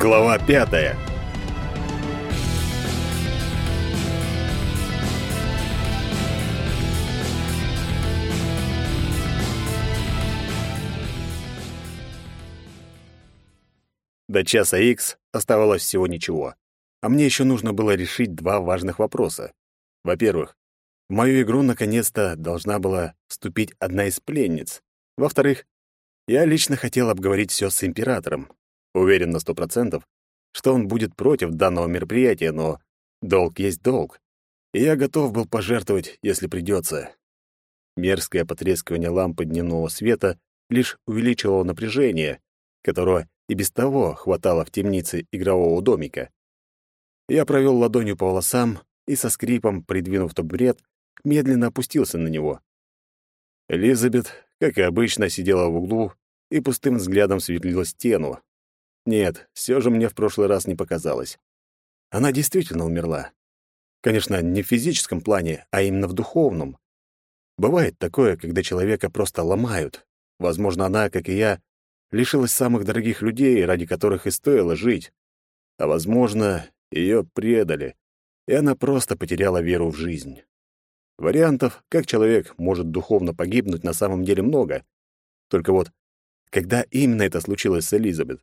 Глава пятая. До часа Х оставалось всего ничего. А мне еще нужно было решить два важных вопроса. Во-первых, в мою игру наконец-то должна была вступить одна из пленниц. Во-вторых, я лично хотел обговорить все с императором. Уверен на сто процентов, что он будет против данного мероприятия, но долг есть долг. И я готов был пожертвовать, если придется. Мерзкое потрескивание лампы дневного света лишь увеличивало напряжение, которого и без того хватало в темнице игрового домика. Я провел ладонью по волосам и со скрипом, придвинув табурет, медленно опустился на него. Элизабет, как и обычно, сидела в углу и пустым взглядом светлила стену. Нет, все же мне в прошлый раз не показалось. Она действительно умерла. Конечно, не в физическом плане, а именно в духовном. Бывает такое, когда человека просто ломают. Возможно, она, как и я, лишилась самых дорогих людей, ради которых и стоило жить. А возможно, ее предали, и она просто потеряла веру в жизнь. Вариантов, как человек может духовно погибнуть, на самом деле много. Только вот, когда именно это случилось с Элизабет?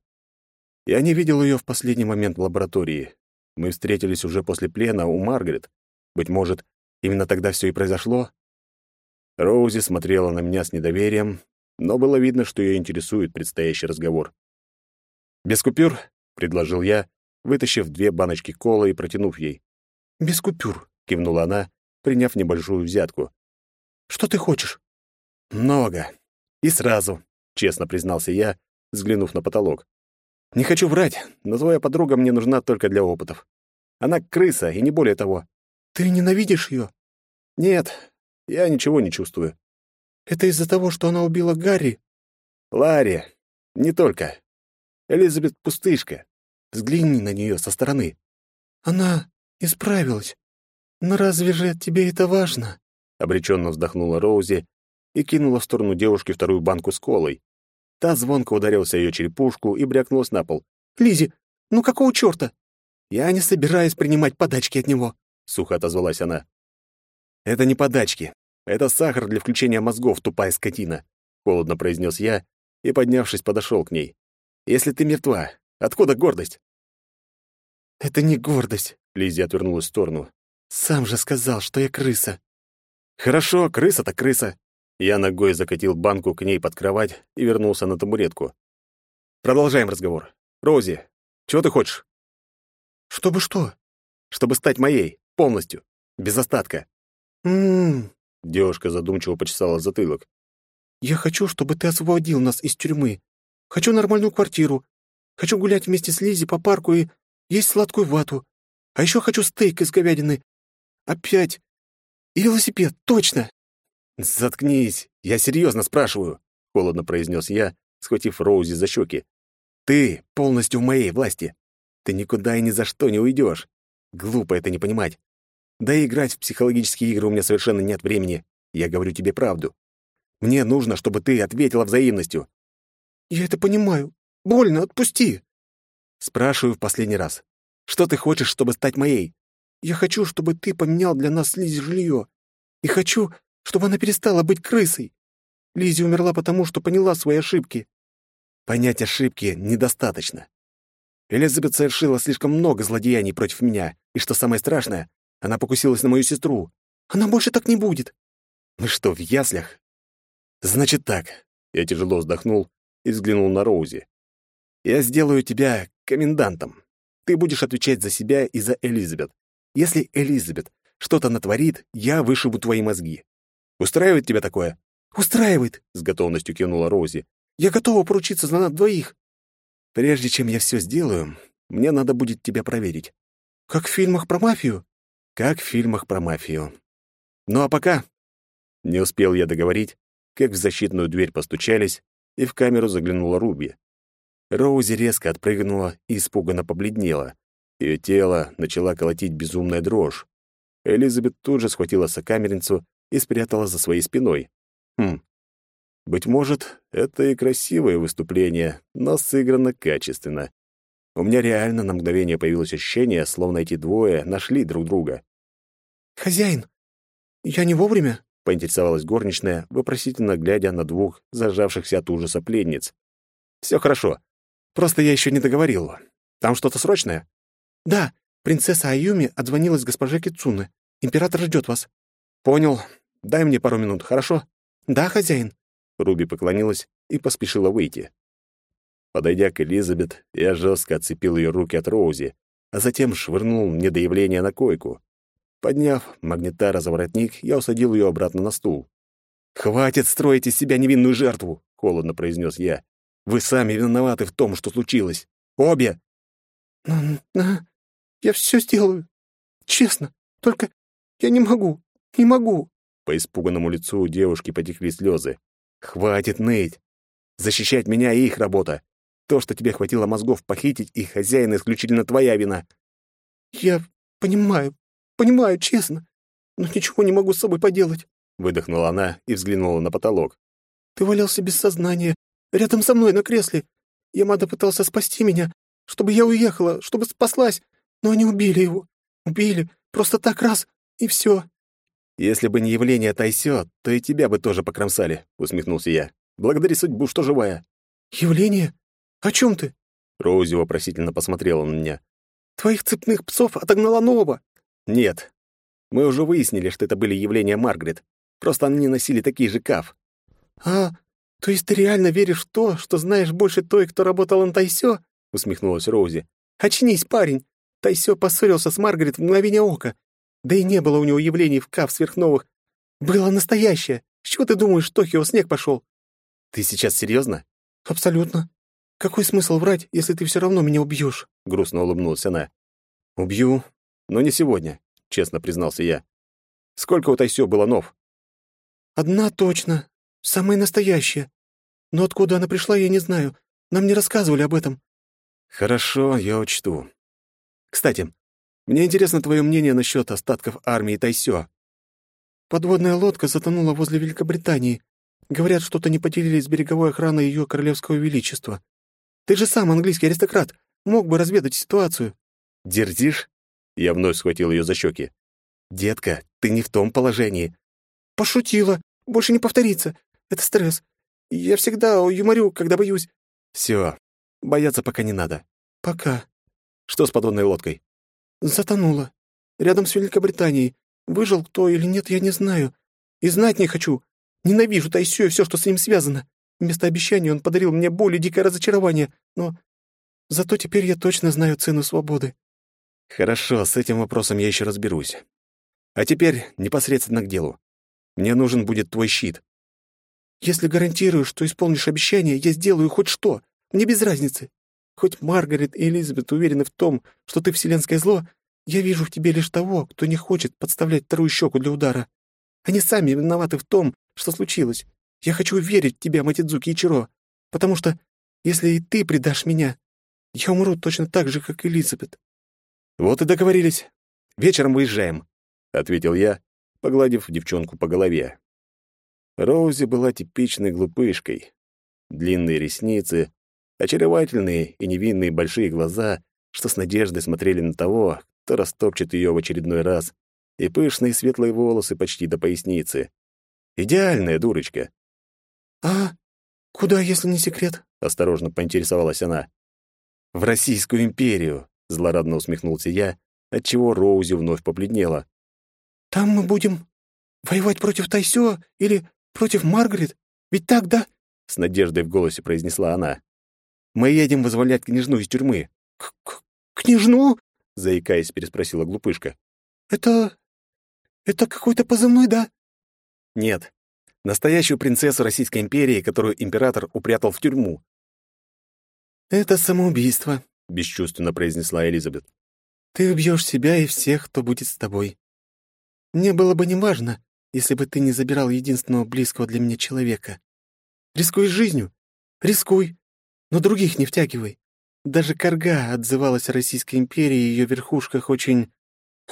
Я не видел ее в последний момент в лаборатории. Мы встретились уже после плена у Маргарет. Быть может, именно тогда все и произошло? Роузи смотрела на меня с недоверием, но было видно, что ее интересует предстоящий разговор. «Без купюр?» — предложил я, вытащив две баночки колы и протянув ей. «Без купюр», — кивнула она, приняв небольшую взятку. «Что ты хочешь?» «Много. И сразу», — честно признался я, взглянув на потолок. «Не хочу врать, но твоя подруга мне нужна только для опытов. Она крыса, и не более того». «Ты ненавидишь ее?» «Нет, я ничего не чувствую». «Это из-за того, что она убила Гарри?» «Ларри. Не только. Элизабет — пустышка. Взгляни на нее со стороны». «Она исправилась. «Но разве же тебе это важно?» — обреченно вздохнула Роузи и кинула в сторону девушки вторую банку с колой. Та звонко ударилась о ее черепушку и брякнулась на пол. Лизи, ну какого чёрта?» «Я не собираюсь принимать подачки от него», — сухо отозвалась она. «Это не подачки. Это сахар для включения мозгов, тупая скотина», — холодно произнес я и, поднявшись, подошел к ней. «Если ты мертва, откуда гордость?» «Это не гордость», — Лизи отвернулась в сторону. Сам же сказал, что я крыса. Хорошо, крыса так крыса. Я ногой закатил банку к ней под кровать и вернулся на табуретку. Продолжаем разговор. Рози, чего ты хочешь? Чтобы что? Чтобы стать моей, полностью, без остатка. М-м. Девушка задумчиво почесала затылок. Я хочу, чтобы ты освободил нас из тюрьмы. Хочу нормальную квартиру. Хочу гулять вместе с Лизи по парку и есть сладкую вату. А еще хочу стейк из говядины Опять? И велосипед, точно!» «Заткнись, я серьезно спрашиваю», — холодно произнес я, схватив Роузи за щеки. «Ты полностью в моей власти. Ты никуда и ни за что не уйдешь. Глупо это не понимать. Да и играть в психологические игры у меня совершенно нет времени. Я говорю тебе правду. Мне нужно, чтобы ты ответила взаимностью». «Я это понимаю. Больно, отпусти». Спрашиваю в последний раз. «Что ты хочешь, чтобы стать моей?» Я хочу, чтобы ты поменял для нас с Лизи жилье. И хочу, чтобы она перестала быть крысой. Лизи умерла потому, что поняла свои ошибки. Понять ошибки недостаточно. Элизабет совершила слишком много злодеяний против меня, и что самое страшное, она покусилась на мою сестру. Она больше так не будет. Мы что, в яслях? Значит так. Я тяжело вздохнул и взглянул на Роузи. Я сделаю тебя комендантом. Ты будешь отвечать за себя и за Элизабет. Если Элизабет что-то натворит, я вышибу твои мозги. Устраивает тебя такое? Устраивает, с готовностью кивнула Рози. Я готова поручиться за нас двоих. Прежде чем я все сделаю, мне надо будет тебя проверить. Как в фильмах про мафию? Как в фильмах про мафию. Ну а пока... Не успел я договорить, как в защитную дверь постучались, и в камеру заглянула Руби. Роузи резко отпрыгнула и испуганно побледнела. Ее тело начала колотить безумная дрожь. Элизабет тут же схватила сокамерницу и спрятала за своей спиной. Хм. Быть может, это и красивое выступление, но сыграно качественно. У меня реально на мгновение появилось ощущение, словно эти двое нашли друг друга. «Хозяин, я не вовремя?» — поинтересовалась горничная, вопросительно глядя на двух зажавшихся от ужаса пленниц. «Все хорошо. Просто я еще не договорил. Там что-то срочное?» «Да, принцесса Аюми отзвонилась госпоже Кицуне. Император ждет вас». «Понял. Дай мне пару минут, хорошо?» «Да, хозяин». Руби поклонилась и поспешила выйти. Подойдя к Элизабет, я жестко отцепил ее руки от Роузи, а затем швырнул недоявление на койку. Подняв магнитара за воротник, я усадил ее обратно на стул. «Хватит строить из себя невинную жертву!» — холодно произнес я. «Вы сами виноваты в том, что случилось. Обе!» «Ну, на, я все сделаю. Честно. Только я не могу, не могу!» По испуганному лицу девушки потекли слезы. «Хватит ныть! Защищать меня и их работа. То, что тебе хватило мозгов похитить их хозяина, исключительно твоя вина. Я понимаю, понимаю, честно, но ничего не могу с собой поделать. Выдохнула она и взглянула на потолок. Ты валялся без сознания, рядом со мной на кресле. Ямада пытался спасти меня, чтобы я уехала, чтобы спаслась, но они убили его. Убили, просто так раз, и все. Если бы не явление Тайсё, то и тебя бы тоже покромсали, усмехнулся я. Благодари судьбу, что живая. Явление? «О чем ты?» Роузи вопросительно посмотрела на меня. «Твоих цепных псов отогнала Нова». «Нет. Мы уже выяснили, что это были явления Маргарет. Просто они носили такие же каф». «А, то есть ты реально веришь в то, что знаешь больше той, кто работал на Тайсё?» усмехнулась Роузи. «Очнись, парень! Тайсё поссорился с Маргарет в мгновение ока. Да и не было у него явлений в каф сверхновых. Было настоящее. С чего ты думаешь, Токио снег пошел? «Ты сейчас серьезно? «Абсолютно. «Какой смысл врать, если ты все равно меня убьешь?» — грустно улыбнулась она. «Убью, но не сегодня», — честно признался я. «Сколько у Тайсё было нов?» «Одна точно. Самая настоящая. Но откуда она пришла, я не знаю. Нам не рассказывали об этом». «Хорошо, я учту. Кстати, мне интересно твое мнение насчет остатков армии Тайсё». «Подводная лодка затонула возле Великобритании. Говорят, что-то не поделились с береговой охраной ее королевского величества. Ты же сам английский аристократ, мог бы разведать ситуацию». «Дерзишь?» Я вновь схватил ее за щеки. «Детка, ты не в том положении». «Пошутила. Больше не повторится. Это стресс. Я всегда юморю, когда боюсь». Все, бояться пока не надо». «Пока». «Что с подводной лодкой?» «Затонула. Рядом с Великобританией. Выжил кто или нет, я не знаю. И знать не хочу. Ненавижу Тайсю и все, что с ним связано. Вместо обещания он подарил мне боль и дикое разочарование, но зато теперь я точно знаю цену свободы». «Хорошо, с этим вопросом я еще разберусь. А теперь непосредственно к делу. Мне нужен будет твой щит». «Если гарантируешь, что исполнишь обещание, я сделаю хоть что. Мне без разницы. Хоть Маргарет и Элизабет уверены в том, что ты вселенское зло, я вижу в тебе лишь того, кто не хочет подставлять вторую щеку для удара. Они сами виноваты в том, что случилось. Я хочу верить в тебя, Матидзуки Ичиро, потому что, если и ты предашь меня, я умру точно так же, как Элизабет». «Вот и договорились. Вечером выезжаем», — ответил я, погладив девчонку по голове. Роузи была типичной глупышкой. Длинные ресницы, очаровательные и невинные большие глаза, что с надеждой смотрели на того, кто растопчет ее в очередной раз, и пышные светлые волосы почти до поясницы. Идеальная дурочка. «А куда, если не секрет?» — осторожно поинтересовалась она. «В Российскую империю», — злорадно усмехнулся я, отчего Роузи вновь побледнела. «Там мы будем воевать против Тайсё или против Маргарет? Ведь так, да?» — с надеждой в голосе произнесла она. «Мы едем вызволять княжну из тюрьмы». К -к «Княжну?» — заикаясь, переспросила глупышка. «Это... это какой-то позывной, да?» «Нет, настоящую принцессу Российской империи, которую император упрятал в тюрьму. «Это самоубийство», — бесчувственно произнесла Элизабет. «Ты убьешь себя и всех, кто будет с тобой. Мне было бы неважно, если бы ты не забирал единственного близкого для меня человека. Рискуй жизнью? Рискуй, но других не втягивай. Даже Карга отзывалась о Российской империи и ее верхушках очень...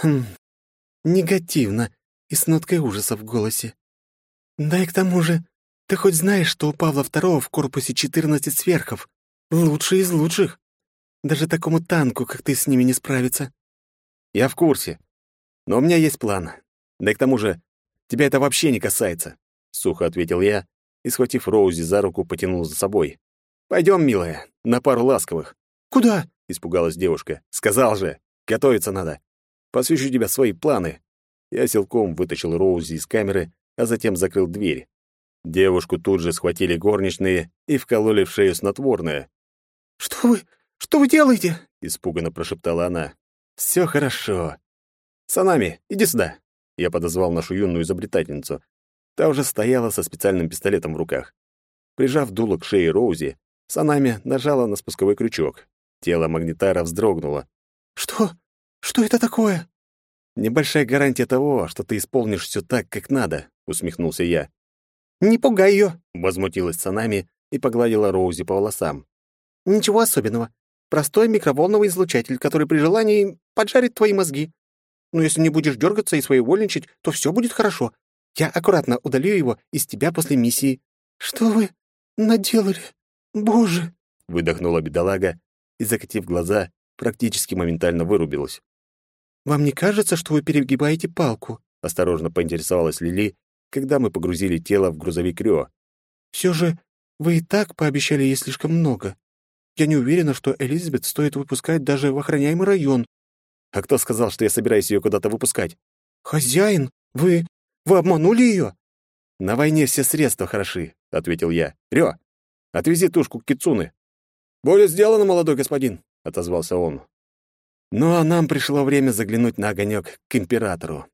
Хм, негативно и с ноткой ужаса в голосе. Да и к тому же, ты хоть знаешь, что у Павла II в корпусе 14 сверхов, лучший из лучших. Даже такому танку, как ты, с ними не справится». «Я в курсе. Но у меня есть план. Да и к тому же, тебя это вообще не касается», — сухо ответил я и, схватив Роузи за руку, потянул за собой. «Пойдем, милая, на пару ласковых». «Куда?» — испугалась девушка. «Сказал же, готовиться надо. Посвящу тебя свои планы». Я силком вытащил Роузи из камеры, а затем закрыл дверь. Девушку тут же схватили горничные и вкололи в шею снотворное. «Что вы... что вы делаете?» — испуганно прошептала она. «Все хорошо. Санами, иди сюда!» Я подозвал нашу юную изобретательницу. Та уже стояла со специальным пистолетом в руках. Прижав дуло к шее Роузи, Санами нажала на спусковой крючок. Тело магнитара вздрогнуло. «Что? Что это такое?» «Небольшая гарантия того, что ты исполнишь все так, как надо», — усмехнулся я. «Не пугай ее!» — возмутилась Санами и погладила Роузи по волосам. «Ничего особенного. Простой микроволновый излучатель, который при желании поджарит твои мозги. Но если не будешь дергаться и своевольничать, то все будет хорошо. Я аккуратно удалю его из тебя после миссии». «Что вы наделали? Боже!» — выдохнула бедолага и, закатив глаза, практически моментально вырубилась. «Вам не кажется, что вы перегибаете палку?» — осторожно поинтересовалась Лили, когда мы погрузили тело в грузовик Рё. «Все же вы и так пообещали ей слишком много. Я не уверена, что Элизабет стоит выпускать даже в охраняемый район». «А кто сказал, что я собираюсь ее куда-то выпускать?» «Хозяин, вы... вы обманули ее?» «На войне все средства хороши», — ответил я. «Рё, отвези тушку к Кицуны». «Более сделано, молодой господин», — отозвался он. Ну а нам пришло время заглянуть на огонек к императору.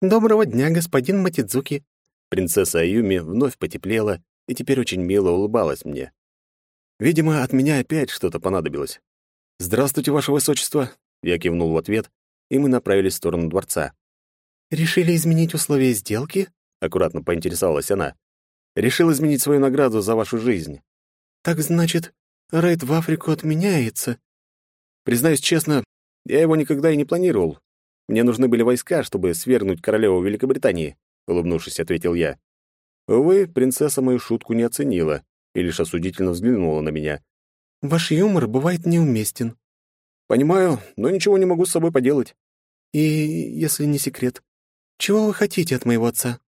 «Доброго дня, господин Матидзуки!» Принцесса Аюми вновь потеплела и теперь очень мило улыбалась мне. Видимо, от меня опять что-то понадобилось. «Здравствуйте, ваше высочество!» Я кивнул в ответ, и мы направились в сторону дворца. «Решили изменить условия сделки?» — аккуратно поинтересовалась она. «Решил изменить свою награду за вашу жизнь». «Так значит, рейд в Африку отменяется?» «Признаюсь честно, я его никогда и не планировал. Мне нужны были войска, чтобы свергнуть королеву Великобритании», — улыбнувшись, ответил я. Увы, принцесса мою шутку не оценила и лишь осудительно взглянула на меня. «Ваш юмор бывает неуместен». «Понимаю, но ничего не могу с собой поделать». «И, если не секрет, чего вы хотите от моего отца?»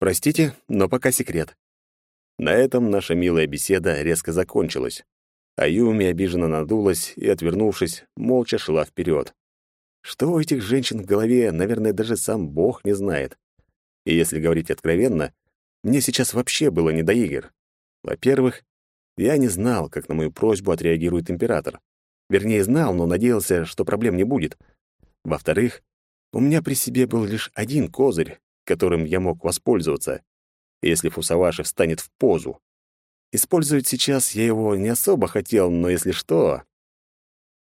«Простите, но пока секрет». На этом наша милая беседа резко закончилась. Аюми обиженно надулась и, отвернувшись, молча шла вперед. Что у этих женщин в голове, наверное, даже сам Бог не знает. И если говорить откровенно, мне сейчас вообще было не до игр. Во-первых, я не знал, как на мою просьбу отреагирует император. Вернее, знал, но надеялся, что проблем не будет. Во-вторых, у меня при себе был лишь один козырь, которым я мог воспользоваться, если Фусаваши встанет в позу. Использовать сейчас я его не особо хотел, но если что...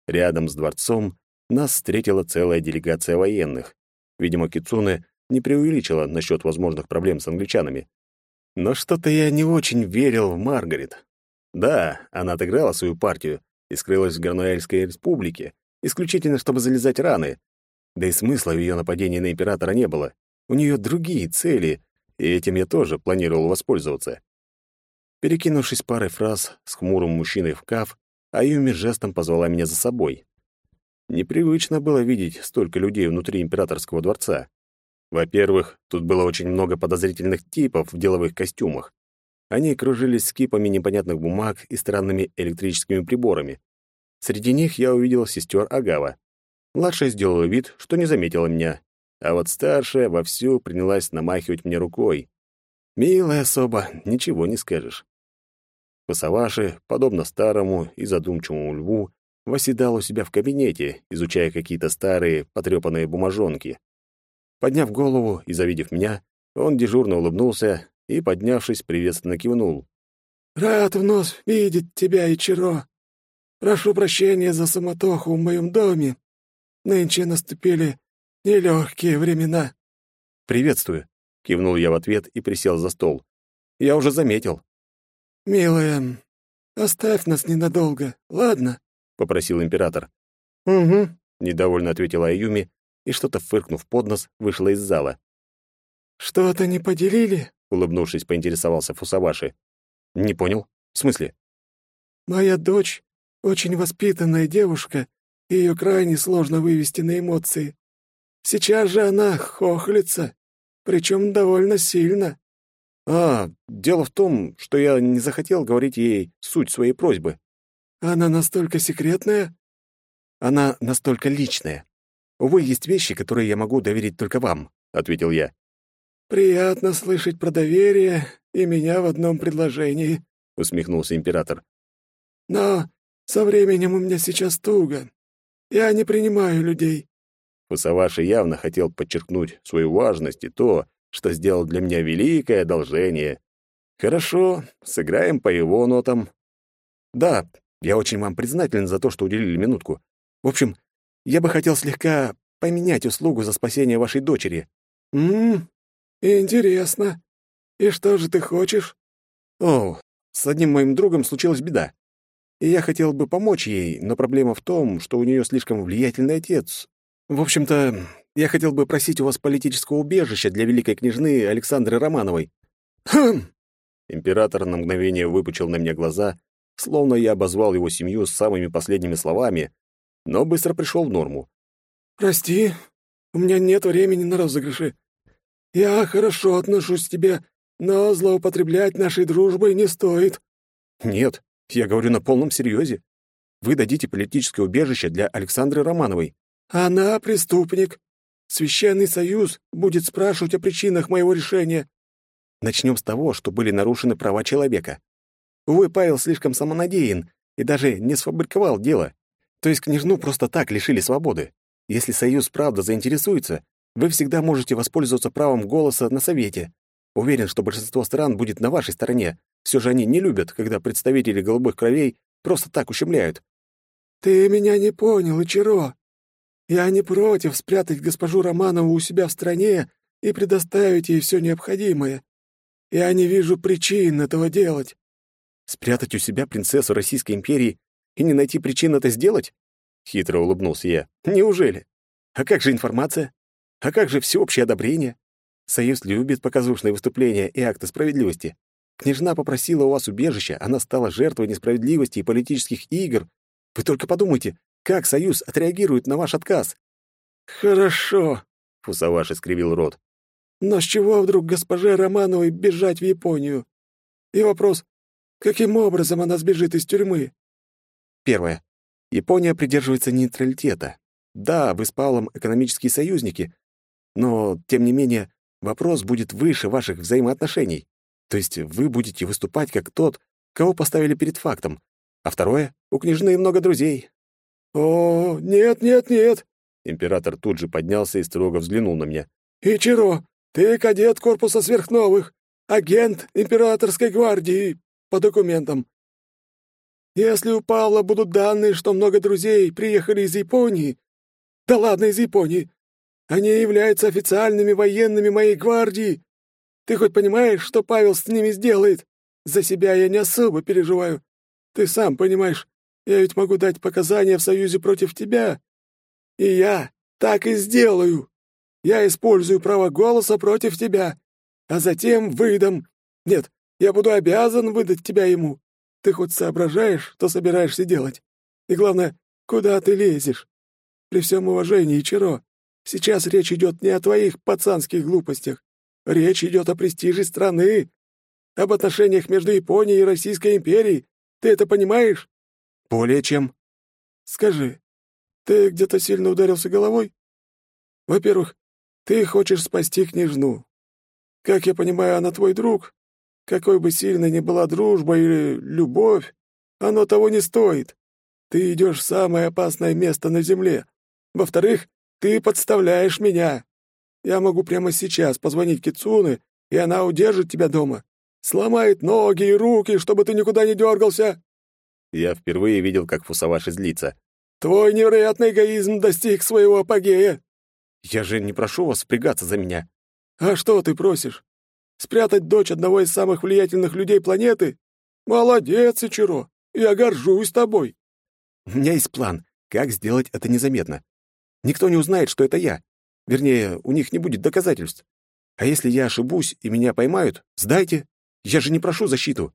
Рядом с дворцом нас встретила целая делегация военных. Видимо, Кицуне не преувеличила насчет возможных проблем с англичанами. Но что-то я не очень верил в Маргарет. Да, она отыграла свою партию и скрылась в Грануэльской республике, исключительно чтобы залезать раны. Да и смысла в ее нападении на императора не было. У нее другие цели, и этим я тоже планировал воспользоваться. Перекинувшись парой фраз с хмурым мужчиной в каф, Аюми жестом позвала меня за собой. Непривычно было видеть столько людей внутри императорского дворца. Во-первых, тут было очень много подозрительных типов в деловых костюмах. Они кружились с кипами непонятных бумаг и странными электрическими приборами. Среди них я увидел сестер Агава. Младшая сделала вид, что не заметила меня, а вот старшая вовсю принялась намахивать мне рукой. Милая особа, ничего не скажешь. Пасаваши, подобно старому и задумчивому льву, восседал у себя в кабинете, изучая какие-то старые, потрепанные бумажонки. Подняв голову и завидев меня, он дежурно улыбнулся и, поднявшись, приветственно кивнул. «Рад вновь видеть тебя, Ичиро. Прошу прощения за суматоху в моем доме. Нынче наступили нелегкие времена». «Приветствую», — кивнул я в ответ и присел за стол. «Я уже заметил». «Милая, оставь нас ненадолго, ладно?» попросил император. «Угу», — недовольно ответила Аюми и, что-то фыркнув под нос, вышла из зала. «Что-то не поделили?» — улыбнувшись, поинтересовался Фусаваши. «Не понял. В смысле?» «Моя дочь — очень воспитанная девушка, ее крайне сложно вывести на эмоции. Сейчас же она хохлится, причем довольно сильно». «А, дело в том, что я не захотел говорить ей суть своей просьбы». «Она настолько секретная?» «Она настолько личная. Увы, есть вещи, которые я могу доверить только вам», — ответил я. «Приятно слышать про доверие и меня в одном предложении», — усмехнулся император. «Но со временем у меня сейчас туго. Я не принимаю людей». Фусаваши явно хотел подчеркнуть свою важность и то, что сделал для меня великое одолжение. Хорошо, сыграем по его нотам. Да, я очень вам признателен за то, что уделили минутку. В общем, я бы хотел слегка поменять услугу за спасение вашей дочери. М, «Интересно. И что же ты хочешь?» «О, с одним моим другом случилась беда. И я хотел бы помочь ей, но проблема в том, что у нее слишком влиятельный отец. В общем-то, я хотел бы просить у вас политического убежища для великой княжны Александры Романовой». «Хм!» Император на мгновение выпучил на меня глаза, словно я обозвал его семью самыми последними словами, но быстро пришел в норму. «Прости, у меня нет времени на розыгрыши. Я хорошо отношусь к тебе, но злоупотреблять нашей дружбой не стоит». «Нет, я говорю на полном серьезе. Вы дадите политическое убежище для Александры Романовой». «Она преступник. Священный Союз будет спрашивать о причинах моего решения». Начнем с того, что были нарушены права человека. Увы, Павел слишком самонадеян и даже не сфабриковал дело. То есть княжну просто так лишили свободы. Если Союз правда заинтересуется, вы всегда можете воспользоваться правом голоса на совете. Уверен, что большинство стран будет на вашей стороне. Все же они не любят, когда представители голубых кровей просто так ущемляют. Ты меня не понял, Ичиро. Я не против спрятать госпожу Романову у себя в стране и предоставить ей все необходимое. Я не вижу причин этого делать. Спрятать у себя принцессу Российской империи и не найти причин это сделать? Хитро улыбнулся я. Неужели? А как же информация? А как же всеобщее одобрение? Союз любит показушные выступления и акты справедливости. Княжна попросила у вас убежища, она стала жертвой несправедливости и политических игр. Вы только подумайте, как Союз отреагирует на ваш отказ. Хорошо, Фусаваш искривил рот. Но с чего вдруг госпоже Романовой бежать в Японию? И вопрос, каким образом она сбежит из тюрьмы? Первое. Япония придерживается нейтралитета. Да, вы с Павлом экономические союзники, но, тем не менее, вопрос будет выше ваших взаимоотношений. То есть вы будете выступать как тот, кого поставили перед фактом. А второе — у княжны много друзей. «О, нет, нет, нет!» Император тут же поднялся и строго взглянул на меня. «Ичиро, ты кадет корпуса сверхновых, агент императорской гвардии по документам. Если у Павла будут данные, что много друзей приехали из Японии, да ладно из Японии, они являются официальными военными моей гвардии. Ты хоть понимаешь, что Павел с ними сделает? За себя я не особо переживаю. Ты сам понимаешь, я ведь могу дать показания в союзе против тебя. И я так и сделаю. Я использую право голоса против тебя, а затем выдам. Нет, я буду обязан выдать тебя ему. Ты хоть соображаешь, что собираешься делать? И главное, куда ты лезешь? При всем уважении, Чиро, Сейчас речь идет не о твоих пацанских глупостях. Речь идет о престиже страны, об отношениях между Японией и Российской империей. Ты это понимаешь? Более чем. Скажи, ты где-то сильно ударился головой? Во-первых, ты хочешь спасти княжну. Как я понимаю, она твой друг. Какой бы сильной ни была дружба или любовь, оно того не стоит. Ты идешь в самое опасное место на земле. Во-вторых, ты подставляешь меня. Я могу прямо сейчас позвонить Кицуне, и она удержит тебя дома. Сломает ноги и руки, чтобы ты никуда не дергался. Я впервые видел, как Фусаваши злится. Твой невероятный эгоизм достиг своего апогея. Я же не прошу вас впрягаться за меня. А что ты просишь? Спрятать дочь одного из самых влиятельных людей планеты? Молодец, Ичиро. Я горжусь тобой. У меня есть план, как сделать это незаметно. Никто не узнает, что это я. Вернее, у них не будет доказательств. А если я ошибусь и меня поймают, сдайте. Я же не прошу защиту.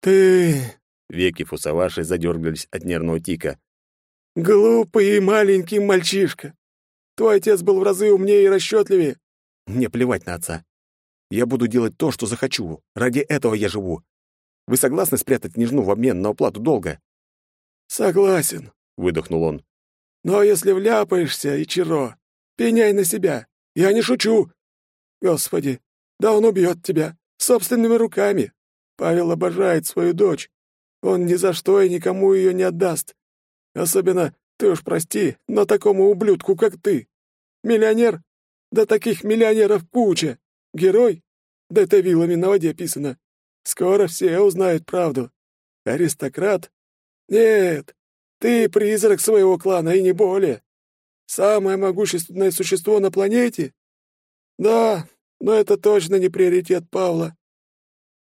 Ты... Веки Фусаваши задергались от нервного тика. Глупый и маленький мальчишка. Твой отец был в разы умнее и расчетливее. Мне плевать на отца. Я буду делать то, что захочу. Ради этого я живу. Вы согласны спрятать княжну в обмен на уплату долга? Согласен, выдохнул он. Но если вляпаешься, Ичиро, пеняй на себя. Я не шучу. Господи, да он убьет тебя собственными руками. Павел обожает свою дочь. Он ни за что и никому ее не отдаст. Особенно, ты уж прости, но такому ублюдку, как ты. Миллионер? Да таких миллионеров куча. Герой? Да это вилами на воде писано. Скоро все узнают правду. Аристократ? Нет, ты призрак своего клана и не более. Самое могущественное существо на планете? Да, но это точно не приоритет Павла.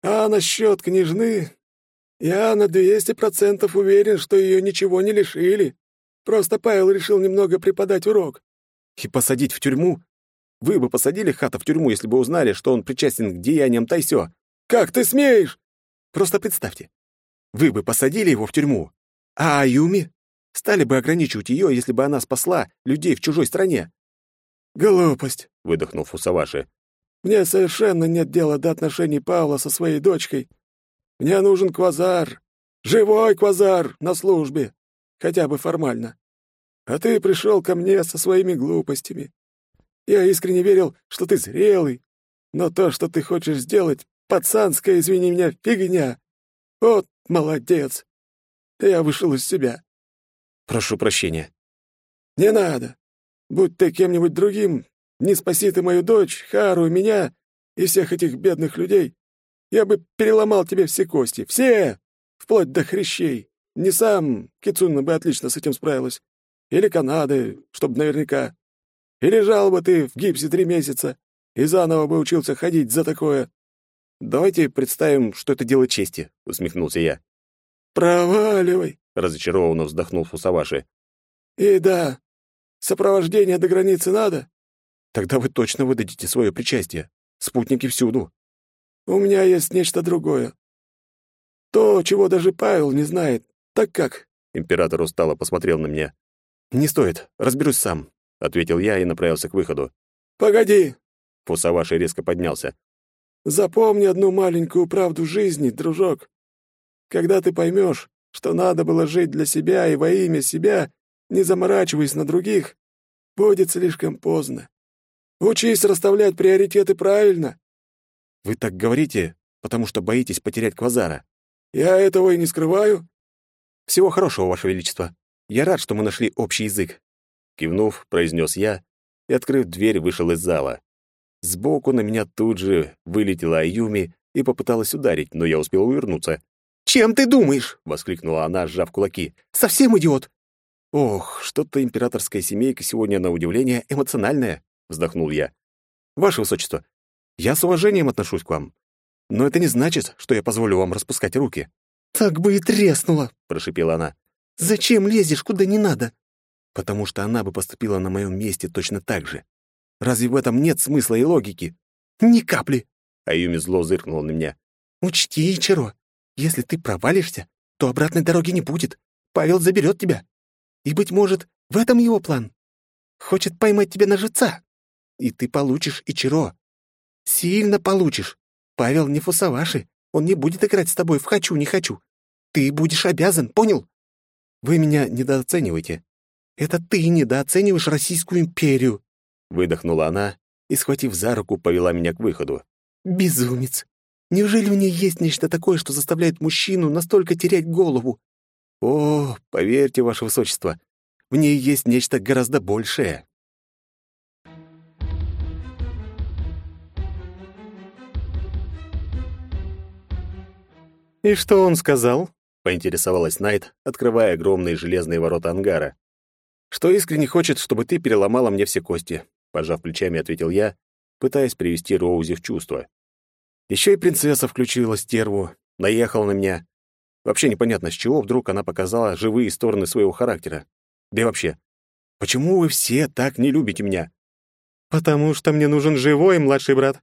А насчет княжны? Я на двести процентов уверен, что ее ничего не лишили. Просто Павел решил немного преподать урок. И посадить в тюрьму? Вы бы посадили Хата в тюрьму, если бы узнали, что он причастен к деяниям Тайсё. Как ты смеешь? Просто представьте. Вы бы посадили его в тюрьму, а Аюми стали бы ограничивать ее, если бы она спасла людей в чужой стране. «Глупость», — выдохнул Фусаваши. «Мне совершенно нет дела до отношений Павла со своей дочкой. Мне нужен квазар, живой квазар на службе, хотя бы формально. А ты пришел ко мне со своими глупостями. Я искренне верил, что ты зрелый, но то, что ты хочешь сделать, пацанская, извини меня, фигня. Вот молодец. Я вышел из себя. Прошу прощения. Не надо. Будь ты кем-нибудь другим, не спаси ты мою дочь, Хару, меня и всех этих бедных людей, я бы переломал тебе все кости, все, вплоть до хрящей. Не сам, Кицуна бы отлично с этим справилась. Или Канады, чтобы наверняка. И лежал бы ты в гипсе три месяца и заново бы учился ходить за такое. Давайте представим, что это дело чести, усмехнулся я. Проваливай, разочарованно вздохнул Фусаваши. И да, сопровождение до границы надо? Тогда вы точно выдадите свое причастие. Спутники всюду. У меня есть нечто другое. То, чего даже Павел не знает. Так как? Император устало посмотрел на меня. Не стоит, разберусь сам, ответил я и направился к выходу. Погоди. Фусаваши резко поднялся. Запомни одну маленькую правду жизни, дружок. Когда ты поймешь, что надо было жить для себя и во имя себя, не заморачиваясь на других, будет слишком поздно. Учись расставлять приоритеты правильно. Вы так говорите, потому что боитесь потерять Квазара. Я этого и не скрываю. Всего хорошего, Ваше Величество. Я рад, что мы нашли общий язык. Кивнув, произнес я и, открыв дверь, вышел из зала. Сбоку на меня тут же вылетела Аюми и попыталась ударить, но я успел увернуться. «Чем ты думаешь?» — воскликнула она, сжав кулаки. «Совсем идиот!» «Ох, что-то императорская семейка сегодня, на удивление, эмоциональная», — вздохнул я. «Ваше Высочество, я с уважением отношусь к вам, но это не значит, что я позволю вам распускать руки». «Так бы и треснула», — прошипела она. «Зачем лезешь, куда не надо?» «Потому что она бы поступила на моем месте точно так же. Разве в этом нет смысла и логики? Ни капли. Аюми зло зыркнула на меня. Учти, Ичиро, если ты провалишься, то обратной дороги не будет. Павел заберет тебя. И, быть может, в этом его план. Хочет поймать тебя на жица. И ты получишь Ичиро. Сильно получишь. Павел не фусаваши. Он не будет играть с тобой в «хочу, не хочу». Ты будешь обязан, понял? Вы меня недооцениваете. Это ты недооцениваешь Российскую империю. Выдохнула она и, схватив за руку, повела меня к выходу. «Безумец! Неужели в ней есть нечто такое, что заставляет мужчину настолько терять голову?» «О, поверьте, ваше высочество, в ней есть нечто гораздо большее». «И что он сказал?» — поинтересовалась Найт, открывая огромные железные ворота ангара. «Что искренне хочет, чтобы ты переломала мне все кости пожав плечами, ответил я, пытаясь привести Роузи в чувство. Еще и принцесса включила стерву, наехала на меня. Вообще непонятно, с чего вдруг она показала живые стороны своего характера. Да и вообще, почему вы все так не любите меня? «Потому что мне нужен живой младший брат.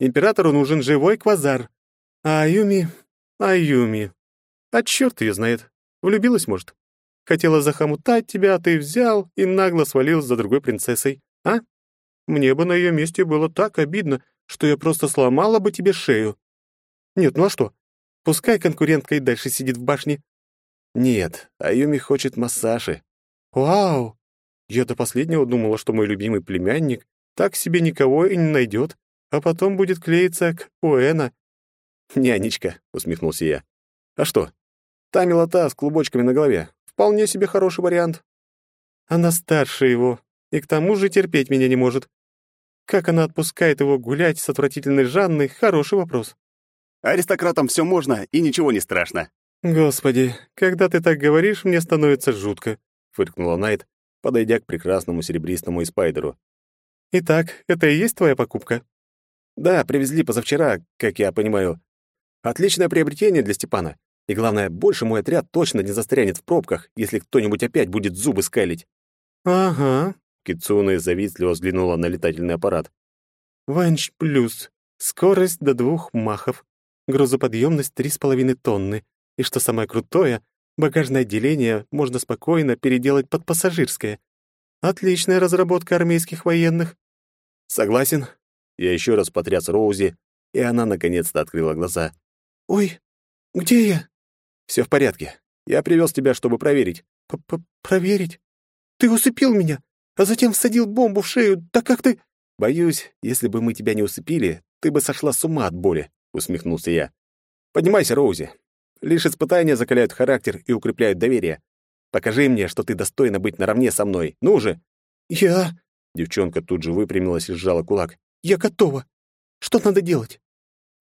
Императору нужен живой квазар. А Аюми... Аюми... А черт ее знает. Влюбилась, может? Хотела захомутать тебя, а ты взял и нагло свалил за другой принцессой. А? Мне бы на ее месте было так обидно, что я просто сломала бы тебе шею. Нет, ну а что? Пускай конкурентка и дальше сидит в башне. Нет, Аюми хочет массажи. Вау! Я до последнего думала, что мой любимый племянник так себе никого и не найдет, а потом будет клеиться к Уэна. «Нянечка», — усмехнулся я. «А что? Та милота с клубочками на голове. Вполне себе хороший вариант». «Она старше его, и к тому же терпеть меня не может. Как она отпускает его гулять с отвратительной Жанной — хороший вопрос». «Аристократам все можно, и ничего не страшно». «Господи, когда ты так говоришь, мне становится жутко», — фыркнула Найт, подойдя к прекрасному серебристому Испайдеру. «Итак, это и есть твоя покупка?» «Да, привезли позавчера, как я понимаю. Отличное приобретение для Степана. И главное, больше мой отряд точно не застрянет в пробках, если кто-нибудь опять будет зубы скалить». «Ага», — Кицуна завистливо взглянула на летательный аппарат. «Ванч плюс. Скорость до двух махов. Грузоподъемность три с половиной тонны. И что самое крутое, багажное отделение можно спокойно переделать под пассажирское. Отличная разработка армейских военных». «Согласен». Я еще раз потряс Роузи, и она наконец-то открыла глаза. «Ой, где я?» «Все в порядке. Я привез тебя, чтобы проверить». П -п «Проверить? Ты усыпил меня, а затем всадил бомбу в шею. Так как ты...» «Боюсь, если бы мы тебя не усыпили, ты бы сошла с ума от боли», — усмехнулся я. «Поднимайся, Роузи. Лишь испытания закаляют характер и укрепляют доверие. Покажи мне, что ты достойна быть наравне со мной. Ну же!» «Я...» Девчонка тут же выпрямилась и сжала кулак. «Я готова. Что надо делать?»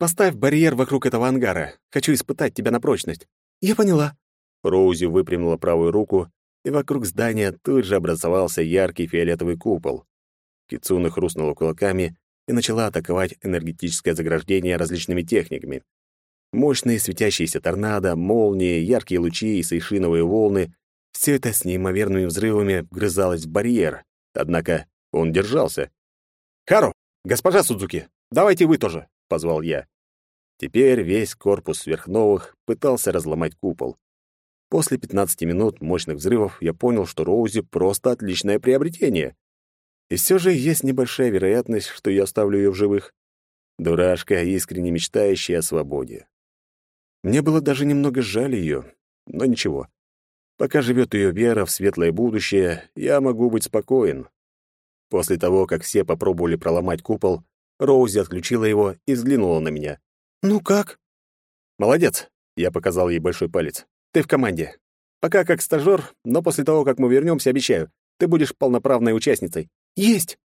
Поставь барьер вокруг этого ангара. Хочу испытать тебя на прочность». «Я поняла». Роузи выпрямила правую руку, и вокруг здания тут же образовался яркий фиолетовый купол. Кицуна хрустнула кулаками и начала атаковать энергетическое заграждение различными техниками. Мощные светящиеся торнадо, молнии, яркие лучи и сейшиновые волны — все это с неимоверными взрывами вгрызалось в барьер. Однако он держался. «Хару! Госпожа Судзуки! Давайте вы тоже!» — позвал я. Теперь весь корпус сверхновых пытался разломать купол. После 15 минут мощных взрывов я понял, что Роузи просто отличное приобретение. И все же есть небольшая вероятность, что я оставлю ее в живых. Дурашка, искренне мечтающая о свободе. Мне было даже немного жаль ее, но ничего. Пока живет ее вера в светлое будущее, я могу быть спокоен. После того, как все попробовали проломать купол, Роузи отключила его и взглянула на меня. «Ну как?» «Молодец», — я показал ей большой палец. «Ты в команде. Пока как стажёр, но после того, как мы вернёмся, обещаю, ты будешь полноправной участницей». «Есть!»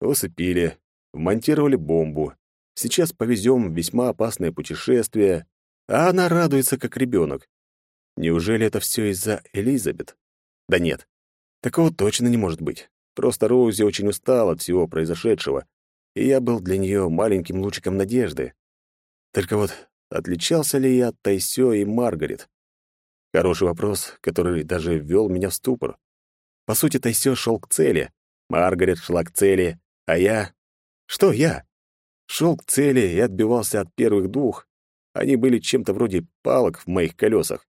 Усыпили, вмонтировали бомбу. Сейчас повезём в весьма опасное путешествие, а она радуется, как ребёнок. Неужели это всё из-за Элизабет? Да нет, такого точно не может быть. Просто Роузи очень устала от всего произошедшего, и я был для неё маленьким лучиком надежды. Только вот отличался ли я от Тайсё и Маргарет? Хороший вопрос, который даже ввел меня в ступор. По сути, Тайсё шел к цели, Маргарет шла к цели, а я... Что я? Шел к цели и отбивался от первых двух. Они были чем-то вроде палок в моих колесах.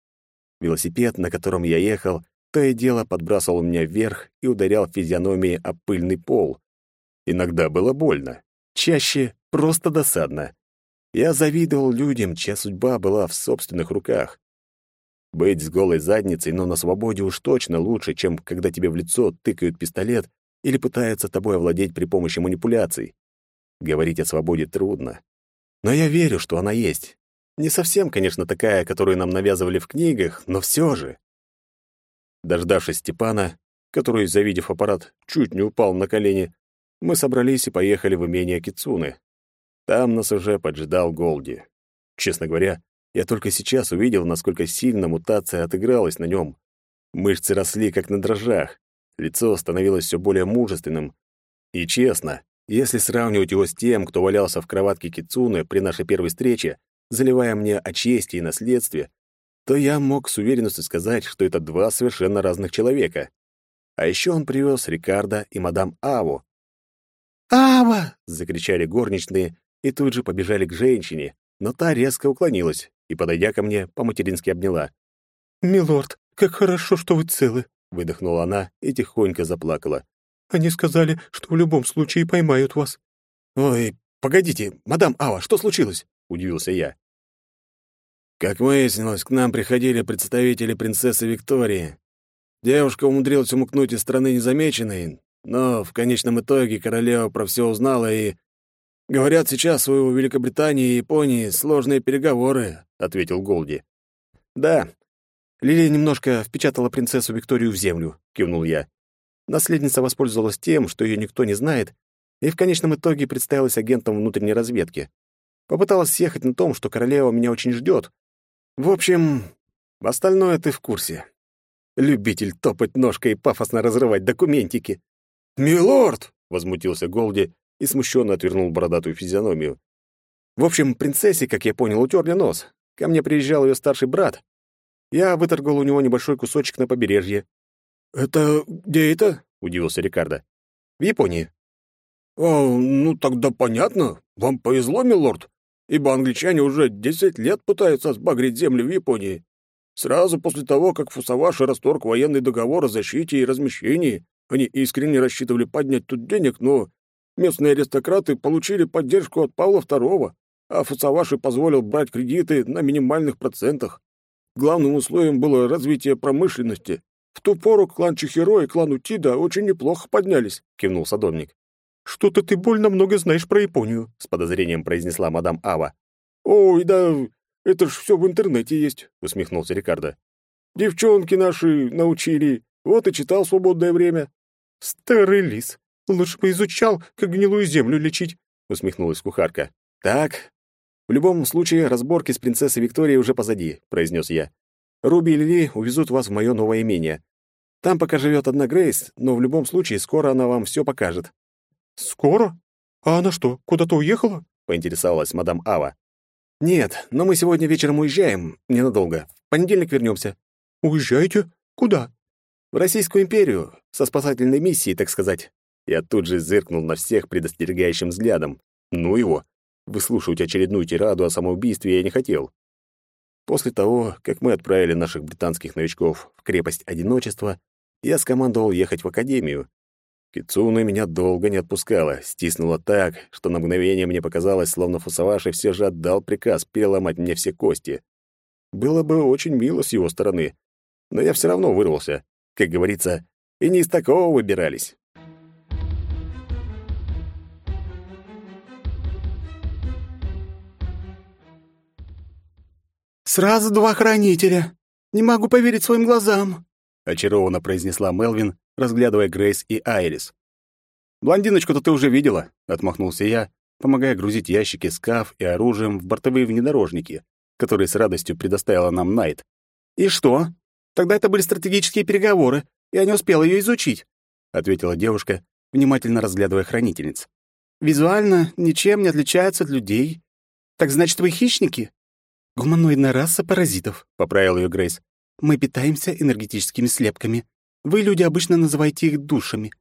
Велосипед, на котором я ехал, то и дело подбрасывал меня вверх и ударял физиономией об пыльный пол. Иногда было больно, чаще просто досадно. Я завидовал людям, чья судьба была в собственных руках. Быть с голой задницей, но на свободе уж точно лучше, чем когда тебе в лицо тыкают пистолет или пытаются тобой овладеть при помощи манипуляций. Говорить о свободе трудно. Но я верю, что она есть. Не совсем, конечно, такая, которую нам навязывали в книгах, но все же. Дождавшись Степана, который, завидев аппарат, чуть не упал на колени, мы собрались и поехали в имение Кицуны. Там нас уже поджидал Голди. Честно говоря, я только сейчас увидел, насколько сильно мутация отыгралась на нем. Мышцы росли, как на дрожжах. Лицо становилось все более мужественным. И честно, если сравнивать его с тем, кто валялся в кроватке Кицуны при нашей первой встрече, заливая мне о чести и наследстве, то я мог с уверенностью сказать, что это два совершенно разных человека. А еще он привез Рикардо и мадам Аву. Ава!» — закричали горничные и тут же побежали к женщине, но та резко уклонилась и, подойдя ко мне, по-матерински обняла. «Милорд, как хорошо, что вы целы!» — выдохнула она и тихонько заплакала. «Они сказали, что в любом случае поймают вас». «Ой, погодите, мадам Ава, что случилось?» — удивился я. Как выяснилось, к нам приходили представители принцессы Виктории. Девушка умудрилась умыкнуть из страны незамеченной, но в конечном итоге королева про все узнала и... Говорят, сейчас у Великобритании и Японии сложные переговоры, ответил Голди. Да. Лилия немножко впечатала принцессу Викторию в землю, кивнул я. Наследница воспользовалась тем, что ее никто не знает, и в конечном итоге представилась агентом внутренней разведки. Попыталась съехать на том, что королева меня очень ждет. В общем, остальное ты в курсе. Любитель топать ножкой и пафосно разрывать документики. «Милорд!» — возмутился Голди и смущенно отвернул бородатую физиономию. В общем, принцессе, как я понял, утерли нос. Ко мне приезжал ее старший брат. Я выторгал у него небольшой кусочек на побережье. «Это где это?» — удивился Рикардо. «В Японии». «О, ну тогда понятно. Вам повезло, милорд, ибо англичане уже десять лет пытаются сбагрить земли в Японии. Сразу после того, как Фусаваши расторг военный договор о защите и размещении, они искренне рассчитывали поднять тут денег, но местные аристократы получили поддержку от Павла II, а Фусаваши позволил брать кредиты на минимальных процентах. Главным условием было развитие промышленности. В ту пору клан Чихиро и клан Утида очень неплохо поднялись, кивнул садовник. Что-то ты больно много знаешь про Японию, с подозрением произнесла мадам Ава. Ой, да это ж все в интернете есть, усмехнулся Рикардо. Девчонки наши научили, вот и читал в свободное время. Старый лис, лучше бы изучал, как гнилую землю лечить, усмехнулась кухарка. Так, в любом случае разборки с принцессой Викторией уже позади, произнес я. Руби и Лили увезут вас в мое новое имение. Там пока живет одна Грейс, но в любом случае скоро она вам все покажет. Скоро? А она что, куда-то уехала? поинтересовалась мадам Ава. «Нет, но мы сегодня вечером уезжаем, ненадолго. В понедельник вернемся». «Уезжаете? Куда?» «В Российскую империю, со спасательной миссией, так сказать». Я тут же зыркнул на всех предостерегающим взглядом. Ну его. Выслушивать очередную тираду о самоубийстве я не хотел. После того, как мы отправили наших британских новичков в крепость одиночества, я скомандовал ехать в академию, Кицуна меня долго не отпускала, стиснула так, что на мгновение мне показалось, словно Фусаваши все же отдал приказ переломать мне все кости. Было бы очень мило с его стороны, но я все равно вырвался. Как говорится, и не из такого выбирались. «Сразу два хранителя! Не могу поверить своим глазам!» — очарованно произнесла Мелвин, разглядывая Грейс и Айрис. «Блондиночку-то ты уже видела», — отмахнулся я, помогая грузить ящики с каф и оружием в бортовые внедорожники, которые с радостью предоставила нам Найт. «И что? Тогда это были стратегические переговоры. Я не успела ее изучить», — ответила девушка, внимательно разглядывая хранительниц. «Визуально ничем не отличаются от людей. Так значит, вы хищники?» «Гуманоидная раса паразитов», — поправил ее Грейс. «Мы питаемся энергетическими слепками. Вы, люди, обычно называете их душами.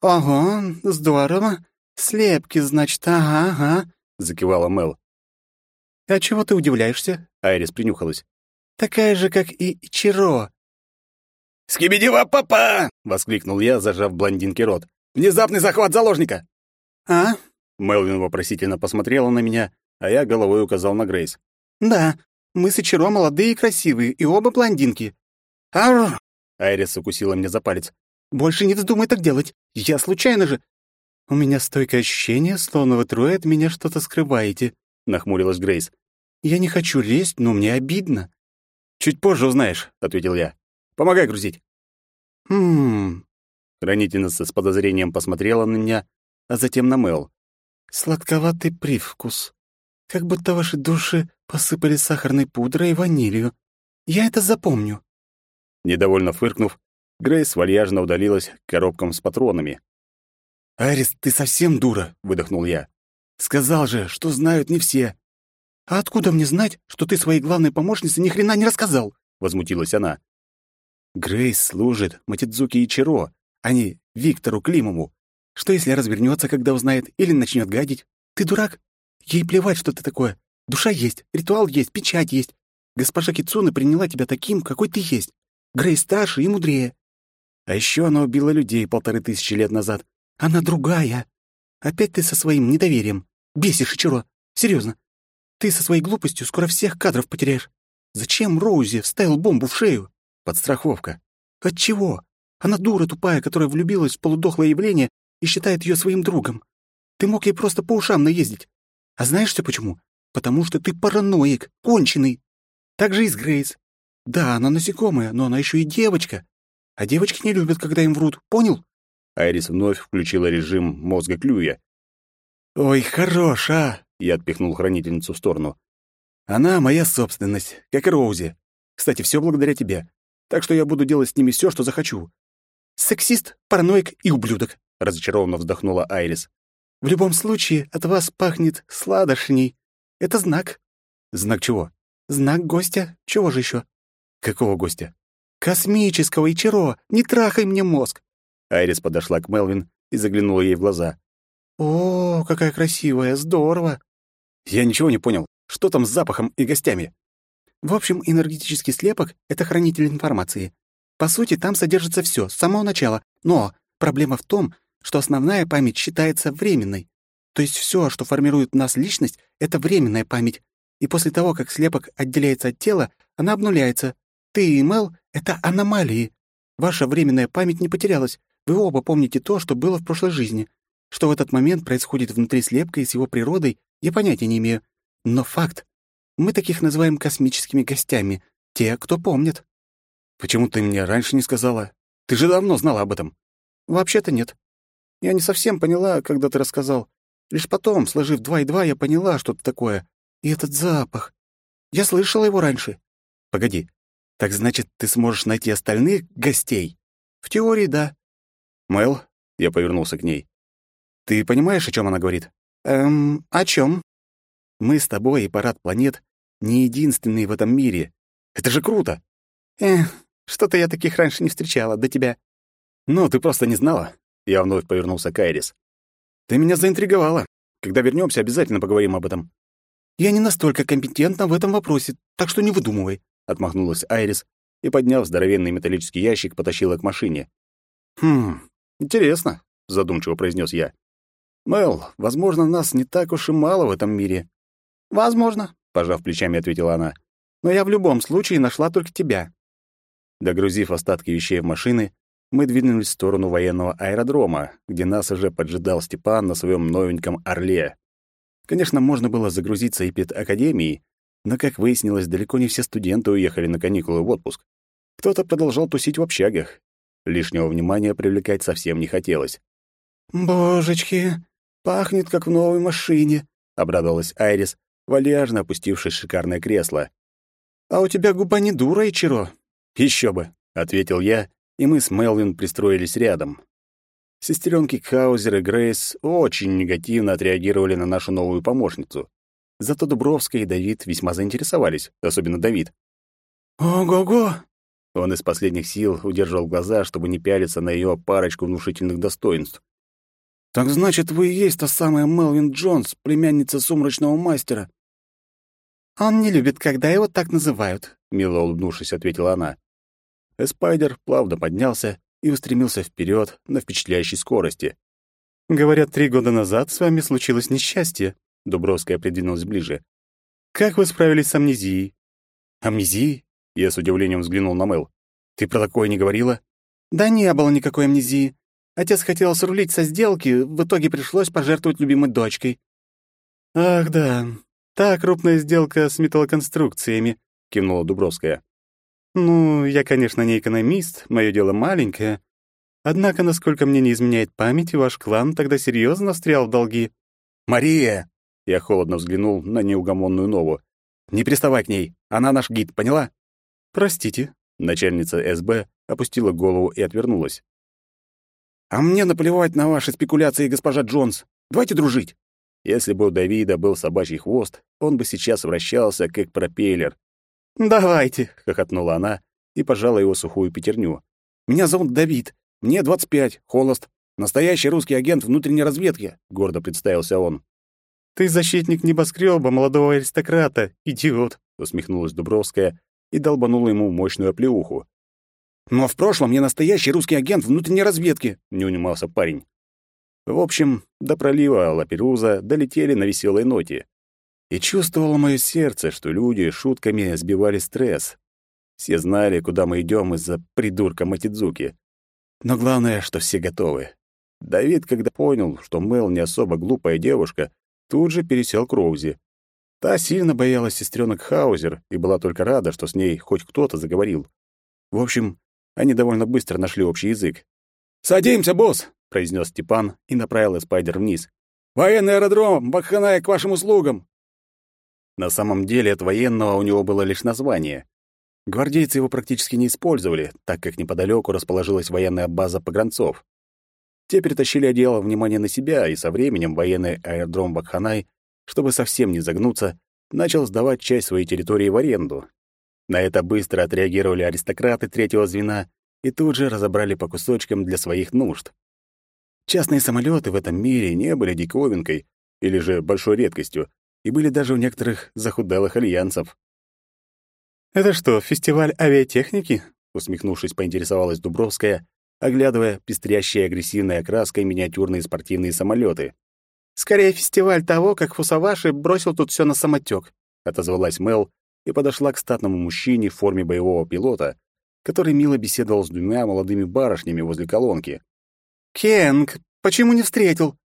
Ого, здорово. Слепки, значит, ага, ага, закивала Мел. А чего ты удивляешься? Айрис принюхалась. Такая же, как и Чиро. «Скибидива папа!» — воскликнул я, зажав блондинке рот. «Внезапный захват заложника!» «А?» Мелвин вопросительно посмотрела на меня, а я головой указал на Грейс. «Да, мы с Ичиро молодые и красивые, и оба блондинки». «Арр!» Айрис укусила мне за палец. «Больше не вздумай так делать. Я случайно же...» «У меня стойкое ощущение, словно вы трое от меня что-то скрываете», — нахмурилась Грейс. «Я не хочу лезть, но мне обидно». «Чуть позже узнаешь», — ответил я. «Помогай грузить». «Хм...» Хранительница с подозрением посмотрела на меня, а затем на Мэл. «Сладковатый привкус. Как будто ваши души посыпали сахарной пудрой и ванилью. Я это запомню». Недовольно фыркнув, Грейс вальяжно удалилась к коробкам с патронами. «Арис, ты совсем дура!» — выдохнул я. «Сказал же, что знают не все». «А откуда мне знать, что ты своей главной помощнице ни хрена не рассказал?» — возмутилась она. «Грейс служит Матидзуки Ичиро, а не Виктору Климову. Что если развернется, когда узнает, или начнет гадить? Ты дурак? Ей плевать, что ты такое. Душа есть, ритуал есть, печать есть. Госпожа Кицуна приняла тебя таким, какой ты есть. Грей старше и мудрее. А еще она убила людей полторы тысячи лет назад. Она другая. Опять ты со своим недоверием. Бесишь, Ичиро. Серьезно. Ты со своей глупостью скоро всех кадров потеряешь. Зачем Роузи вставил бомбу в шею? Подстраховка. От чего? Она дура тупая, которая влюбилась в полудохлое явление и считает ее своим другом. Ты мог ей просто по ушам наездить. А знаешь что почему? Потому что ты параноик, конченый. Так же и с Грейс. Да, она насекомая, но она еще и девочка. А девочки не любят, когда им врут, понял? Айрис вновь включила режим мозга Клюя. «Ой, хорош, а!» — я отпихнул хранительницу в сторону. «Она моя собственность, как и Роузи. Кстати, все благодаря тебе. Так что я буду делать с ними все, что захочу. Сексист, параноик и ублюдок», — разочарованно вздохнула Айрис. «В любом случае, от вас пахнет сладошней. Это знак». «Знак чего?» «Знак гостя. Чего же еще? «Какого гостя?» «Космического, Ичиро! Не трахай мне мозг!» Айрис подошла к Мелвин и заглянула ей в глаза. «О, какая красивая! Здорово!» «Я ничего не понял. Что там с запахом и гостями?» В общем, энергетический слепок — это хранитель информации. По сути, там содержится все с самого начала. Но проблема в том, что основная память считается временной. То есть все, что формирует в нас личность, — это временная память. И после того, как слепок отделяется от тела, она обнуляется. Ты и Мел — это аномалии. Ваша временная память не потерялась. Вы оба помните то, что было в прошлой жизни. Что в этот момент происходит внутри слепка и с его природой, я понятия не имею. Но факт. Мы таких называем космическими гостями. Те, кто помнит. Почему ты мне раньше не сказала? Ты же давно знала об этом. Вообще-то нет. Я не совсем поняла, когда ты рассказал. Лишь потом, сложив два и два, я поняла, что это такое. И этот запах. Я слышала его раньше. Погоди. Так значит, ты сможешь найти остальных гостей? В теории, да. Мэл, я повернулся к ней. Ты понимаешь, о чем она говорит? Эм, о чем? Мы с тобой и парад планет не единственные в этом мире. Это же круто. Эх, что-то я таких раньше не встречала до тебя. Ну, ты просто не знала. Я вновь повернулся к Айрис. Ты меня заинтриговала. Когда вернемся, обязательно поговорим об этом. Я не настолько компетентна в этом вопросе, так что не выдумывай, отмахнулась Айрис и, подняв здоровенный металлический ящик, потащила к машине. Хм, интересно, задумчиво произнес я. Мэл, возможно, нас не так уж и мало в этом мире. «Возможно», — пожав плечами, ответила она. «Но я в любом случае нашла только тебя». Догрузив остатки вещей в машины, мы двинулись в сторону военного аэродрома, где нас уже поджидал Степан на своем новеньком «Орле». Конечно, можно было загрузиться и перед академией, но, как выяснилось, далеко не все студенты уехали на каникулы в отпуск. Кто-то продолжал тусить в общагах. Лишнего внимания привлекать совсем не хотелось. «Божечки, пахнет, как в новой машине», — обрадовалась Айрис, вальяжно опустившись в шикарное кресло. «А у тебя губа не дура, Ичиро?» «Еще бы», — ответил я, и мы с Мелвин пристроились рядом. Сестренки Хаузер и Грейс очень негативно отреагировали на нашу новую помощницу. Зато Дубровская и Давид весьма заинтересовались, особенно Давид. «Ого-го!» Он из последних сил удержал глаза, чтобы не пялиться на ее парочку внушительных достоинств. «Так значит, вы и есть та самая Мелвин Джонс, племянница сумрачного мастера?» «Он не любит, когда его так называют», — мило улыбнувшись, ответила она. Эспайдер плавно поднялся и устремился вперед на впечатляющей скорости. «Говорят, три года назад с вами случилось несчастье», — Дубровская придвинулась ближе. «Как вы справились с амнезией?» «Амнезией?» — я с удивлением взглянул на Мэл. «Ты про такое не говорила?» «Да не было никакой амнезии. Отец хотел срулить со сделки, в итоге пришлось пожертвовать любимой дочкой». «Ах да, та крупная сделка с металлоконструкциями», — кивнула Дубровская. «Ну, я, конечно, не экономист, мое дело маленькое. Однако, насколько мне не изменяет память, ваш клан тогда серьезно встрял в долги». «Мария!» — я холодно взглянул на неугомонную Нову. «Не приставай к ней, она наш гид, поняла?» «Простите», — начальница СБ опустила голову и отвернулась. «А мне наплевать на ваши спекуляции, госпожа Джонс. Давайте дружить». Если бы у Давида был собачий хвост, он бы сейчас вращался, как пропеллер. «Давайте», — хохотнула она и пожала его сухую пятерню. «Меня зовут Давид. Мне 25, холост. Настоящий русский агент внутренней разведки», — гордо представился он. «Ты защитник небоскреба, молодого аристократа, идиот», — усмехнулась Дубровская и долбанула ему мощную оплеуху. «Но в прошлом я настоящий русский агент внутренней разведки», — не унимался парень. В общем, до пролива Лаперуза долетели на веселой ноте. И чувствовало мое сердце, что люди шутками сбивали стресс. Все знали, куда мы идем из-за придурка Матидзуки. Но главное, что все готовы. Давид, когда понял, что Мел не особо глупая девушка, тут же пересел к Роузи. Та сильно боялась сестренок Хаузер и была только рада, что с ней хоть кто-то заговорил. В общем, они довольно быстро нашли общий язык. «Садимся, босс!» — произнес Степан и направил Спайдер вниз. «Военный аэродром! Бакханая к вашим услугам!» На самом деле от военного у него было лишь название. Гвардейцы его практически не использовали, так как неподалеку расположилась военная база погранцов. Те перетащили дело внимание на себя, и со временем военный аэродром Бакханай, чтобы совсем не загнуться, начал сдавать часть своей территории в аренду. На это быстро отреагировали аристократы третьего звена и тут же разобрали по кусочкам для своих нужд. Частные самолеты в этом мире не были диковинкой или же большой редкостью, и были даже у некоторых захудалых альянсов. «Это что, фестиваль авиатехники?» усмехнувшись, поинтересовалась Дубровская, оглядывая пестрящие агрессивной окраской миниатюрные спортивные самолеты. «Скорее фестиваль того, как Фусаваши бросил тут все на самотек», отозвалась Мел и подошла к статному мужчине в форме боевого пилота, который мило беседовал с двумя молодыми барышнями возле колонки. «Кенг, почему не встретил?»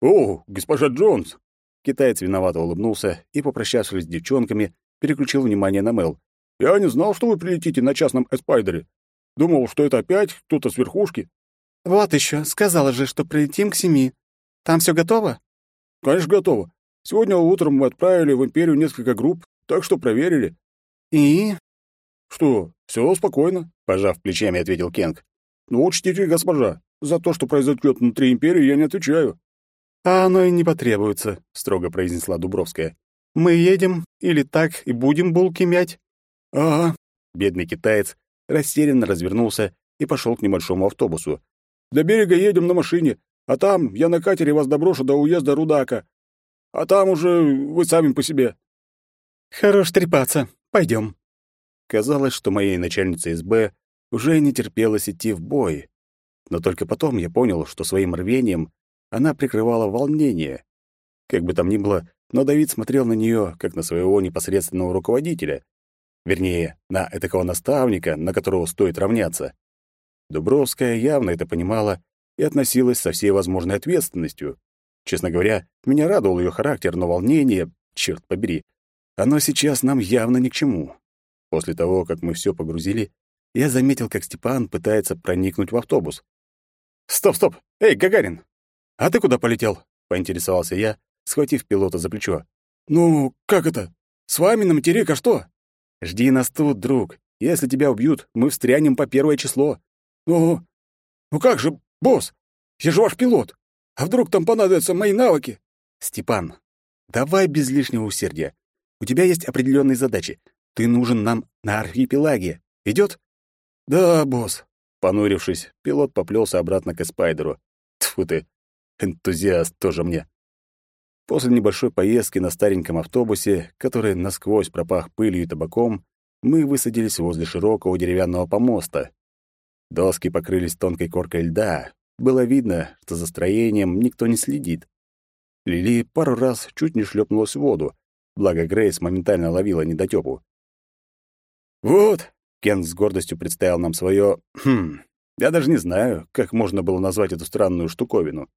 «О, госпожа Джонс!» Китаец виновато улыбнулся и, попрощавшись с девчонками, переключил внимание на Мел. «Я не знал, что вы прилетите на частном эспайдере. Думал, что это опять кто-то с верхушки». «Вот еще, сказала же, что прилетим к семи. Там все готово?» «Конечно, готово. Сегодня утром мы отправили в Империю несколько групп, так что проверили». «И?» «Что, все спокойно», — пожав плечами, ответил Кенг. «Но учтите, госпожа, за то, что произойдет внутри Империи, я не отвечаю». «А оно и не потребуется», — строго произнесла Дубровская. «Мы едем, или так и будем булки мять?» «Ага». Бедный китаец растерянно развернулся и пошел к небольшому автобусу. «До берега едем на машине, а там я на катере вас доброшу до уезда Рудака. А там уже вы сами по себе». «Хорош трепаться. Пойдем». Казалось, что моей начальнице СБ уже не терпелось идти в бой. Но только потом я понял, что своим рвением она прикрывала волнение. Как бы там ни было, но Давид смотрел на нее как на своего непосредственного руководителя. Вернее, на этакого наставника, на которого стоит равняться. Дубровская явно это понимала и относилась со всей возможной ответственностью. Честно говоря, меня радовал ее характер, но волнение, черт побери, оно сейчас нам явно ни к чему. После того, как мы все погрузили, я заметил, как Степан пытается проникнуть в автобус. «Стоп, стоп! Эй, Гагарин, «А ты куда полетел?» — поинтересовался я, схватив пилота за плечо. «Ну, как это? С вами на материк, а что?» «Жди нас тут, друг. Если тебя убьют, мы встрянем по первое число». «Ну, ну как же, босс? Я же ваш пилот. А вдруг там понадобятся мои навыки?» «Степан, давай без лишнего усердия. У тебя есть определенные задачи. Ты нужен нам на архипелаге. Идет? «Да, босс». Понурившись, пилот поплелся обратно к Спайдеру. Тьфу ты, Энтузиаст тоже мне. После небольшой поездки на стареньком автобусе, который насквозь пропах пылью и табаком, мы высадились возле широкого деревянного помоста. Доски покрылись тонкой коркой льда. Было видно, что за строением никто не следит. Лили пару раз чуть не шлепнулась в воду, благо Грейс моментально ловила недотёпу. «Вот!» — Кен с гордостью представил нам своё... Хм, я даже не знаю, как можно было назвать эту странную штуковину.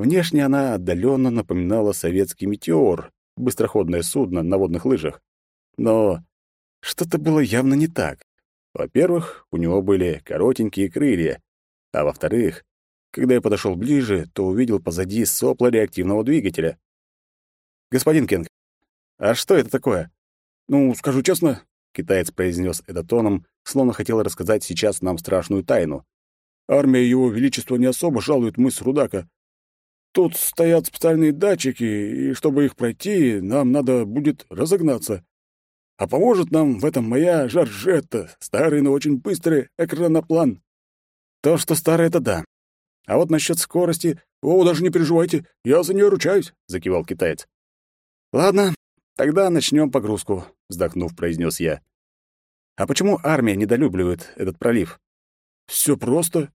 Внешне она отдаленно напоминала советский «Метеор», быстроходное судно на водных лыжах. Но что-то было явно не так. Во-первых, у него были коротенькие крылья, а во-вторых, когда я подошел ближе, то увидел позади сопла реактивного двигателя. «Господин Кенг, а что это такое?» «Ну, скажу честно», — китаец произнес это тоном, словно хотел рассказать сейчас нам страшную тайну. «Армия Его Величества не особо жалует мыс Рудака, Тут стоят специальные датчики, и чтобы их пройти, нам надо будет разогнаться. А поможет нам в этом моя Жоржетта, старый, но очень быстрый экраноплан. То, что старый, это да. А вот насчет скорости... О, даже не переживайте, я за нее ручаюсь, — закивал китаец. Ладно, тогда начнем погрузку, — вздохнув, произнес я. А почему армия недолюбливает этот пролив? Все просто.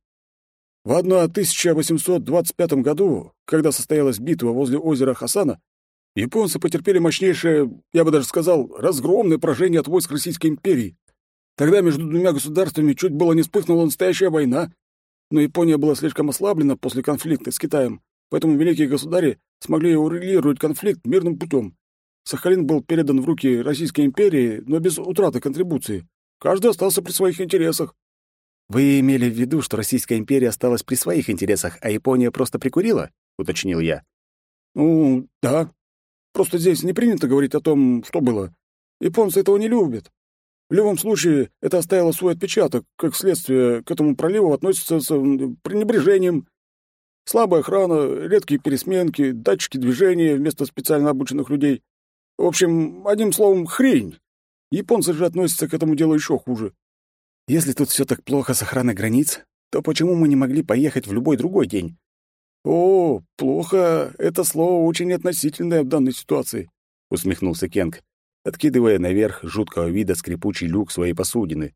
В 1825 году, когда состоялась битва возле озера Хасана, японцы потерпели мощнейшее, я бы даже сказал, разгромное поражение от войск Российской империи. Тогда между двумя государствами чуть было не вспыхнула настоящая война, но Япония была слишком ослаблена после конфликта с Китаем, поэтому великие государи смогли урегулировать конфликт мирным путем. Сахалин был передан в руки Российской империи, но без утраты контрибуции. Каждый остался при своих интересах. «Вы имели в виду, что Российская империя осталась при своих интересах, а Япония просто прикурила?» — уточнил я. «Ну, да. Просто здесь не принято говорить о том, что было. Японцы этого не любят. В любом случае, это оставило свой отпечаток, как следствие к этому проливу относится с пренебрежением. Слабая охрана, редкие пересменки, датчики движения вместо специально обученных людей. В общем, одним словом, хрень. Японцы же относятся к этому делу еще хуже. Если тут все так плохо с охраной границ, то почему мы не могли поехать в любой другой день? О, плохо — это слово очень относительное в данной ситуации, — усмехнулся Кенг откидывая наверх жуткого вида скрипучий люк своей посудины.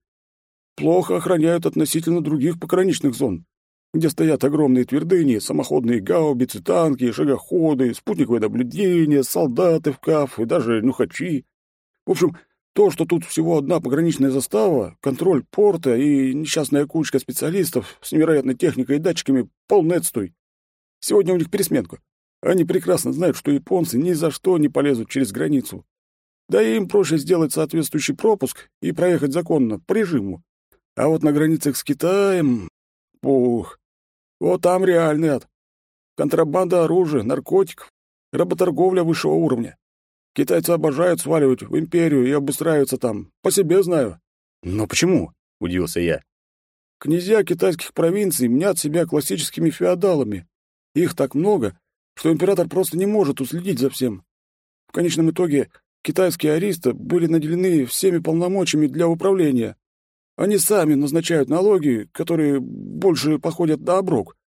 «Плохо охраняют относительно других пограничных зон, где стоят огромные твердыни, самоходные гаубицы, танки, шагоходы, спутниковое наблюдение, солдаты в каф и даже нюхачи. В общем, то, что тут всего одна пограничная застава, контроль порта и несчастная кучка специалистов с невероятной техникой и датчиками — полный отстой. Сегодня у них пересменка. Они прекрасно знают, что японцы ни за что не полезут через границу. Да и им проще сделать соответствующий пропуск и проехать законно, по режиму. А вот на границах с Китаем... Ух, вот там реальный ад. Контрабанда оружия, наркотиков, работорговля высшего уровня. Китайцы обожают сваливать в империю и обустраиваться там. По себе знаю. Но почему? — удивился я. Князья китайских провинций мнят себя классическими феодалами. Их так много, что император просто не может уследить за всем. В конечном итоге Китайские аристы были наделены всеми полномочиями для управления. Они сами назначают налоги, которые больше походят на оброк.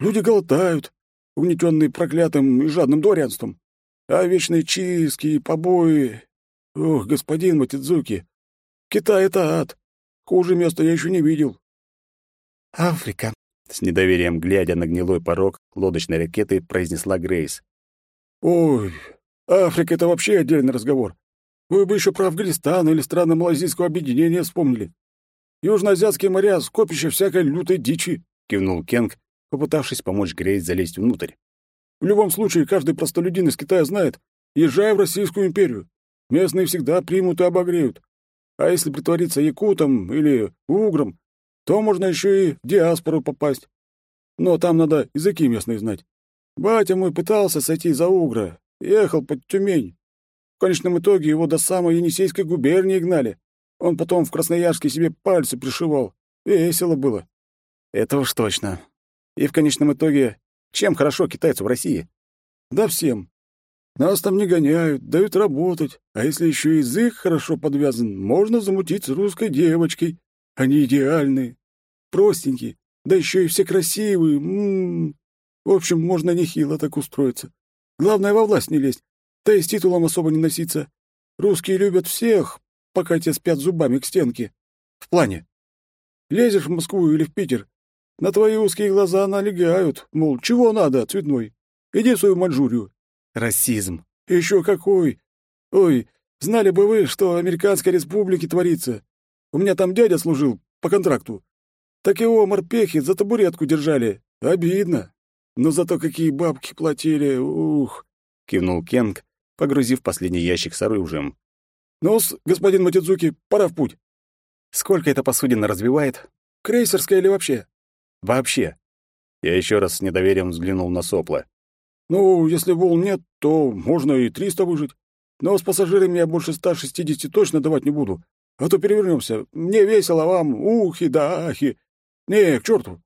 Люди голодают, угнетенные проклятым и жадным дворянством. А вечные чистки и побои... Ох, господин Матидзуки, Китай — это ад. Хуже места я еще не видел. «Африка», — с недоверием глядя на гнилой порог лодочной ракеты, произнесла Грейс. «Ой, Африка — это вообще отдельный разговор. Вы бы еще про Афганистан или страны Малайзийского объединения вспомнили. Южноазиатские моря — скопище всякой лютой дичи», — кивнул Кенг, попытавшись помочь Грейс залезть внутрь. «В любом случае, каждый простолюдин из Китая знает, езжай в Российскую империю. Местные всегда примут и обогреют. А если притвориться якутом или угром, то можно еще и в диаспору попасть. Но там надо языки местные знать. Батя мой пытался сойти за угра, Ехал под Тюмень. В конечном итоге его до самой Енисейской губернии гнали. Он потом в Красноярске себе пальцы пришивал. Весело было. Это уж точно. И в конечном итоге, чем хорошо китайцу в России? Да всем. Нас там не гоняют, дают работать. А если еще язык хорошо подвязан, можно замутить с русской девочкой. Они идеальные, простенькие, да еще и все красивые. М -м -м. В общем, можно нехило так устроиться. Главное, во власть не лезть, да и с титулом особо не носиться. Русские любят всех, пока те спят зубами к стенке. В плане. Лезешь в Москву или в Питер, на твои узкие глаза налегают, мол, чего надо, цветной? Иди в свою Маньчжурию. Расизм. Еще какой. Ой, знали бы вы, что Американской республике творится. У меня там дядя служил по контракту. Так его морпехи за табуретку держали. Обидно. Но зато какие бабки платили, ух!» — кивнул Кенг, погрузив последний ящик с оружием. ну господин Матидзуки, пора в путь». «Сколько эта посудина развивает?» «Крейсерская или вообще?» «Вообще». Я еще раз с недоверием взглянул на сопла. «Ну, если волн нет, то можно и триста выжить. Но с пассажирами я больше ста шестидесяти точно давать не буду. А то перевернемся. Мне весело, вам ухи да ахи. Не, к черту.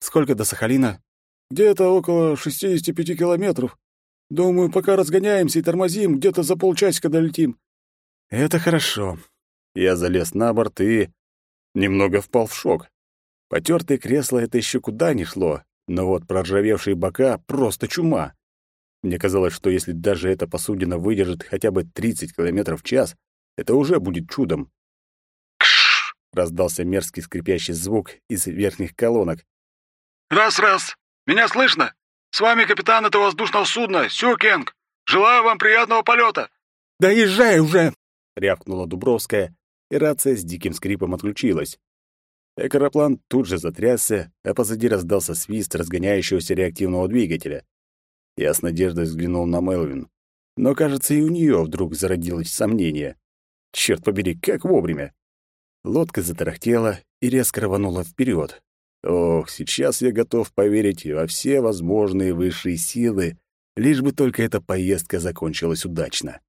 Сколько до Сахалина? Где-то около 65 километров. Думаю, пока разгоняемся и тормозим, где-то за полчасика долетим. Это хорошо. Я залез на борт и немного впал в шок. Потертое кресло — это еще куда ни шло. Но вот проржавевшие бока — просто чума. Мне казалось, что если даже эта посудина выдержит хотя бы 30 км в час, это уже будет чудом. «Кш!» — раздался мерзкий скрипящий звук из верхних колонок. «Раз-раз! Меня слышно? С вами капитан этого воздушного судна, Сю Кенг. Желаю вам приятного полета!» «Да езжай уже!» — рявкнула Дубровская, и рация с диким скрипом отключилась. Экороплан тут же затрясся, а позади раздался свист разгоняющегося реактивного двигателя. Я с надеждой взглянул на Мелвин. Но, кажется, и у нее вдруг зародилось сомнение. Черт побери, как вовремя! Лодка затарахтела и резко рванула вперед. Ох, сейчас я готов поверить во все возможные высшие силы, лишь бы только эта поездка закончилась удачно.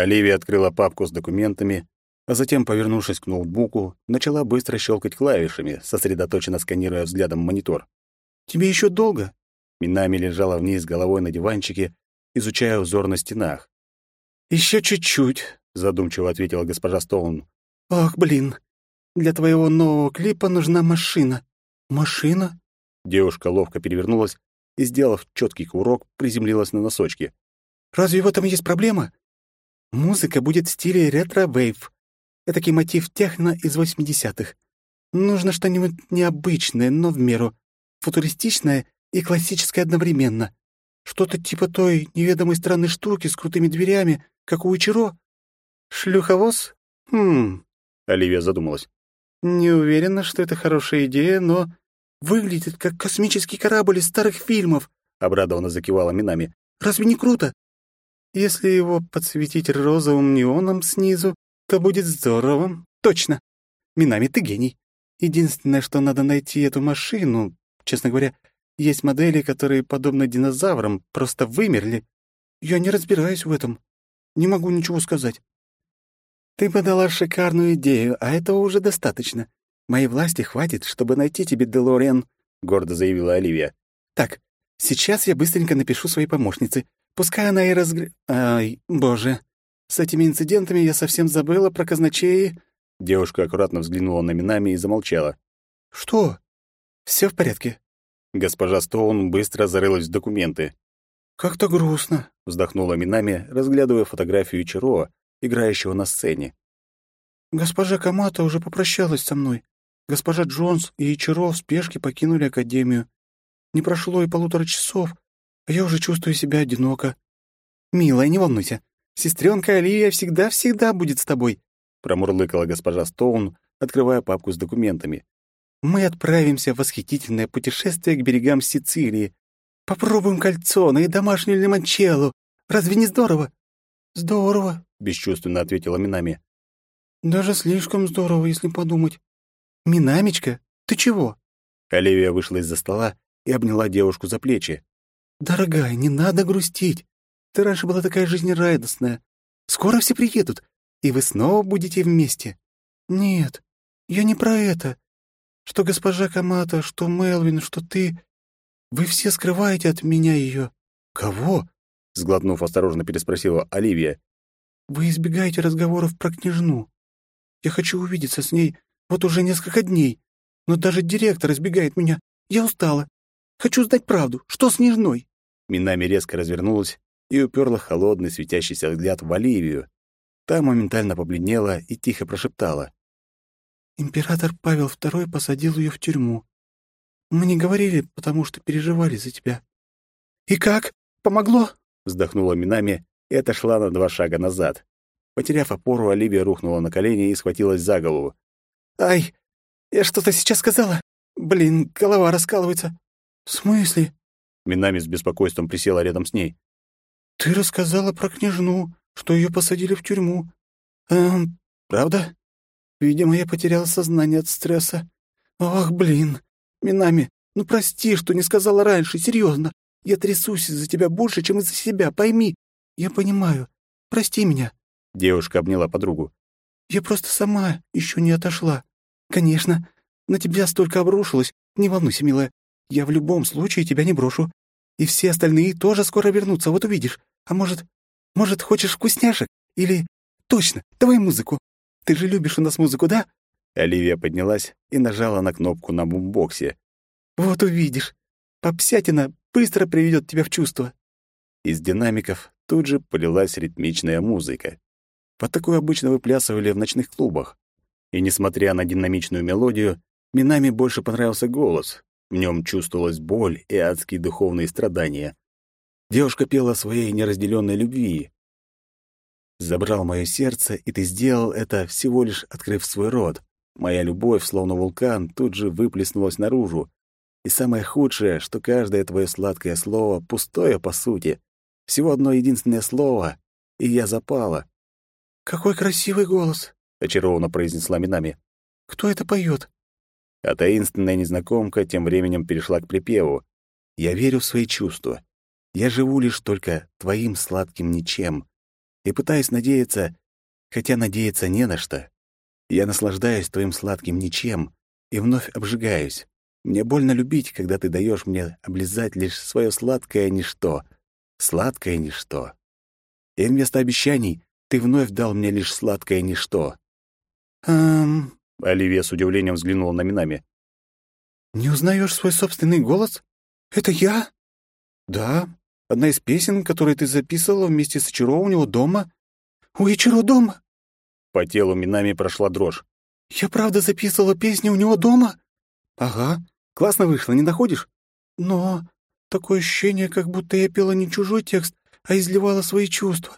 Оливия открыла папку с документами, а затем, повернувшись к ноутбуку, начала быстро щелкать клавишами, сосредоточенно сканируя взглядом монитор. «Тебе еще долго?» Минами лежала вниз головой на диванчике, изучая узор на стенах. Еще чуть-чуть», — задумчиво ответила госпожа Стоун. «Ох, блин, для твоего нового клипа нужна машина». «Машина?» Девушка ловко перевернулась и, сделав четкий курок, приземлилась на носочки. «Разве в этом есть проблема? Музыка будет в стиле retrowave. Этакий мотив техно из 80-х. Нужно что-нибудь необычное, но в меру. Футуристичное и классическое одновременно. Что-то типа той неведомой странной штуки с крутыми дверями, как у Ичиро. Шлюховоз? Хм... Оливия задумалась. Не уверена, что это хорошая идея, но выглядит как космический корабль из старых фильмов, обрадованно закивала Минами. Разве не круто? Если его подсветить розовым неоном снизу, то будет здорово. Точно. Минами, ты гений. Единственное, что надо найти эту машину. Честно говоря, есть модели, которые, подобно динозаврам, просто вымерли. Я не разбираюсь в этом. Не могу ничего сказать. Ты подала шикарную идею, а этого уже достаточно. Моей власти хватит, чтобы найти тебе Делориан, — гордо заявила Оливия. Так, сейчас я быстренько напишу своей помощнице. Пускай она и разгр... Ай, боже. С этими инцидентами я совсем забыла про казначеи. Девушка аккуратно взглянула на Минами и замолчала. Что? Все в порядке? Госпожа Стоун быстро зарылась в документы. «Как-то грустно», — вздохнула Минами, разглядывая фотографию Чиро, играющего на сцене. «Госпожа Камата уже попрощалась со мной. Госпожа Джонс и Ичиро в спешке покинули Академию. Не прошло и полутора часов, я уже чувствую себя одиноко. Милая, не волнуйся. Сестренка Алия всегда-всегда будет с тобой», — промурлыкала госпожа Стоун, открывая папку с документами. «Мы отправимся в восхитительное путешествие к берегам Сицилии. Попробуем кольцо, и домашнюю лимончеллу. Разве не здорово?» «Здорово», — бесчувственно ответила Минами. «Даже слишком здорово, если подумать. Минамечка, ты чего?» Оливия вышла из-за стола и обняла девушку за плечи. «Дорогая, не надо грустить. Ты раньше была такая жизнерадостная. Скоро все приедут, и вы снова будете вместе. Нет, я не про это. Что госпожа Камата, что Мелвин, что ты... Вы все скрываете от меня ее. Кого? Сглотнув, осторожно переспросила Оливия. Вы избегаете разговоров про княжну. Я хочу увидеться с ней вот уже несколько дней, но даже директор избегает меня. Я устала. Хочу знать правду. Что с Нежной?» Минами резко развернулась и уперла холодный светящийся взгляд в Оливию. Та моментально побледнела и тихо прошептала. «Император Павел II посадил ее в тюрьму. Мы не говорили, потому что переживали за тебя». «И как? Помогло?» — вздохнула Минами и отошла на два шага назад. Потеряв опору, Оливия рухнула на колени и схватилась за голову. «Ай, я что-то сейчас сказала? Блин, голова раскалывается. «В смысле?» Минами с беспокойством присела рядом с ней. «Ты рассказала про княжну, что ее посадили в тюрьму. Эм, правда? Видимо, я потеряла сознание от стресса. Ох, блин. Минами, ну прости, что не сказала раньше, серьезно. Я трясусь из-за тебя больше, чем из-за себя, пойми. Я понимаю. Прости меня». Девушка обняла подругу. «Я просто сама еще не отошла. Конечно, на тебя столько обрушилось. Не волнуйся, милая. Я в любом случае тебя не брошу. И все остальные тоже скоро вернутся, вот увидишь. А может, может, хочешь вкусняшек? Или точно! Давай музыку! Ты же любишь у нас музыку, да?» Оливия поднялась и нажала на кнопку на бумбоксе. «Вот увидишь. Попсятина быстро приведет тебя в чувство». Из динамиков тут же полилась ритмичная музыка. Под такую обычно выплясывали в ночных клубах. И несмотря на динамичную мелодию, Минами больше понравился голос. В нем чувствовалась боль и адские духовные страдания. Девушка пела о своей неразделенной любви. «Забрал мое сердце, и ты сделал это, всего лишь открыв свой рот. Моя любовь, словно вулкан, тут же выплеснулась наружу. И самое худшее, что каждое твое сладкое слово пустое по сути. Всего одно единственное слово, и я запала. «Какой красивый голос!» — очарованно произнесла Минами. «Кто это поет? А таинственная незнакомка тем временем перешла к припеву. «Я верю в свои чувства. Я живу лишь только твоим сладким ничем. И пытаюсь надеяться, хотя надеяться не на что. Я наслаждаюсь твоим сладким ничем и вновь обжигаюсь. Мне больно любить, когда ты даешь мне облизать лишь свое сладкое ничто. Сладкое ничто. И вместо обещаний ты вновь дал мне лишь сладкое ничто. Эм, Оливия с удивлением взглянула на Минами. Не узнаешь свой собственный голос? Это я? Да, одна из песен, которые ты записывала вместе с Ичиро у него дома. У Ичиро дома? По телу Минами прошла дрожь. Я правда записывала песни у него дома? Ага, классно вышло, не находишь? Но такое ощущение, как будто я пела не чужой текст, а изливала свои чувства.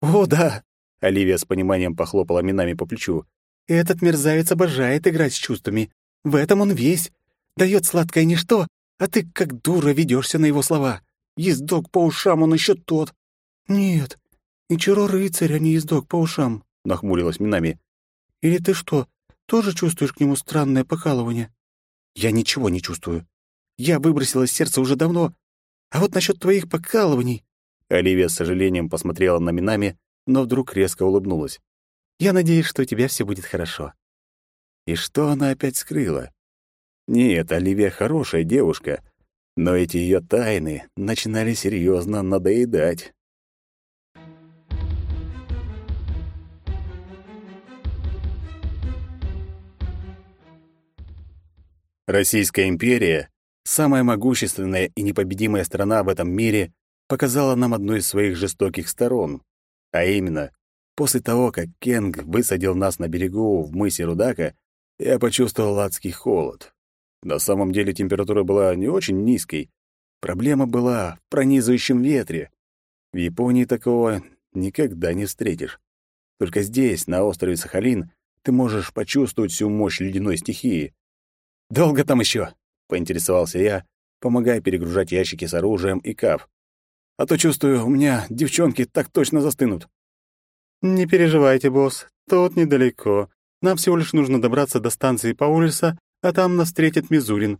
«О, да!» — Оливия с пониманием похлопала минами по плечу. «Этот мерзавец обожает играть с чувствами. В этом он весь. Дает сладкое ничто, а ты как дура ведешься на его слова. Ездок по ушам он еще тот». «Нет, Ичиро рыцарь, а не ездок по ушам», — нахмурилась Минами. «Или ты что, тоже чувствуешь к нему странное покалывание?» «Я ничего не чувствую. Я выбросила из сердца уже давно. А вот насчет твоих покалываний...» Оливия с сожалением посмотрела на Минами, но вдруг резко улыбнулась. «Я надеюсь, что у тебя все будет хорошо». И что она опять скрыла? Нет, Оливия хорошая девушка, но эти ее тайны начинали серьезно надоедать. Российская империя, самая могущественная и непобедимая страна в этом мире, показала нам одну из своих жестоких сторон. А именно, после того, как Кенг высадил нас на берегу в мысе Рудака, я почувствовал адский холод. На самом деле температура была не очень низкой. Проблема была в пронизывающем ветре. В Японии такого никогда не встретишь. Только здесь, на острове Сахалин, ты можешь почувствовать всю мощь ледяной стихии. «Долго там еще?» — поинтересовался я, помогая перегружать ящики с оружием и каф. А то, чувствую, у меня девчонки так точно застынут». «Не переживайте, босс, тут недалеко. Нам всего лишь нужно добраться до станции Паулиса, а там нас встретит Мизурин.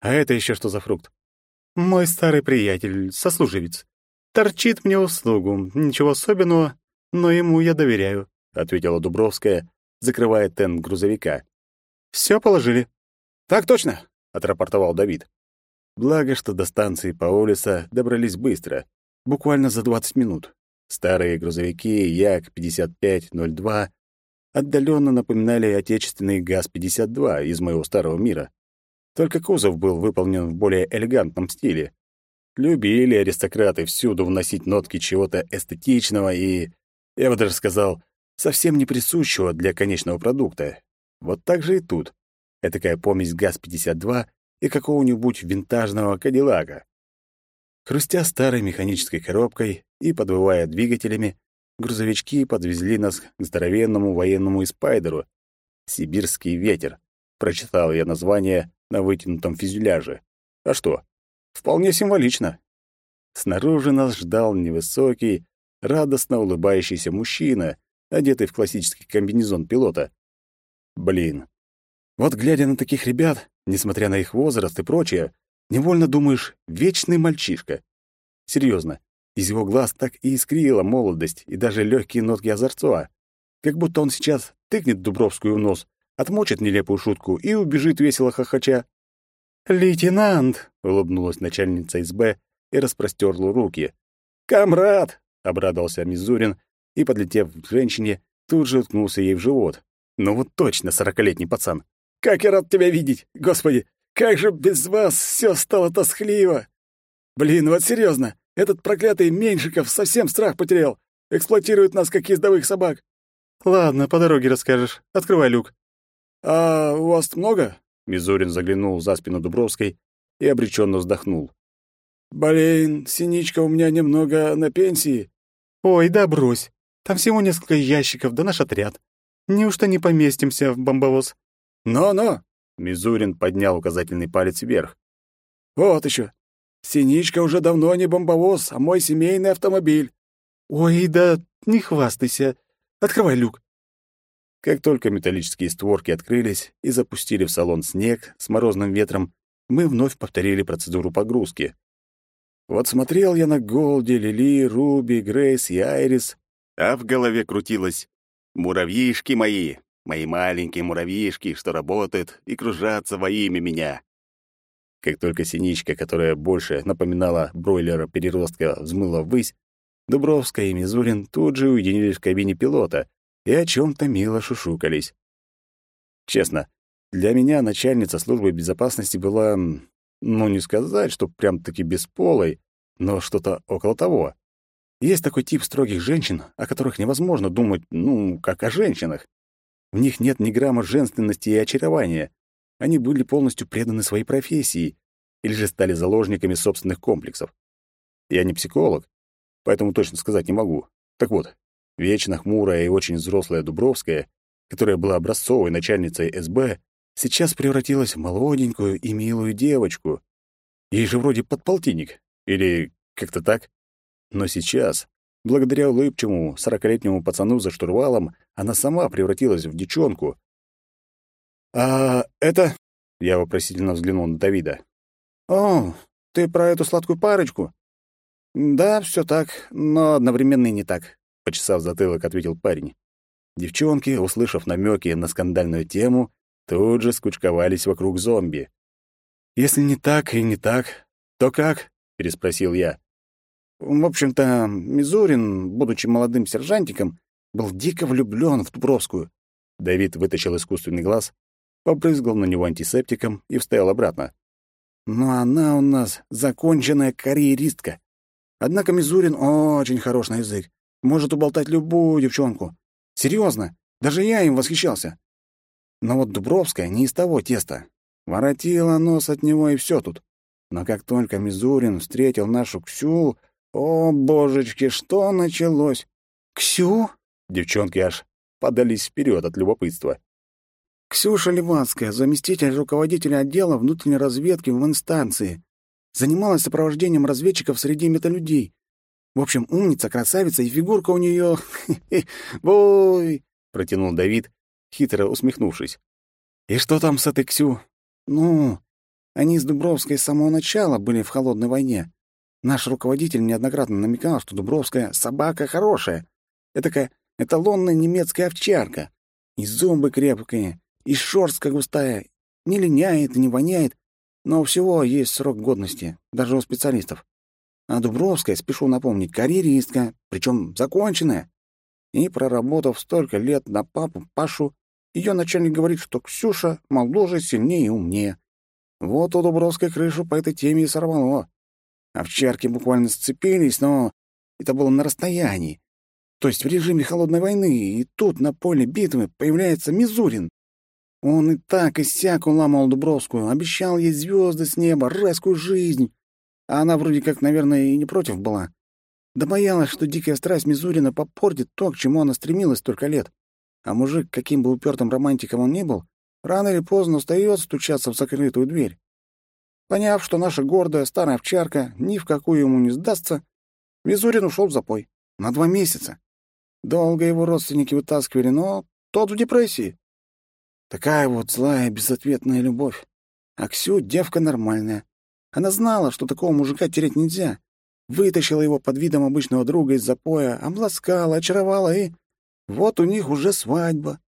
А это еще что за фрукт? Мой старый приятель, сослуживец. Торчит мне услугу, ничего особенного, но ему я доверяю», — ответила Дубровская, закрывая тент грузовика. «Все положили?» «Так точно», — отрапортовал Давид. Благо, что до станции Паолиса добрались быстро, буквально за 20 минут. Старые грузовики Як-5502 отдаленно напоминали отечественный ГАЗ-52 из моего старого мира. Только кузов был выполнен в более элегантном стиле. Любили аристократы всюду вносить нотки чего-то эстетичного и, я бы даже сказал, совсем не присущего для конечного продукта. Вот так же и тут. Этакая помесь ГАЗ-52 и какого-нибудь винтажного кадиллака. Хрустя старой механической коробкой и подвывая двигателями, грузовички подвезли нас к здоровенному военному спайдеру. «Сибирский ветер», — прочитал я название на вытянутом фюзеляже. А что? Вполне символично. Снаружи нас ждал невысокий, радостно улыбающийся мужчина, одетый в классический комбинезон пилота. Блин. Вот глядя на таких ребят, Несмотря на их возраст и прочее, невольно думаешь, вечный мальчишка. Серьезно, из его глаз так и искрила молодость и даже легкие нотки озорца. Как будто он сейчас тыкнет Дубровскую в нос, отмочит нелепую шутку и убежит весело хохоча. «Лейтенант!» — улыбнулась начальница СБ и распростерла руки. «Камрад!» — обрадовался Мизурин и, подлетев к женщине, тут же уткнулся ей в живот. Ну вот точно сорокалетний пацан. «Как я рад тебя видеть! Господи, как же без вас все стало тоскливо! Блин, вот серьезно, этот проклятый Меньшиков совсем страх потерял. Эксплуатирует нас, как ездовых собак. Ладно, по дороге расскажешь. Открывай люк. А у вас много? Мизурин заглянул за спину Дубровской и обреченно вздохнул. Блин, синичка у меня немного на пенсии. Ой, да брось. Там всего несколько ящиков, да наш отряд. Неужто не поместимся в бомбовоз? Но-но! Мизурин поднял указательный палец вверх. Вот еще. Синичка уже давно не бомбовоз, а мой семейный автомобиль. Ой, да не хвастайся. Открывай люк. Как только металлические створки открылись и запустили в салон снег с морозным ветром, мы вновь повторили процедуру погрузки. Вот смотрел я на Голди, Лили, Руби, Грейс и Айрис, а в голове крутилось «Муравьишки мои, мои маленькие муравьишки, что работают и кружатся во имя меня». Как только синичка, которая больше напоминала бройлера-переростка, взмыла ввысь, Дубровская и Мизулин тут же уединились в кабине пилота и о чем то мило шушукались. Честно, для меня начальница службы безопасности была, ну, не сказать, что прям-таки бесполой, но что-то около того. Есть такой тип строгих женщин, о которых невозможно думать, ну, как о женщинах. В них нет ни грамма женственности и очарования. Они были полностью преданы своей профессии или же стали заложниками собственных комплексов. Я не психолог, поэтому точно сказать не могу. Так вот, вечно хмурая и очень взрослая Дубровская, которая была образцовой начальницей СБ, сейчас превратилась в молоденькую и милую девочку. Ей же вроде подполтинник, или как-то так. Но сейчас, благодаря улыбчивому сорокалетнему пацану за штурвалом, она сама превратилась в девчонку, «А это...» — я вопросительно взглянул на Давида. «О, ты про эту сладкую парочку?» «Да, все так, но одновременно и не так», — почесав затылок, ответил парень. Девчонки, услышав намеки на скандальную тему, тут же скучковались вокруг зомби. «Если не так и не так, то как?» — переспросил я. В общем-то, Мизурин, будучи молодым сержантиком, был дико влюблён в Дубровскую. Давид вытащил искусственный глаз побрызгал на него антисептиком и вставил обратно. Но она у нас законченная карьеристка. Однако Мизурин очень хорош на язык. Может уболтать любую девчонку. Серьезно, даже я им восхищался. Но вот Дубровская не из того теста. Воротила нос от него, и все тут. Но как только Мизурин встретил нашу Ксю... О, божечки, что началось? «Ксю?» Девчонки аж подались вперед от любопытства. Ксюша Ливанская, заместитель руководителя отдела внутренней разведки в инстанции. Занималась сопровождением разведчиков среди металюдей. В общем, умница, красавица, и фигурка у нее... Ой! протянул Давид, хитро усмехнувшись. «И что там с этой Ксю?» «Ну, они с Дубровской с самого начала были в холодной войне. Наш руководитель неоднократно намекал, что Дубровская — собака хорошая. Этакая эталонная немецкая овчарка. И зубы крепкие, и шерстка густая, не линяет не воняет, но у всего есть срок годности, даже у специалистов. А Дубровская, спешу напомнить, карьеристка, причем законченная. И проработав столько лет на папу Пашу, ее начальник говорит, что Ксюша моложе, сильнее и умнее. Вот у Дубровской крышу по этой теме и сорвало. Овчарки буквально сцепились, но это было на расстоянии. То есть в режиме холодной войны, и тут на поле битвы появляется Мизурин. Он и так и сяк уламывал Дубровскую, обещал ей звезды с неба, райскую жизнь. А она вроде как, наверное, и не против была. Да боялась, что дикая страсть Мизурина попортит то, к чему она стремилась столько лет. А мужик, каким бы упертым романтиком он ни был, рано или поздно устает стучаться в закрытую дверь. Поняв, что наша гордая старая овчарка ни в какую ему не сдастся, Мизурин ушел в запой. На два месяца. Долго его родственники вытаскивали, но тот в депрессии. Такая вот злая, безответная любовь. А Ксю — девка нормальная. Она знала, что такого мужика тереть нельзя. Вытащила его под видом обычного друга из запоя, обласкала, очаровала и... Вот у них уже свадьба.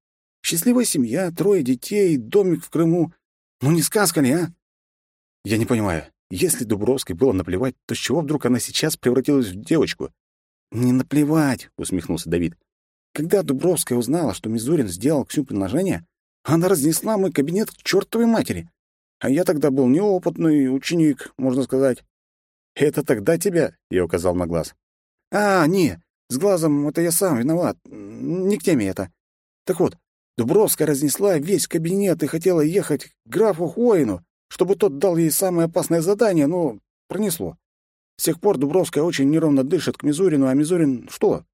Счастливая семья, трое детей, домик в Крыму. Ну не сказка ли, а? Я не понимаю, если Дубровской было наплевать, то с чего вдруг она сейчас превратилась в девочку? «Не наплевать», — усмехнулся Давид. «Когда Дубровская узнала, что Мизурин сделал Ксю предложение, она разнесла мой кабинет к чертовой матери. А я тогда был неопытный ученик, можно сказать». «Это тогда тебя?» — я указал на глаз. «А, не, с глазом это я сам виноват. Не к теме это. Так вот, Дубровская разнесла весь кабинет и хотела ехать к графу Хуэйну, чтобы тот дал ей самое опасное задание, но пронесло. С тех пор Дубровская очень неровно дышит к Мизурину, а Мизурин что?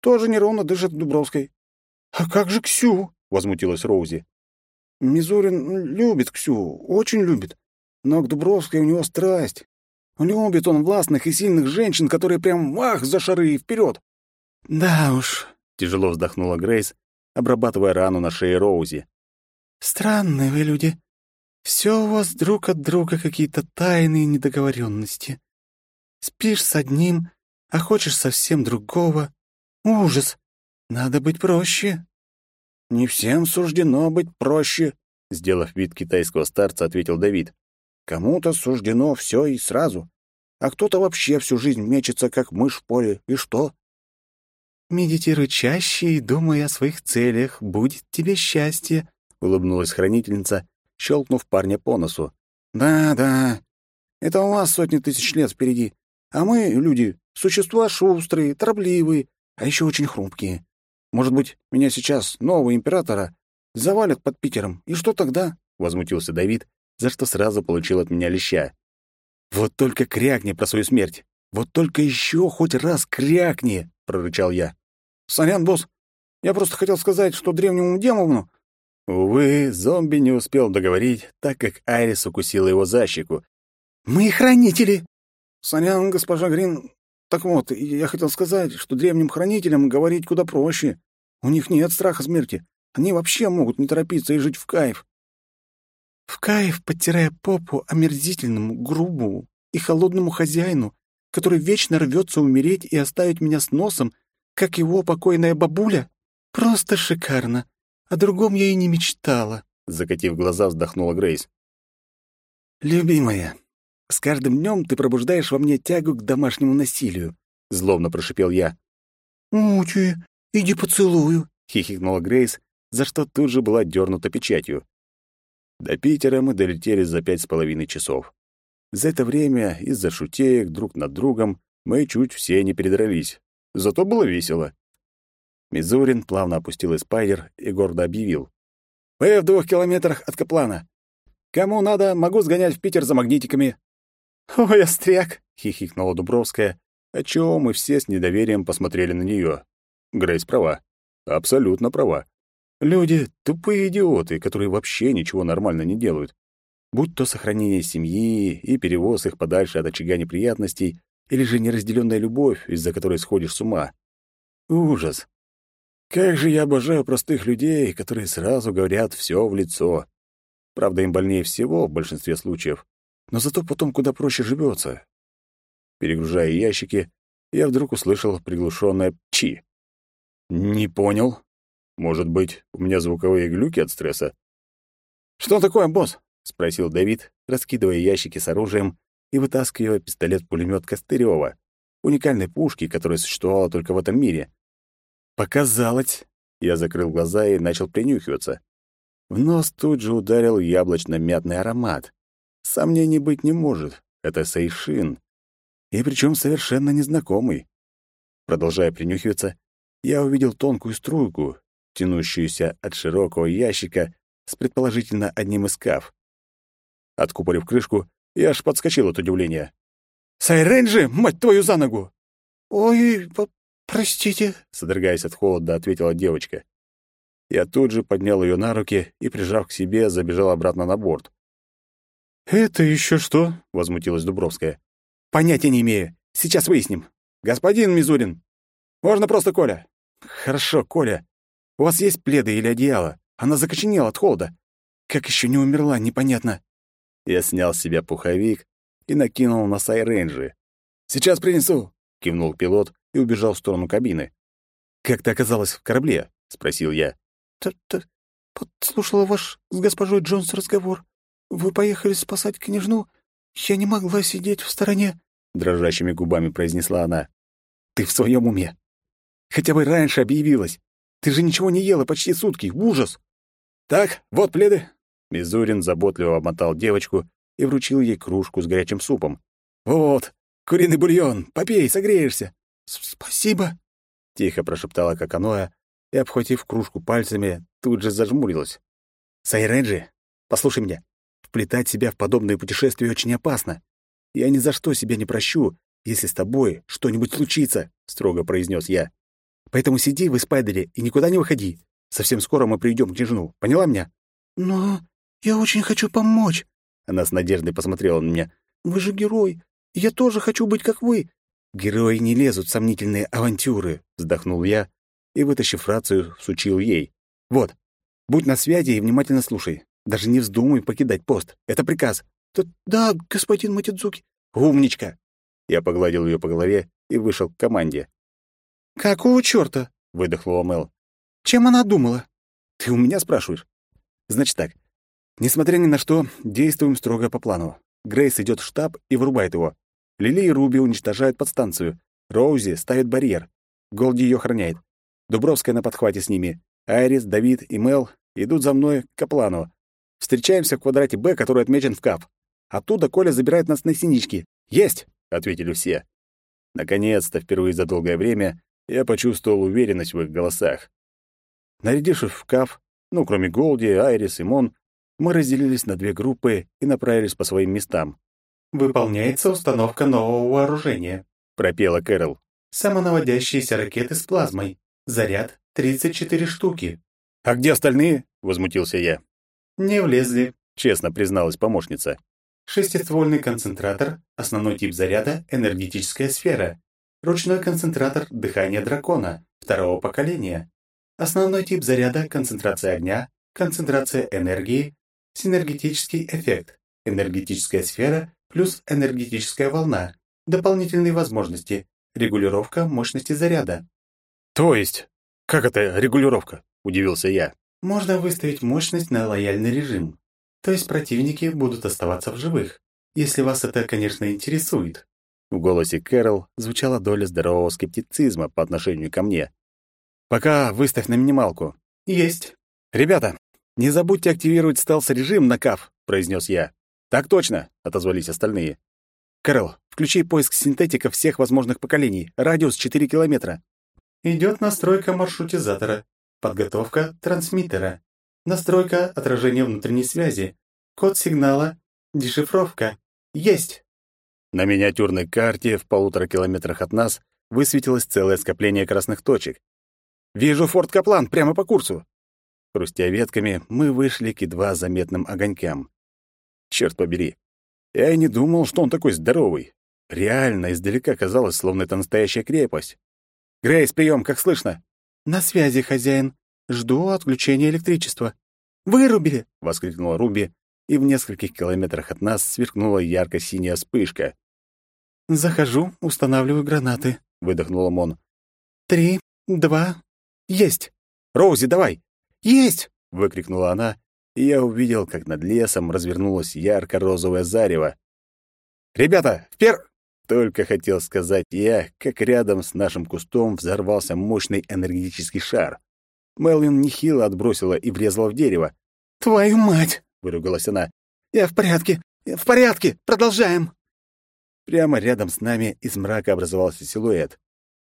Тоже неровно дышит к Дубровской. «А как же Ксю?» — возмутилась Роузи. Мизурин любит Ксю, очень любит. Но к Дубровской у него страсть. Любит он властных и сильных женщин, которые прям вах за шары и вперед. «Да уж», — тяжело вздохнула Грейс, обрабатывая рану на шее Роузи. «Странные вы люди. Все у вас друг от друга какие-то тайные недоговоренности. Спишь с одним, а хочешь совсем другого. Ужас! Надо быть проще». «Не всем суждено быть проще», — сделав вид китайского старца, ответил Давид. «Кому-то суждено все и сразу, а кто-то вообще всю жизнь мечется, как мышь в поле. И что?» «Медитируй чаще и думай о своих целях. Будет тебе счастье», — улыбнулась хранительница, щелкнув парня по носу. «Да, да. Это у вас сотни тысяч лет впереди. А мы, люди, существа шустрые, торопливые, а еще очень хрупкие. Может быть, меня сейчас, нового императора, завалят под Питером, и что тогда?» — возмутился Давид, за что сразу получил от меня леща. «Вот только крякни про свою смерть! Вот только еще хоть раз крякни!» — прорычал я. «Сорян, босс. Я просто хотел сказать, что древнему демону...» Увы, зомби не успел договорить, так как Айрис укусила его за щеку. «Мы хранители!» «Сорян, госпожа Грин. Так вот, я хотел сказать, что древним хранителям говорить куда проще. У них нет страха смерти. Они вообще могут не торопиться и жить в кайф». «В кайф, подтирая попу омерзительному, грубому и холодному хозяину, который вечно рвется умереть и оставить меня с носом, как его покойная бабуля? Просто шикарно. О другом я и не мечтала. Закатив глаза, вздохнула Грейс. «Любимая, с каждым днем ты пробуждаешь во мне тягу к домашнему насилию», — злобно прошипел я. «Учи, иди поцелую», — хихикнула Грейс, за что тут же была дернута печатью. До Питера мы долетели за пять с половиной часов. За это время из-за шутеек друг над другом мы чуть все не передрались. Зато было весело. Мизурин плавно опустил спайдер и гордо объявил. «Мы в двух километрах от Каплана. Кому надо, могу сгонять в Питер за магнитиками». «Ой, остряк!» — хихикнула Дубровская, о чем мы все с недоверием посмотрели на нее. Грейс права. Абсолютно права. Люди — тупые идиоты, которые вообще ничего нормально не делают. Будь то сохранение семьи и перевоз их подальше от очага неприятностей, или же неразделенная любовь, из-за которой сходишь с ума. Ужас. Как же я обожаю простых людей, которые сразу говорят все в лицо. Правда, им больнее всего в большинстве случаев, но зато потом куда проще живется. Перегружая ящики, я вдруг услышал приглушенное «пчи». Не понял. Может быть, у меня звуковые глюки от стресса? «Что такое, босс?» — спросил Давид, раскидывая ящики с оружием и вытаскивая пистолет-пулемет Костырева, уникальной пушки, которая существовала только в этом мире. Показалось. Я закрыл глаза и начал принюхиваться. В нос тут же ударил яблочно-мятный аромат. Сомнений быть не может. Это сейшин. И причем совершенно незнакомый. Продолжая принюхиваться, я увидел тонкую струйку, тянущуюся от широкого ящика с предположительно одним из каф. Откупорив крышку, я аж подскочил от удивления. «Сайренджи, мать твою, за ногу!» «Ой, простите», — содрогаясь от холода, ответила девочка. Я тут же поднял ее на руки и, прижав к себе, забежал обратно на борт. «Это еще что?» — возмутилась Дубровская. «Понятия не имею. Сейчас выясним. Господин Мизурин. Можно просто Коля?» «Хорошо, Коля. У вас есть пледы или одеяло? Она закоченела от холода. Как еще не умерла, непонятно». Я снял с себя пуховик и накинул на сайренджи. «Сейчас принесу!» — кивнул пилот и убежал в сторону кабины. «Как ты оказалась в корабле?» — спросил я. «Т-т... подслушала ваш с госпожой Джонс разговор. Вы поехали спасать княжну? Я не могла сидеть в стороне», — дрожащими губами произнесла она. Ты в своем уме? Хотя бы раньше объявилась. Ты же ничего не ела почти сутки. Ужас!» «Так, вот пледы». Мизурин заботливо обмотал девочку и вручил ей кружку с горячим супом. «Вот, куриный бульон, попей, согреешься». «Спасибо», — тихо прошептала Каканоя и, обхватив кружку пальцами, тут же зажмурилась. «Сайренджи, послушай меня. Вплетать себя в подобные путешествия очень опасно. Я ни за что себя не прощу, если с тобой что-нибудь случится», — строго произнес я. «Поэтому сиди в Испайдере и никуда не выходи. Совсем скоро мы придем к княжну. Поняла меня?» «Но я очень хочу помочь». Она с надеждой посмотрела на меня. «Вы же герой. Я тоже хочу быть как вы». «Герои не лезут в сомнительные авантюры», — вздохнул я и, вытащив рацию, сучил ей. «Вот, будь на связи и внимательно слушай. Даже не вздумай покидать пост. Это приказ». «Да, господин Матидзуки». «Умничка!» Я погладил ее по голове и вышел к команде. «Какого чёрта?» — выдохнула Мел. «Чем она думала?» «Ты у меня спрашиваешь?» «Значит так. Несмотря ни на что, действуем строго по плану. Грейс идет в штаб и вырубает его. Лили и Руби уничтожают подстанцию. Роузи ставит барьер. Голди ее охраняет. Дубровская на подхвате с ними. Айрис, Давид и Мел идут за мной к Каплану. Встречаемся в квадрате Б, который отмечен в КАП. Оттуда Коля забирает нас на синички. Есть! — ответили все. Наконец-то, впервые за долгое время, я почувствовал уверенность в их голосах. Нарядившись в КАФ, ну, кроме Голди, Айрис и Мон, мы разделились на две группы и направились по своим местам. «Выполняется установка нового вооружения», — пропела Кэрол. «Самонаводящиеся ракеты с плазмой. Заряд 34 штуки». «А где остальные?» — возмутился я. «Не влезли», — честно призналась помощница. Шестиствольный концентратор, основной тип заряда — энергетическая сфера. Ручной концентратор — дыхание дракона, второго поколения. Основной тип заряда — концентрация огня, концентрация энергии, синергетический эффект, энергетическая сфера плюс энергетическая волна, дополнительные возможности, регулировка мощности заряда. То есть, как это регулировка? Удивился я. Можно выставить мощность на лояльный режим. То есть противники будут оставаться в живых, если вас это, конечно, интересует. В голосе Кэрол звучала доля здорового скептицизма по отношению ко мне. «Пока выставь на минималку». «Есть». «Ребята, не забудьте активировать стелс-режим на КАФ», — произнес я. «Так точно», — отозвались остальные. «Кэрол, включи поиск синтетиков всех возможных поколений. Радиус 4 километра». Идет настройка маршрутизатора. Подготовка трансмиттера. Настройка отражения внутренней связи. Код сигнала. Дешифровка. Есть. На миниатюрной карте в полутора километрах от нас высветилось целое скопление красных точек. «Вижу форт Каплан прямо по курсу!» Хрустя ветками, мы вышли к едва заметным огонькам. Черт побери, я и не думал, что он такой здоровый. Реально, издалека казалось, словно это настоящая крепость. «Грейс, прием, как слышно?» «На связи, хозяин. Жду отключения электричества». «Вырубили!» — воскликнула Руби, и в нескольких километрах от нас сверкнула ярко-синяя вспышка. «Захожу, устанавливаю гранаты», — выдохнула Мон. «Три, два, есть!» «Роузи, давай!» «Есть!» — выкрикнула она, и я увидел, как над лесом развернулось ярко-розовое зарево. «Ребята, впер...» Только хотел сказать я, как рядом с нашим кустом взорвался мощный энергетический шар. Мелвин нехило отбросила и врезала в дерево. «Твою мать!» — выругалась она. «Я в порядке! Я в порядке! Продолжаем!» Прямо рядом с нами из мрака образовался силуэт.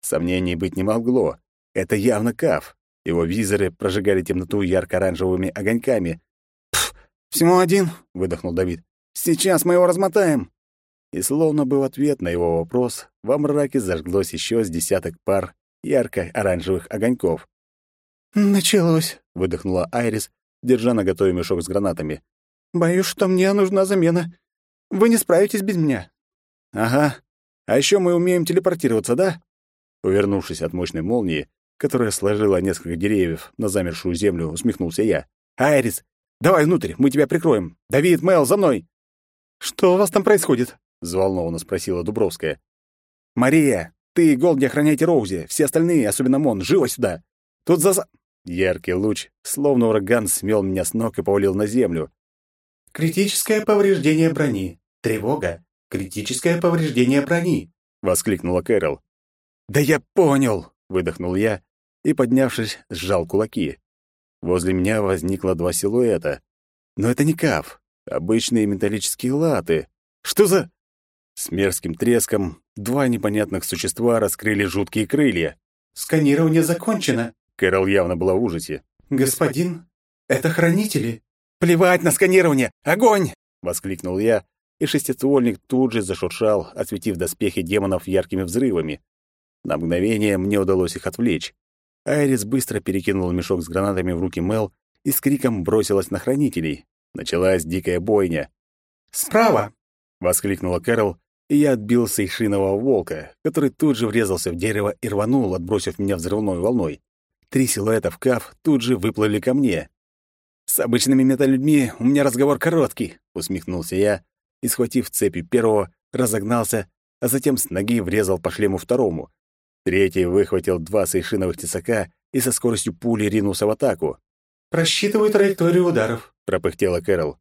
Сомнений быть не могло. Это явно Каф. Его визоры прожигали темноту ярко-оранжевыми огоньками. «Пф, всему один!» — выдохнул Давид. «Сейчас мы его размотаем!» И словно бы в ответ на его вопрос, во мраке зажглось еще с десяток пар ярко-оранжевых огоньков. «Началось», — выдохнула Айрис, держа на готове мешок с гранатами. «Боюсь, что мне нужна замена. Вы не справитесь без меня». «Ага. А еще мы умеем телепортироваться, да?» Увернувшись от мощной молнии, которая сложила несколько деревьев на замершую землю, усмехнулся я. «Айрис, давай внутрь, мы тебя прикроем. Давид, Мэл, за мной!» «Что у вас там происходит?» взволнованно спросила Дубровская. Мария, ты и Голди охраняйте Роузи, все остальные, особенно Мон, живо сюда. Тут за Яркий луч, словно ураган, смел меня с ног и повалил на землю. «Критическое повреждение брони. Тревога. Критическое повреждение брони», — воскликнула Кэрол. «Да я понял!» — выдохнул я и, поднявшись, сжал кулаки. Возле меня возникло два силуэта. Но это не каф, обычные металлические латы. Что за... С мерзким треском два непонятных существа раскрыли жуткие крылья. «Сканирование закончено!» Кэрол явно была в ужасе. «Господин, это хранители!» «Плевать на сканирование! Огонь!» — воскликнул я, и шестиствольник тут же зашуршал, осветив доспехи демонов яркими взрывами. На мгновение мне удалось их отвлечь. Айрис быстро перекинул мешок с гранатами в руки Мел и с криком бросилась на хранителей. Началась дикая бойня. «Справа!» — воскликнула Кэрол, и я отбил сейшинового волка, который тут же врезался в дерево и рванул, отбросив меня взрывной волной. Три силуэта в каф тут же выплыли ко мне. «С обычными металюдьми у меня разговор короткий», — усмехнулся я, и, схватив цепи первого, разогнался, а затем с ноги врезал по шлему второму. Третий выхватил два сейшиновых тесака и со скоростью пули ринулся в атаку. «Просчитываю траекторию ударов», — пропыхтела Кэрол.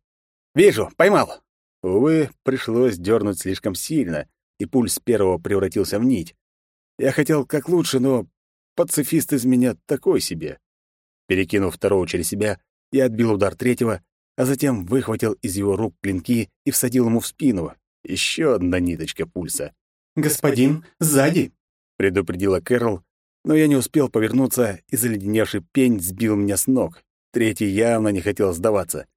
«Вижу, поймал!» Увы, пришлось дернуть слишком сильно, и пульс первого превратился в нить. Я хотел как лучше, но пацифист из меня такой себе. Перекинув второго через себя, я отбил удар третьего, а затем выхватил из его рук клинки и всадил ему в спину. Еще одна ниточка пульса. «Господин, сзади!» — предупредила Кэрол, но я не успел повернуться, и заледеневший пень сбил меня с ног. Третий явно не хотел сдаваться.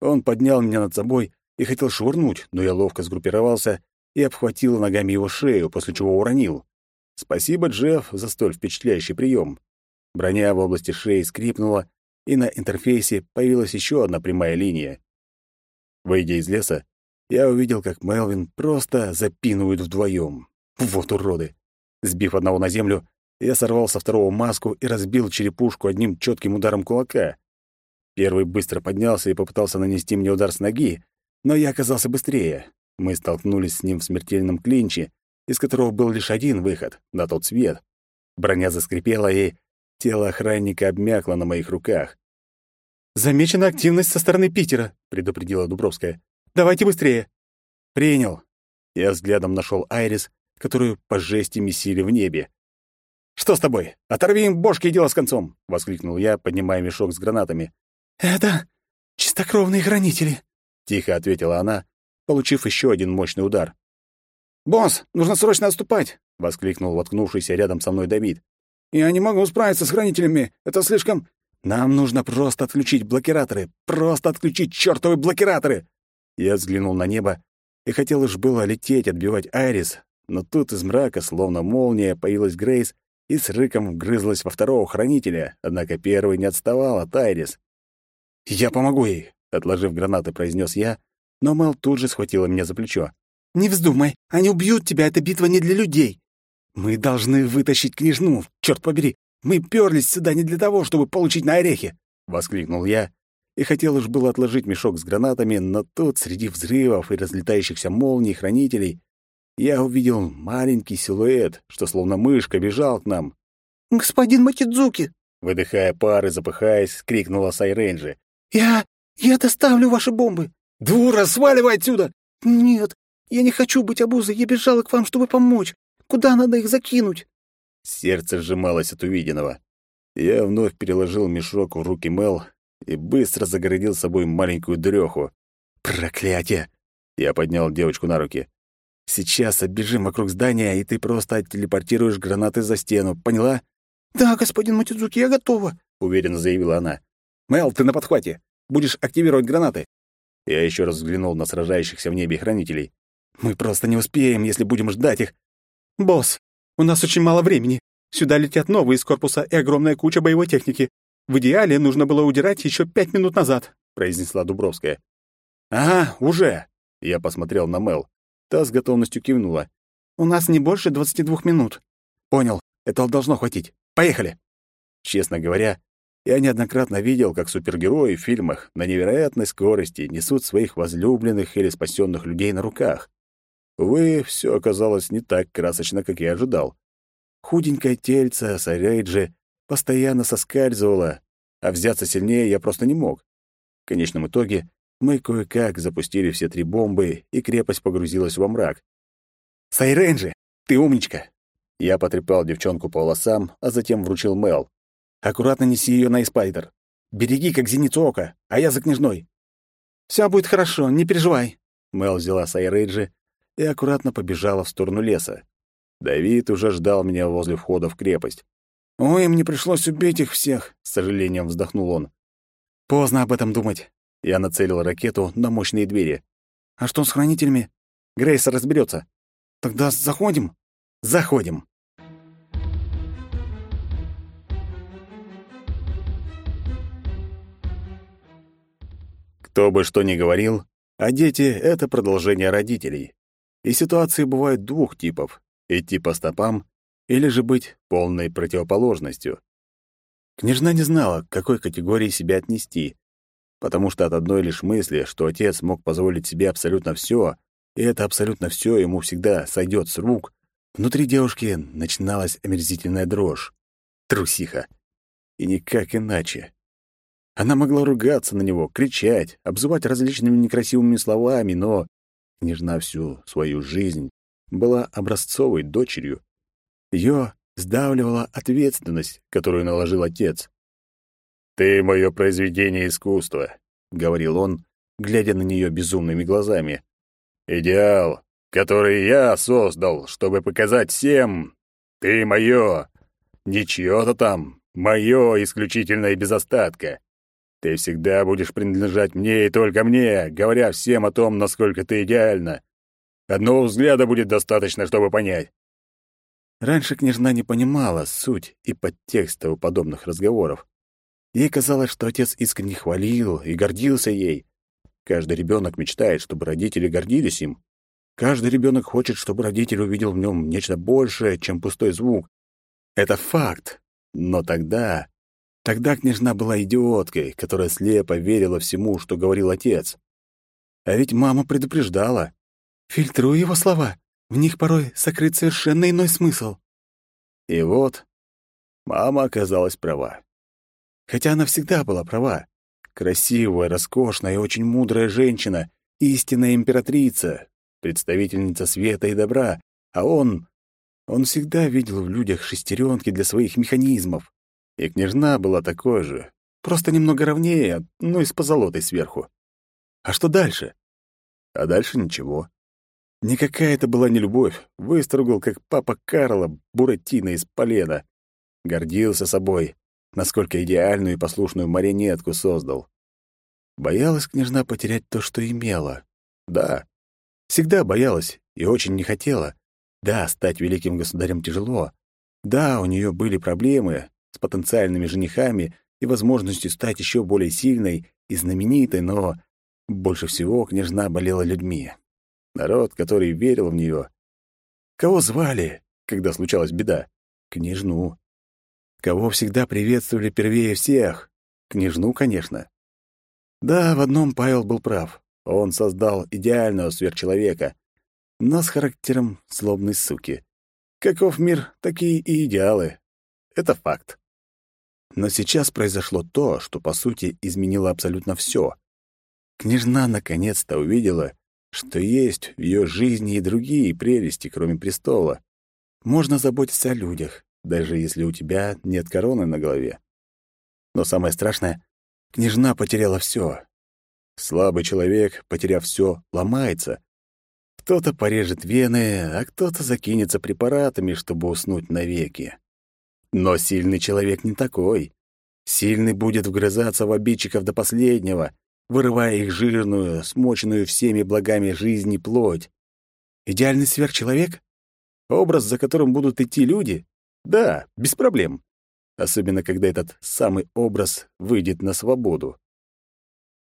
Он поднял меня над собой и хотел швырнуть, но я ловко сгруппировался и обхватил ногами его шею, после чего уронил. Спасибо, Джефф, за столь впечатляющий прием. Броня в области шеи скрипнула, и на интерфейсе появилась еще одна прямая линия. Выйдя из леса, я увидел, как Мелвин просто запинывают вдвоем. Вот уроды! Сбив одного на землю, я сорвал со второго маску и разбил черепушку одним четким ударом кулака. Первый быстро поднялся и попытался нанести мне удар с ноги, но я оказался быстрее. Мы столкнулись с ним в смертельном клинче, из которого был лишь один выход — на тот свет. Броня заскрипела, и тело охранника обмякло на моих руках. «Замечена активность со стороны Питера», — предупредила Дубровская. «Давайте быстрее». «Принял». Я взглядом нашел Айрис, которую по жести месили в небе. «Что с тобой? Оторви им бошки и дело с концом!» — воскликнул я, поднимая мешок с гранатами. «Это чистокровные хранители», тихо ответила она, получив еще один мощный удар. «Босс, нужно срочно отступать!» — воскликнул воткнувшийся рядом со мной Давид. «Я не могу справиться с хранителями. Это слишком...» «Нам нужно просто отключить блокираторы. Просто отключить чертовы блокираторы!» Я взглянул на небо и хотел уж было лететь, отбивать Айрис, но тут из мрака, словно молния, появилась Грейс и с рыком вгрызлась во второго хранителя, однако первый не отставал от Айрис. «Я помогу ей. Отложив гранаты, произнес я, но Мэл тут же схватила меня за плечо. «Не вздумай, они убьют тебя, эта битва не для людей. Мы должны вытащить княжну, черт побери. Мы перлись сюда не для того, чтобы получить на орехи!» — воскликнул я, и хотел уж было отложить мешок с гранатами, но тут, среди взрывов и разлетающихся молний хранителей, я увидел маленький силуэт, что словно мышка бежал к нам. «Господин Матидзуки!» Выдыхая пар и запыхаясь, крикнула Сайренджи. «Я... «Я доставлю ваши бомбы!» «Дура, сваливай отсюда!» «Нет, я не хочу быть обузой, я бежала к вам, чтобы помочь. Куда надо их закинуть?» Сердце сжималось от увиденного. Я вновь переложил мешок в руки Мел и быстро загородил собой маленькую дрёху. «Проклятие!» Я поднял девочку на руки. «Сейчас оббежим вокруг здания, и ты просто телепортируешь гранаты за стену, поняла?» «Да, господин Матидзуки, я готова», — уверенно заявила она. «Мел, ты на подхвате. Будешь активировать гранаты». Я еще раз взглянул на сражающихся в небе хранителей. «Мы просто не успеем, если будем ждать их». «Босс, у нас очень мало времени. Сюда летят новые из корпуса и огромная куча боевой техники. В идеале нужно было удирать еще пять минут назад», — произнесла Дубровская. «Ага, уже!» — я посмотрел на Мел. Та с готовностью кивнула. «У нас не больше двадцати двух минут». «Понял. Этого должно хватить. Поехали!» Честно говоря, я неоднократно видел, как супергерои в фильмах на невероятной скорости несут своих возлюбленных или спасенных людей на руках. Увы, все оказалось не так красочно, как я ожидал. Худенькое тельце Сарейджи постоянно соскальзывало, а взяться сильнее я просто не мог. В конечном итоге мы кое-как запустили все три бомбы, и крепость погрузилась во мрак. «Сайренджи, ты умничка! Я потрепал девчонку по волосам, а затем вручил Мел. «Аккуратно неси ее на Испайдер. Береги, как зеницу ока, а я за княжной». «Все будет хорошо, не переживай». Мел взяла Сайрейджи и аккуратно побежала в сторону леса. Давид уже ждал меня возле входа в крепость. «Ой, мне пришлось убить их всех», — с сожалением вздохнул он. «Поздно об этом думать». Я нацелил ракету на мощные двери. «А что с хранителями?» «Грейс разберется. «Тогда заходим?» «Заходим». Кто бы что ни говорил, а дети — это продолжение родителей. И ситуации бывают двух типов — идти по стопам или же быть полной противоположностью. Княжна не знала, к какой категории себя отнести, потому что от одной лишь мысли, что отец мог позволить себе абсолютно все, и это абсолютно все ему всегда сойдет с рук, внутри девушки начиналась омерзительная дрожь. Трусиха. И никак иначе. Она могла ругаться на него, кричать, обзывать различными некрасивыми словами, но княжна всю свою жизнь была образцовой дочерью. Ее сдавливала ответственность, которую наложил отец. «Ты — мое произведение искусства», — говорил он, глядя на нее безумными глазами. «Идеал, который я создал, чтобы показать всем, ты мое, не чье-то там, мое исключительно и без остатка. Ты всегда будешь принадлежать мне и только мне, говоря всем о том, насколько ты идеальна. Одного взгляда будет достаточно, чтобы понять. Раньше княжна не понимала суть и подтекста у подобных разговоров. Ей казалось, что отец искренне хвалил и гордился ей. Каждый ребенок мечтает, чтобы родители гордились им. Каждый ребенок хочет, чтобы родитель увидел в нем нечто большее, чем пустой звук. Это факт. Но тогда Тогда княжна была идиоткой, которая слепо верила всему, что говорил отец. А ведь мама предупреждала. «Фильтруй его слова. В них порой сокрыт совершенно иной смысл». И вот мама оказалась права. Хотя она всегда была права. Красивая, роскошная и очень мудрая женщина, истинная императрица, представительница света и добра, а он... Он всегда видел в людях шестеренки для своих механизмов. И княжна была такой же, просто немного ровнее, но и с позолотой сверху. А что дальше? А дальше ничего. Никакая это была не любовь. Выстругал, как папа Карла, Буратино из полена. Гордился собой, насколько идеальную и послушную марионетку создал. Боялась княжна потерять то, что имела. Да, всегда боялась и очень не хотела. Да, стать великим государем тяжело. Да, у нее были проблемы, с потенциальными женихами и возможностью стать еще более сильной и знаменитой, но больше всего княжна болела людьми. Народ, который верил в нее. Кого звали, когда случалась беда? Княжну. Кого всегда приветствовали первее всех? Княжну, конечно. Да, в одном Павел был прав. Он создал идеального сверхчеловека, но с характером злобной суки. Каков мир, такие и идеалы. Это факт. Но сейчас произошло то, что, по сути, изменило абсолютно все. Княжна наконец-то увидела, что есть в ее жизни и другие прелести, кроме престола. Можно заботиться о людях, даже если у тебя нет короны на голове. Но самое страшное — княжна потеряла все. Слабый человек, потеряв все, ломается. Кто-то порежет вены, а кто-то закинется препаратами, чтобы уснуть навеки. Но сильный человек не такой. Сильный будет вгрызаться в обидчиков до последнего, вырывая их жирную, смоченную всеми благами жизни плоть. Идеальный сверхчеловек? Образ, за которым будут идти люди? Да, без проблем. Особенно, когда этот самый образ выйдет на свободу.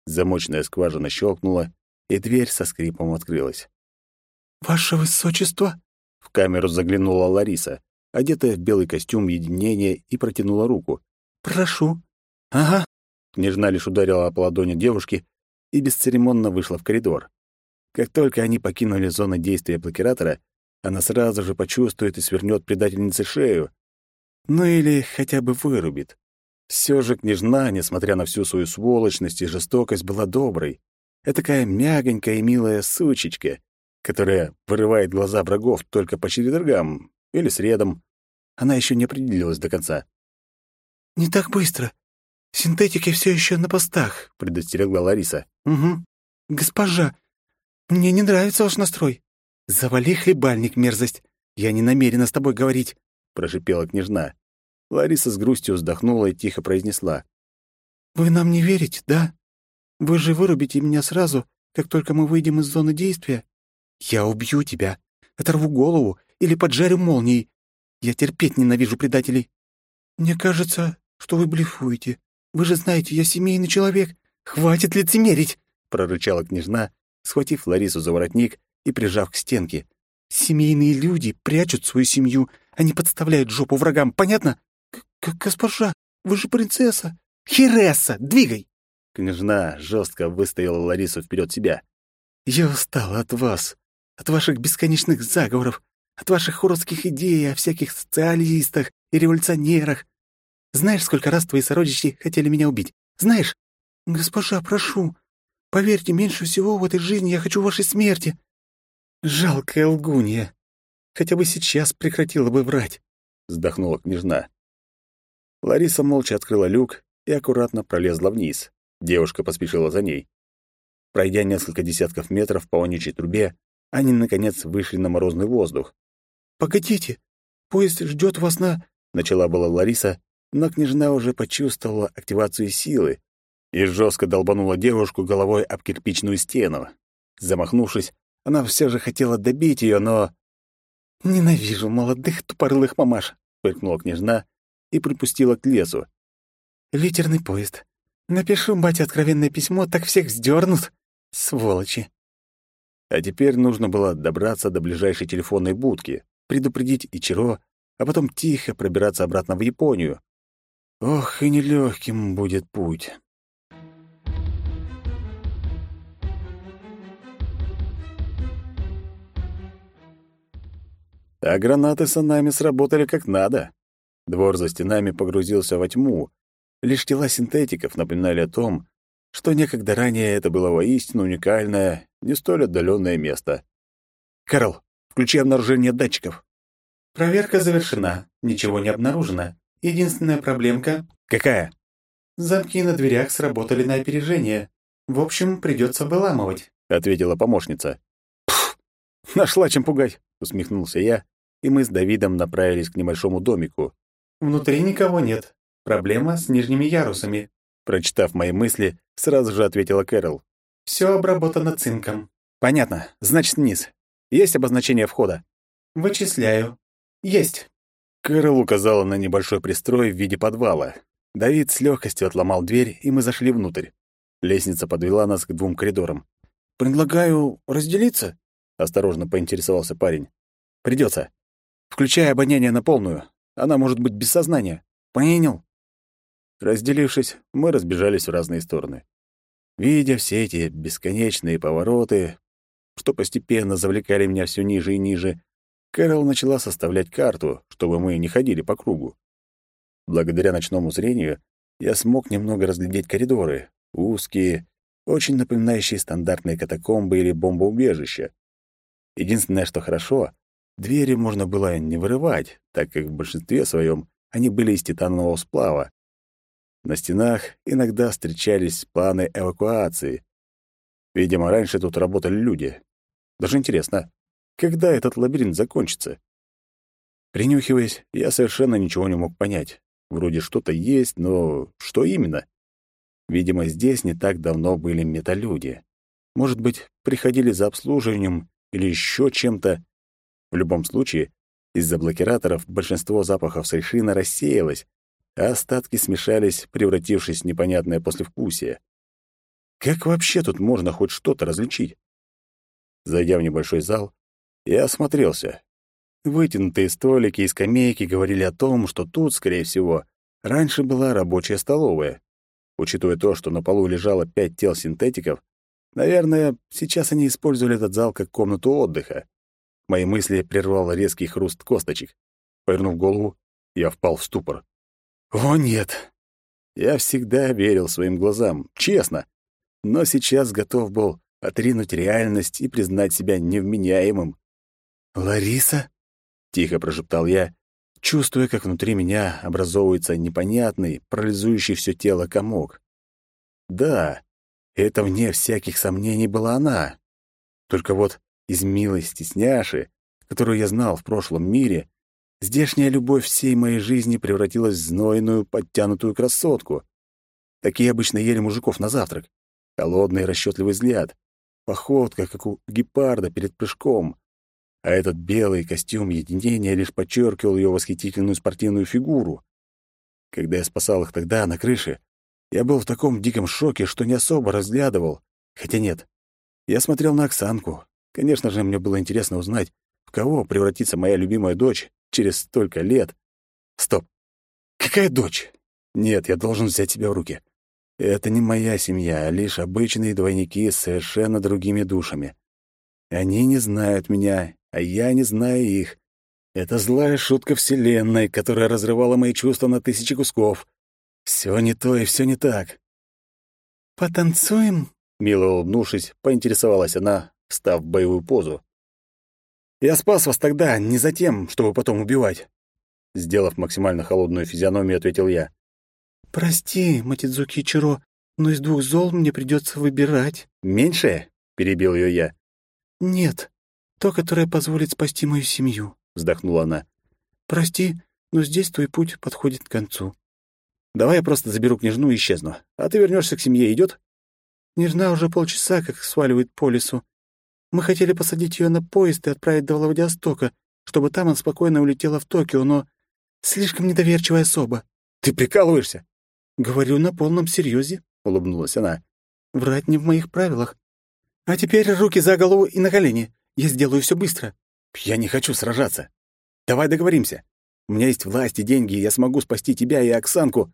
Замочная скважина щелкнула, и дверь со скрипом открылась. «Ваше высочество!» В камеру заглянула Лариса одетая в белый костюм единения, и протянула руку. «Прошу». «Ага». Княжна лишь ударила по ладони девушки и бесцеремонно вышла в коридор. Как только они покинули зону действия блокиратора, она сразу же почувствует и свернет предательнице шею. Ну или хотя бы вырубит. Все же княжна, несмотря на всю свою сволочность и жестокость, была доброй. Этакая мягонькая и милая сучечка, которая вырывает глаза врагов только по четвергам, или средам. Она еще не определилась до конца. «Не так быстро. Синтетики все еще на постах», — предостерегла Лариса. «Угу. Госпожа, мне не нравится ваш настрой. Завали хлебальник, мерзость. Я не намерена с тобой говорить», — прошипела княжна. Лариса с грустью вздохнула и тихо произнесла. «Вы нам не верите, да? Вы же вырубите меня сразу, как только мы выйдем из зоны действия. Я убью тебя, оторву голову или поджарю молнией. Я терпеть ненавижу предателей. Мне кажется, что вы блефуете. Вы же знаете, я семейный человек. Хватит лицемерить!» — прорычала княжна, схватив Ларису за воротник и прижав к стенке. «Семейные люди прячут свою семью, они подставляют жопу врагам, понятно? К «Госпожа, вы же принцесса! Хересса, двигай!» Княжна жестко выставила Ларису вперед себя. «Я устала от вас, от ваших бесконечных заговоров, от ваших уродских идей о всяких социалистах и революционерах. Знаешь, сколько раз твои сородичи хотели меня убить? Знаешь? Госпожа, прошу, поверьте, меньше всего в этой жизни я хочу вашей смерти. Жалкая лгунья. Хотя бы сейчас прекратила бы врать», — вздохнула княжна. Лариса молча открыла люк и аккуратно пролезла вниз. Девушка поспешила за ней. Пройдя несколько десятков метров по вонючей трубе, они, наконец, вышли на морозный воздух. «Погодите, поезд ждет вас на...» — начала была Лариса, но княжна уже почувствовала активацию силы и жестко долбанула девушку головой об кирпичную стену. Замахнувшись, она все же хотела добить ее, но... «Ненавижу молодых тупорылых мамаш», — фыркнула княжна и припустила к лесу. «Литерный поезд. Напишу бате откровенное письмо, так всех сдернут. Сволочи!» А теперь нужно было добраться до ближайшей телефонной будки, предупредить Ичиро, а потом тихо пробираться обратно в Японию. Ох, и нелегким будет путь. А гранаты с нами сработали как надо. Двор за стенами погрузился во тьму. Лишь тела синтетиков напоминали о том, что некогда ранее это было воистину уникальное, не столь отдаленное место. «Карл, включи обнаружение датчиков». «Проверка завершена. Ничего не обнаружено. Единственная проблемка...» «Какая?» «Замки на дверях сработали на опережение. В общем, придется выламывать», — ответила помощница. «Пф, нашла чем пугать», — усмехнулся я, и мы с Давидом направились к небольшому домику. «Внутри никого нет. Проблема с нижними ярусами», — прочитав мои мысли, сразу же ответила Кэрол. «Все обработано цинком». «Понятно. Значит, вниз. Есть обозначение входа?» «Вычисляю. Есть». Кэрол указала на небольшой пристрой в виде подвала. Давид с легкостью отломал дверь, и мы зашли внутрь. Лестница подвела нас к двум коридорам. «Предлагаю разделиться?» — осторожно поинтересовался парень. «Придется. Включай обоняние на полную. Она может быть без сознания. Понял?» Разделившись, мы разбежались в разные стороны. Видя все эти бесконечные повороты, что постепенно завлекали меня все ниже и ниже, Кэрол начала составлять карту, чтобы мы не ходили по кругу. Благодаря ночному зрению я смог немного разглядеть коридоры, узкие, очень напоминающие стандартные катакомбы или бомбоубежища. Единственное, что хорошо, Двери можно было не вырывать, так как в большинстве своем они были из титанового сплава. На стенах иногда встречались планы эвакуации. Видимо, раньше тут работали люди. Даже интересно, когда этот лабиринт закончится? Принюхиваясь, я совершенно ничего не мог понять. Вроде что-то есть, но что именно? Видимо, здесь не так давно были металюди. Может быть, приходили за обслуживанием или еще чем-то. В любом случае, из-за блокираторов большинство запахов сайшина рассеялось, а остатки смешались, превратившись в непонятное послевкусие. Как вообще тут можно хоть что-то различить? Зайдя в небольшой зал, я осмотрелся. Вытянутые столики и скамейки говорили о том, что тут, скорее всего, раньше была рабочая столовая. Учитывая то, что на полу лежало пять тел синтетиков, наверное, сейчас они использовали этот зал как комнату отдыха. Мои мысли прервал резкий хруст косточек. Повернув голову, я впал в ступор. «О, нет!» Я всегда верил своим глазам, честно, но сейчас готов был отринуть реальность и признать себя невменяемым. «Лариса? тихо прошептал я, чувствуя, как внутри меня образовывается непонятный, парализующий все тело комок. Да, это вне всяких сомнений была она. Только вот из милой стесняши, которую я знал в прошлом мире, здешняя любовь всей моей жизни превратилась в знойную, подтянутую красотку. Такие обычно ели мужиков на завтрак. Холодный расчетливый взгляд, походка, как у гепарда перед прыжком. А этот белый костюм единения лишь подчеркивал ее восхитительную спортивную фигуру. Когда я спасал их тогда на крыше, я был в таком диком шоке, что не особо разглядывал. Хотя нет, я смотрел на Оксанку. Конечно же, мне было интересно узнать, в кого превратится моя любимая дочь через столько лет. Стоп. Какая дочь? Нет, я должен взять себя в руки. Это не моя семья, а лишь обычные двойники с совершенно другими душами. Они не знают меня, а я не знаю их. Это злая шутка Вселенной, которая разрывала мои чувства на тысячи кусков. Все не то и все не так. «Потанцуем?» — мило улыбнувшись, поинтересовалась она, встав в боевую позу. «Я спас вас тогда не за тем, чтобы потом убивать», — сделав максимально холодную физиономию, ответил я. «Прости, Матидзуки Чиро, но из двух зол мне придется выбирать». «Меньшее?» — перебил ее я. «Нет, то, которое позволит спасти мою семью», — вздохнула она. «Прости, но здесь твой путь подходит к концу». «Давай я просто заберу княжну и исчезну. А ты вернешься к семье, идет? «Княжна уже полчаса как сваливает по лесу. Мы хотели посадить ее на поезд и отправить до Владивостока, чтобы там она спокойно улетела в Токио, но слишком недоверчивая особа». «Ты прикалываешься?» «Говорю на полном серьезе», — улыбнулась она. «Врать не в моих правилах. А теперь руки за голову и на колени. Я сделаю все быстро». «Я не хочу сражаться. Давай договоримся. У меня есть власть и деньги, и я смогу спасти тебя и Оксанку».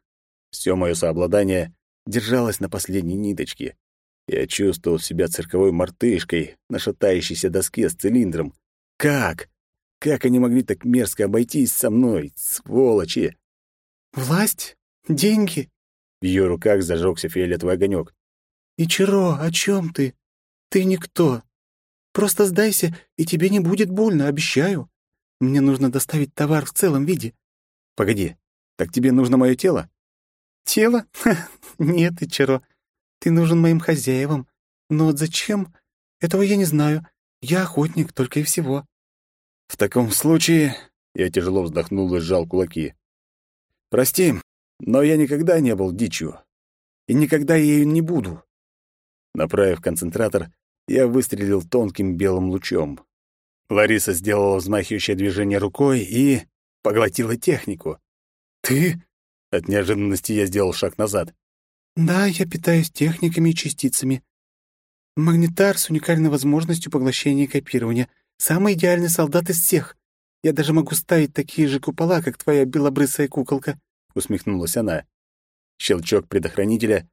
Все мое сообладание держалось на последней ниточке. Я чувствовал себя цирковой мартышкой на шатающейся доске с цилиндром. Как? Как они могли так мерзко обойтись со мной, сволочи? «Власть? Деньги?» В ее руках зажегся фиолетовый огонек. «Ичиро, о чем ты? Ты никто. Просто сдайся, и тебе не будет больно, обещаю. Мне нужно доставить товар в целом виде». «Погоди, так тебе нужно мое тело?» «Тело? Нет, Ичиро. Ты нужен моим хозяевам. Но вот зачем? Этого я не знаю. Я охотник, только и всего». «В таком случае...» Я тяжело вздохнул и сжал кулаки. «Прости, но я никогда не был дичью. И никогда ею не буду. Направив концентратор, я выстрелил тонким белым лучом. Лариса сделала взмахивающее движение рукой и поглотила технику. «Ты?» От неожиданности я сделал шаг назад. «Да, я питаюсь техниками и частицами. Магнитар с уникальной возможностью поглощения и копирования. Самый идеальный солдат из всех. Я даже могу ставить такие же купола, как твоя белобрысая куколка. — усмехнулась она. Щелчок предохранителя,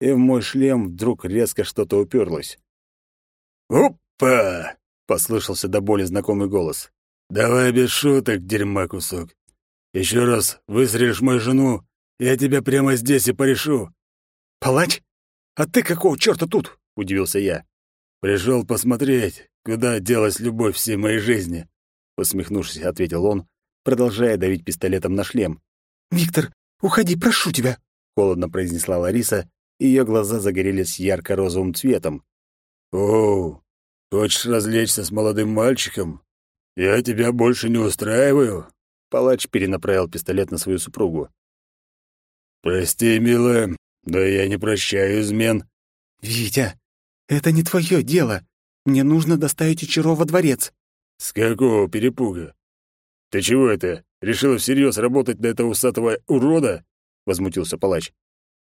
и в мой шлем вдруг резко что-то уперлось. «Опа!» — послышался до боли знакомый голос. «Давай без шуток, дерьма кусок. Еще раз выстрелишь мою жену, я тебя прямо здесь и порешу». «Палач? А ты какого черта тут?» — удивился я. «Пришел посмотреть, куда делась любовь всей моей жизни», — усмехнувшись, ответил он, продолжая давить пистолетом на шлем. «Виктор, уходи, прошу тебя!» — холодно произнесла Лариса, и ее глаза загорелись ярко-розовым цветом. «О, хочешь развлечься с молодым мальчиком? Я тебя больше не устраиваю?» Палач перенаправил пистолет на свою супругу. «Прости, милая, да я не прощаю измен». «Витя, это не твое дело. Мне нужно доставить Ичаро во дворец». «С какого перепуга? Ты чего это, решила всерьез работать на этого усатого урода?» — возмутился палач.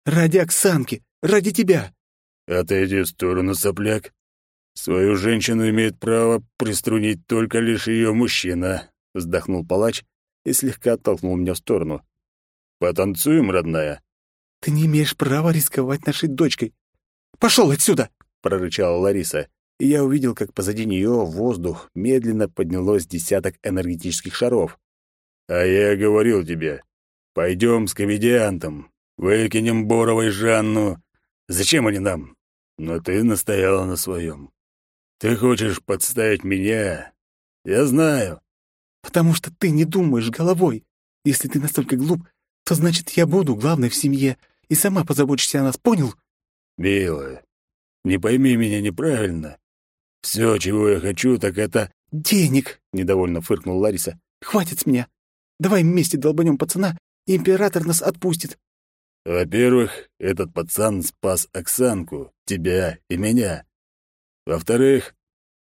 «Ради Оксанки, ради тебя!» «Отойди в сторону, сопляк. Свою женщину имеет право приструнить только лишь ее мужчина», — вздохнул палач и слегка оттолкнул меня в сторону. «Потанцуем, родная?» «Ты не имеешь права рисковать нашей дочкой. Пошел отсюда!» — прорычала Лариса и я увидел, как позади нее в воздух медленно поднялось десяток энергетических шаров. «А я говорил тебе, пойдем с комедиантом, выкинем Борова и Жанну. Зачем они нам? Но ты настояла на своем. Ты хочешь подставить меня? Я знаю. Потому что ты не думаешь головой. Если ты настолько глуп, то значит, я буду главной в семье и сама позабочусь о нас, понял? Милая, не пойми меня неправильно. Все, чего я хочу, так это... Денег, недовольно фыркнула Лариса. Хватит с меня. Давай вместе долбанем пацана, и император нас отпустит. Во-первых, этот пацан спас Оксанку, тебя и меня. Во-вторых,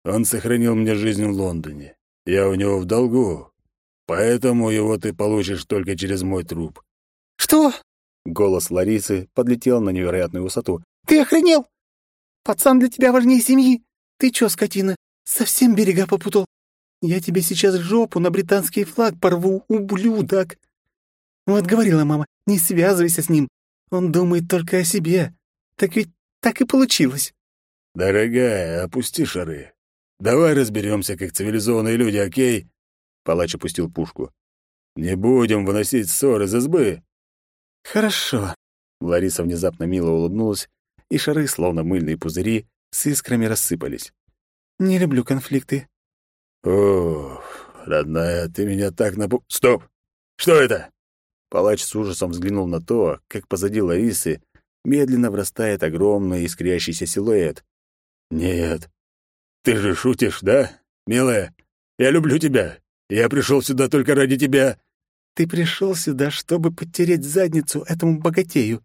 он сохранил мне жизнь в Лондоне. Я у него в долгу, поэтому его ты получишь только через мой труп. Что? Голос Ларисы подлетел на невероятную высоту. Ты охренел? Пацан для тебя важнее семьи. Ты чё, скотина, совсем берега попутал? Я тебе сейчас жопу на британский флаг порву, ублюдок. Вот говорила мама, не связывайся с ним. Он думает только о себе. Так ведь так и получилось. Дорогая, опусти шары. Давай разберемся, как цивилизованные люди, окей? Палач опустил пушку. Не будем выносить ссоры из избы. Хорошо. Лариса внезапно мило улыбнулась, и шары, словно мыльные пузыри, с искрами рассыпались. Не люблю конфликты. Ох, родная, ты меня так напу... Стоп! Что это? Палач с ужасом взглянул на то, как позади Ларисы медленно врастает огромный искрящийся силуэт. Нет, ты же шутишь, да, милая? Я люблю тебя. Я пришел сюда только ради тебя. Ты пришел сюда, чтобы подтереть задницу этому богатею.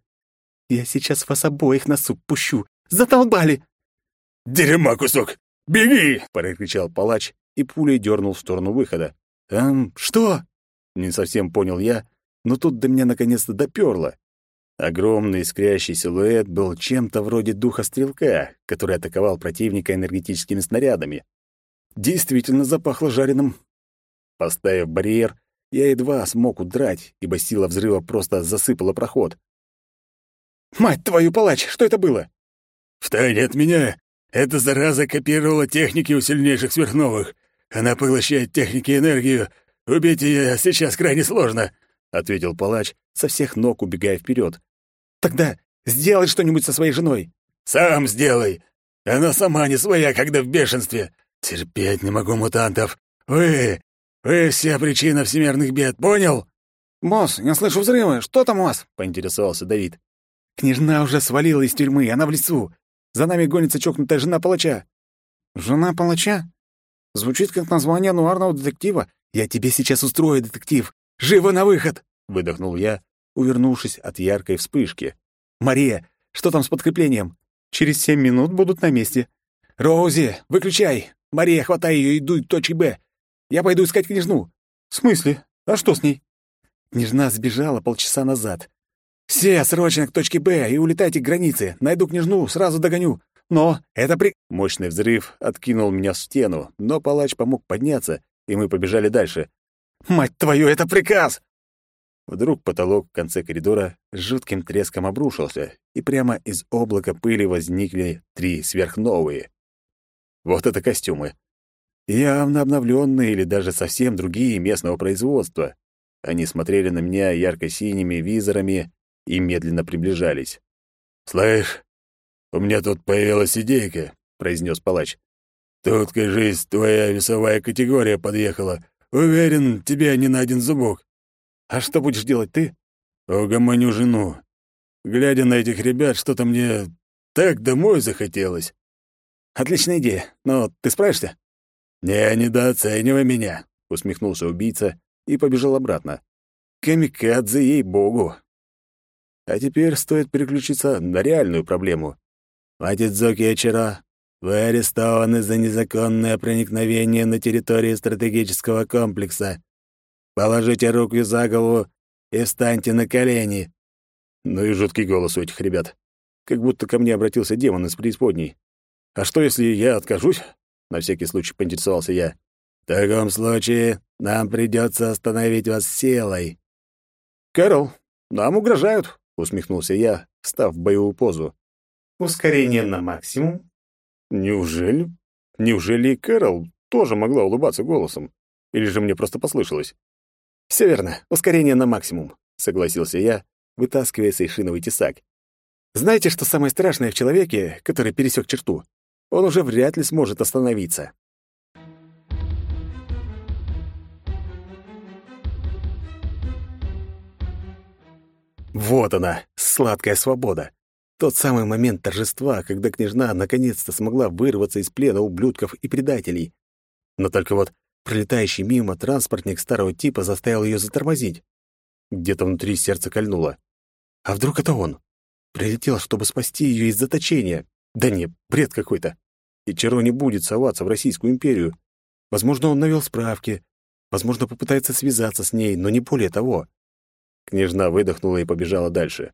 Я сейчас вас обоих на суп пущу. Затолбали!» «Дерьма кусок! Беги!» — прокричал палач и пулей дернул в сторону выхода. «Эм, что?» — не совсем понял я, но тут до меня наконец-то доперло. Огромный искрящий силуэт был чем-то вроде духа стрелка, который атаковал противника энергетическими снарядами. Действительно запахло жареным. Поставив барьер, я едва смог удрать, ибо сила взрыва просто засыпала проход. «Мать твою, палач, что это было?» «Втайне от меня эта зараза копировала техники у сильнейших сверхновых. Она поглощает техники и энергию. Убить ее сейчас крайне сложно», — ответил палач, со всех ног убегая вперед. Тогда сделай что-нибудь со своей женой. Сам сделай. Она сама не своя, когда в бешенстве. Терпеть не могу мутантов. Вы, вы все причина всемирных бед, понял? Мосс, я слышу взрывы. Что там, Мосс? поинтересовался Давид. Княжна уже свалила из тюрьмы, она в лесу. За нами гонится чокнутая жена палача. Жена палача? Звучит как название нуарного детектива. Я тебе сейчас устрою детектив. Живо на выход, выдохнул я, увернувшись от яркой вспышки. «Мария, что там с подкреплением? Через семь минут будут на месте. Роузи, выключай! Мария, хватай ее и дуй к точке Б. Я пойду искать княжну». «В смысле? А что с ней?» Княжна сбежала полчаса назад. «Все срочно к точке Б и улетайте к границе. Найду княжну, сразу догоню. Но это при...» Мощный взрыв откинул меня в стену, но палач помог подняться, и мы побежали дальше. «Мать твою, это приказ! Вдруг потолок в конце коридора с жутким треском обрушился, и прямо из облака пыли возникли три сверхновые. Вот это костюмы. Явно обновленные или даже совсем другие местного производства. Они смотрели на меня ярко-синими визорами и медленно приближались. «Слышь, у меня тут появилась идейка», — произнес палач. «Тут, кажись, твоя весовая категория подъехала. Уверен, тебе не на один зубок. А что будешь делать ты? Угомоню жену. Глядя на этих ребят, что-то мне так домой захотелось. Отличная идея. Но ты справишься? Не недооценивай меня, усмехнулся убийца и побежал обратно. Камикадзе, ей-богу. А теперь стоит переключиться на реальную проблему. Матидзоки Эчиро, вы арестованы за незаконное проникновение на территорию стратегического комплекса. Положите руку за голову и встаньте на колени. Ну и жуткий голос у этих ребят. Как будто ко мне обратился демон из преисподней. А что, если я откажусь? На всякий случай поинтересовался я. В таком случае нам придется остановить вас силой. Кэрол, нам угрожают, усмехнулся я, встав в боевую позу. Ускорение на максимум. Неужели? Неужели и Кэрол тоже могла улыбаться голосом? Или же мне просто послышалось? Все верно, ускорение на максимум, согласился я, вытаскивая сейшиновый тесак. Знаете, что самое страшное в человеке, который пересек черту? он уже вряд ли сможет остановиться. Вот она, сладкая свобода. Тот самый момент торжества, когда княжна наконец-то смогла вырваться из плена ублюдков и предателей. Но только вот пролетающий мимо транспортник старого типа заставил ее затормозить. Где-то внутри сердце кольнуло. А вдруг это он? Прилетел, чтобы спасти ее из заточения. Да не, бред какой-то. И Чаро не будет соваться в Российскую империю. Возможно, он навел справки. Возможно, попытается связаться с ней, но не более того. Княжна выдохнула и побежала дальше.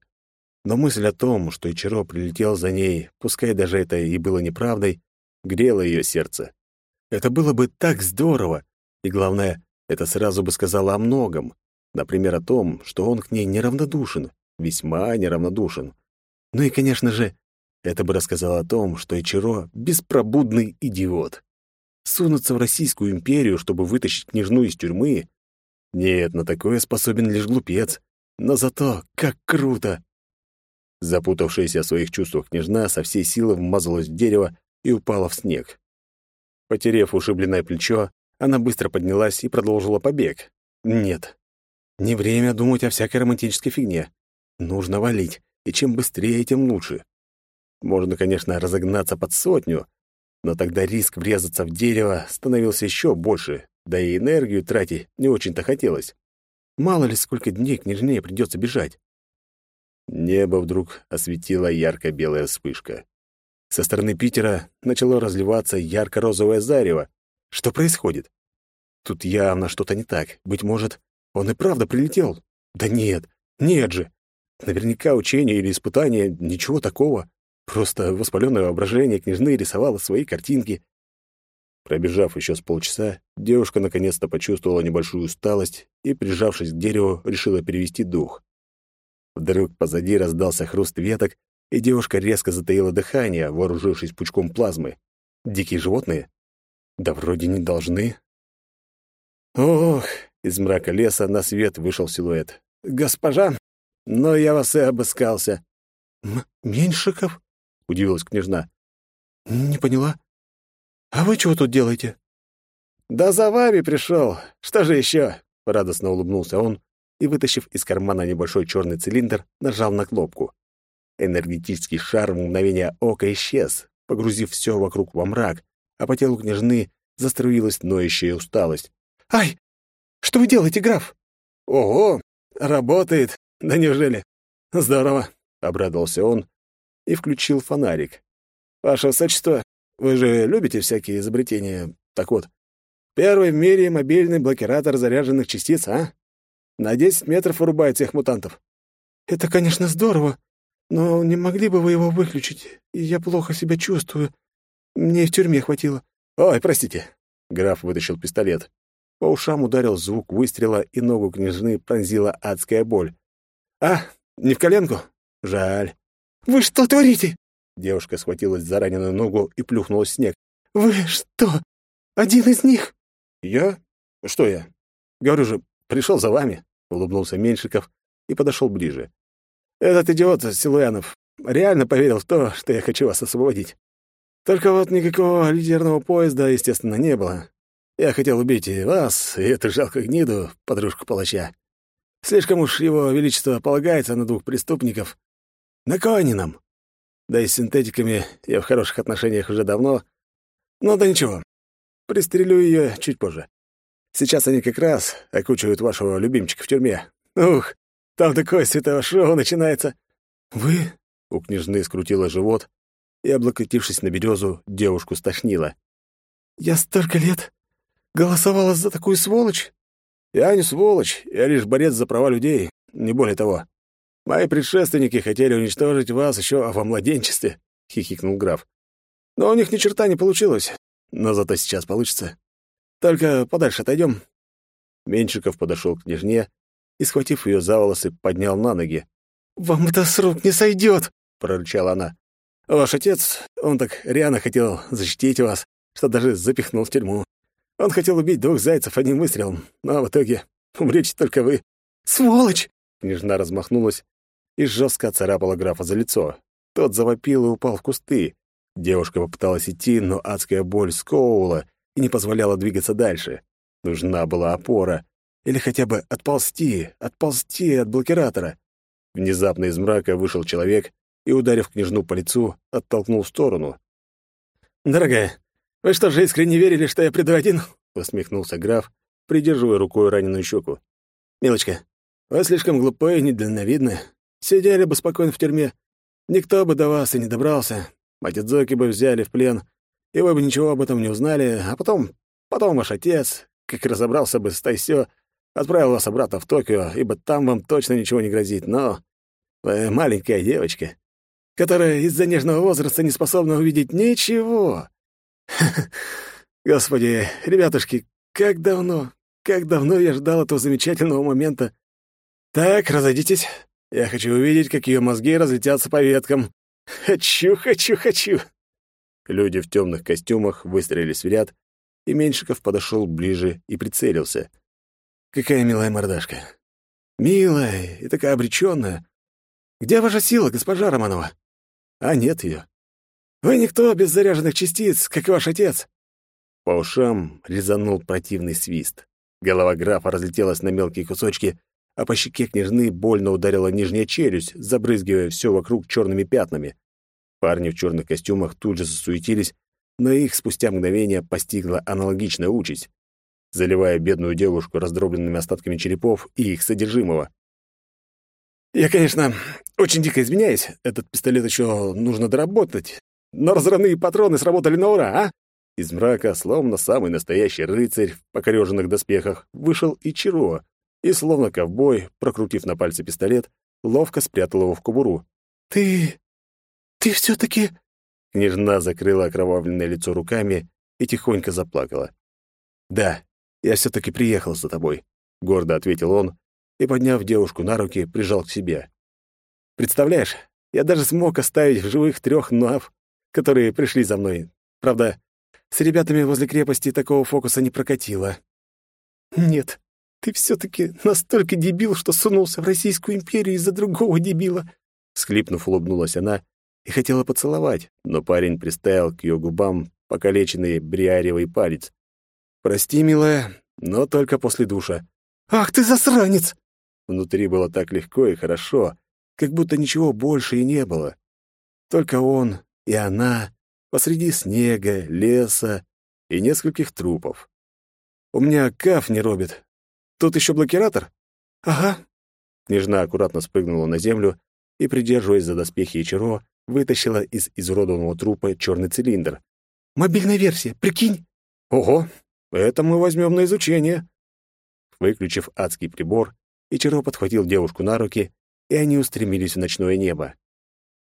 Но мысль о том, что Ичиро прилетел за ней, пускай даже это и было неправдой, грела ее сердце. Это было бы так здорово, и главное, это сразу бы сказала о многом. Например, о том, что он к ней неравнодушен, весьма неравнодушен. Ну и, конечно же, это бы рассказало о том, что Ичиро — беспробудный идиот. Сунуться в Российскую империю, чтобы вытащить княжну из тюрьмы? Нет, на такое способен лишь глупец. Но зато как круто! Запутавшаяся в своих чувствах княжна со всей силы вмазалась в дерево и упала в снег. Потерев ушибленное плечо, она быстро поднялась и продолжила побег. Нет, не время думать о всякой романтической фигне. Нужно валить, и чем быстрее, тем лучше. Можно, конечно, разогнаться под сотню, но тогда риск врезаться в дерево становился еще больше, да и энергию тратить не очень-то хотелось. Мало ли, сколько дней княжне придется бежать. Небо вдруг осветила ярко-белая вспышка. Со стороны Питера начало разливаться ярко-розовое зарево. Что происходит? Тут явно что-то не так. Быть может, он и правда прилетел? Да нет, нет же. Наверняка учение или испытание, ничего такого. Просто воспаленное воображение княжны рисовало свои картинки. Пробежав еще с полчаса, девушка наконец-то почувствовала небольшую усталость и, прижавшись к дереву, решила перевести дух. Вдруг позади раздался хруст веток, и девушка резко затаила дыхание, вооружившись пучком плазмы. Дикие животные? Да вроде не должны. Ох, из мрака леса на свет вышел силуэт. «Госпожа, но я вас и обыскался». «Меньшиков?» — удивилась княжна. «Не поняла. А вы чего тут делаете?» «Да за вами пришел. Что же еще?» — радостно улыбнулся он и, вытащив из кармана небольшой черный цилиндр, нажал на кнопку. Энергетический шар в мгновение ока исчез, погрузив все вокруг во мрак, а по телу княжны заструилась ноющая усталость. «Ай! Что вы делаете, граф?» «Ого! Работает! Да неужели? Здорово!» — обрадовался он и включил фонарик. «Ваше Высочество, вы же любите всякие изобретения. Так вот, первый в мире мобильный блокиратор заряженных частиц, а? На 10 метров вырубает всех мутантов. Это, конечно, здорово, но не могли бы вы его выключить? Я плохо себя чувствую. Мне в тюрьме хватило. Ой, простите. Граф вытащил пистолет. По ушам ударил звук выстрела, и ногу княжны пронзила адская боль. А, не в коленку? Жаль. Вы что творите? Девушка схватилась за раненую ногу и плюхнулась в снег. Вы что? Один из них? Я? Что я? Говорю же, пришел за вами улыбнулся Меньшиков и подошел ближе. Этот идиот Силуянов реально поверил в то, что я хочу вас освободить. Только вот никакого лидерного поезда, естественно, не было. Я хотел убить и вас, и эту жалкую гниду, подружку палача. Слишком уж его величество полагается на двух преступников. На кого они нам? Да и с синтетиками я в хороших отношениях уже давно. Но да ничего. Пристрелю ее чуть позже. Сейчас они как раз окучивают вашего любимчика в тюрьме. Ух, там такое световое шоу начинается. Вы? У княжны скрутила живот, и, облокотившись на березу, девушку стошнило. Я столько лет голосовала за такую сволочь? Я не сволочь, я лишь борец за права людей, не более того. Мои предшественники хотели уничтожить вас еще во младенчестве, хихикнул граф. Но у них ни черта не получилось. Но зато сейчас получится. Только подальше отойдем. Меньшиков подошел к княжне и, схватив ее за волосы, поднял на ноги. «Вам это с рук не сойдет!» — прорычала она. «Ваш отец, он так рьяно хотел защитить вас, что даже запихнул в тюрьму. Он хотел убить двух зайцев одним выстрелом, но в итоге умрете только вы». «Сволочь!» — княжна размахнулась и жестко царапала графа за лицо. Тот завопил и упал в кусты. Девушка попыталась идти, но адская боль сковывала, и не позволяла двигаться дальше. Нужна была опора. Или хотя бы отползти, отползти от блокиратора. Внезапно из мрака вышел человек и, ударив княжну по лицу, оттолкнул в сторону. «Дорогая, вы что же искренне верили, что я приду один?» — усмехнулся граф, придерживая рукой раненую щеку. «Милочка, вы слишком глупые и недальновидны. Сидели бы спокойно в тюрьме. Никто бы до вас и не добрался. Отец Зоки бы взяли в плен, и вы бы ничего об этом не узнали, а потом... Потом ваш отец, как разобрался бы с Тайсё, отправил вас обратно в Токио, ибо там вам точно ничего не грозит. Но вы маленькая девочка, которая из-за нежного возраста не способна увидеть ничего. Господи, ребятушки, как давно, как давно я ждал этого замечательного момента. Так, разойдитесь. Я хочу увидеть, как ее мозги разлетятся по веткам. Хочу, хочу, хочу. Люди в темных костюмах выстроились в ряд, и Меньшиков подошел ближе и прицелился. Какая милая мордашка. Милая и такая обречённая. Где ваша сила, госпожа Романова? А нет ее. Вы никто без заряженных частиц, как и ваш отец. По ушам резанул противный свист. Голова графа разлетелась на мелкие кусочки, а по щеке княжны больно ударила нижняя челюсть, забрызгивая все вокруг черными пятнами. Парни в черных костюмах тут же засуетились, но их спустя мгновение постигла аналогичная участь, заливая бедную девушку раздробленными остатками черепов и их содержимого. «Я, конечно, очень дико извиняюсь. Этот пистолет еще нужно доработать. Но разрывные патроны сработали на ура, а?» Из мрака, словно самый настоящий рыцарь в покореженных доспехах, вышел и Чиро, и, словно ковбой, прокрутив на пальце пистолет, ловко спрятал его в кобуру. «Ты... ты все таки Княжна закрыла окровавленное лицо руками и тихонько заплакала. «Да, я все таки приехал за тобой», — гордо ответил он и, подняв девушку на руки, прижал к себе. «Представляешь, я даже смог оставить в живых трех нав, которые пришли за мной. Правда, с ребятами возле крепости такого фокуса не прокатило. Нет, ты все-таки настолько дебил, что сунулся в Российскую империю из-за другого дебила. Схлипнув, улыбнулась она и хотела поцеловать, но парень приставил к ее губам покалеченный бриаревый палец. «Прости, милая, но только после душа». «Ах ты засранец!» Внутри было так легко и хорошо, как будто ничего больше и не было. Только он и она посреди снега, леса и нескольких трупов. «У меня каф не робит, Тут еще блокиратор? Ага. Княжна аккуратно спрыгнула на землю и, придерживаясь за доспехи Ичиро, вытащила из изуродованного трупа черный цилиндр. Мобильная версия, прикинь? Ого, это мы возьмем на изучение. Выключив адский прибор, Ичиро подхватил девушку на руки, и они устремились в ночное небо.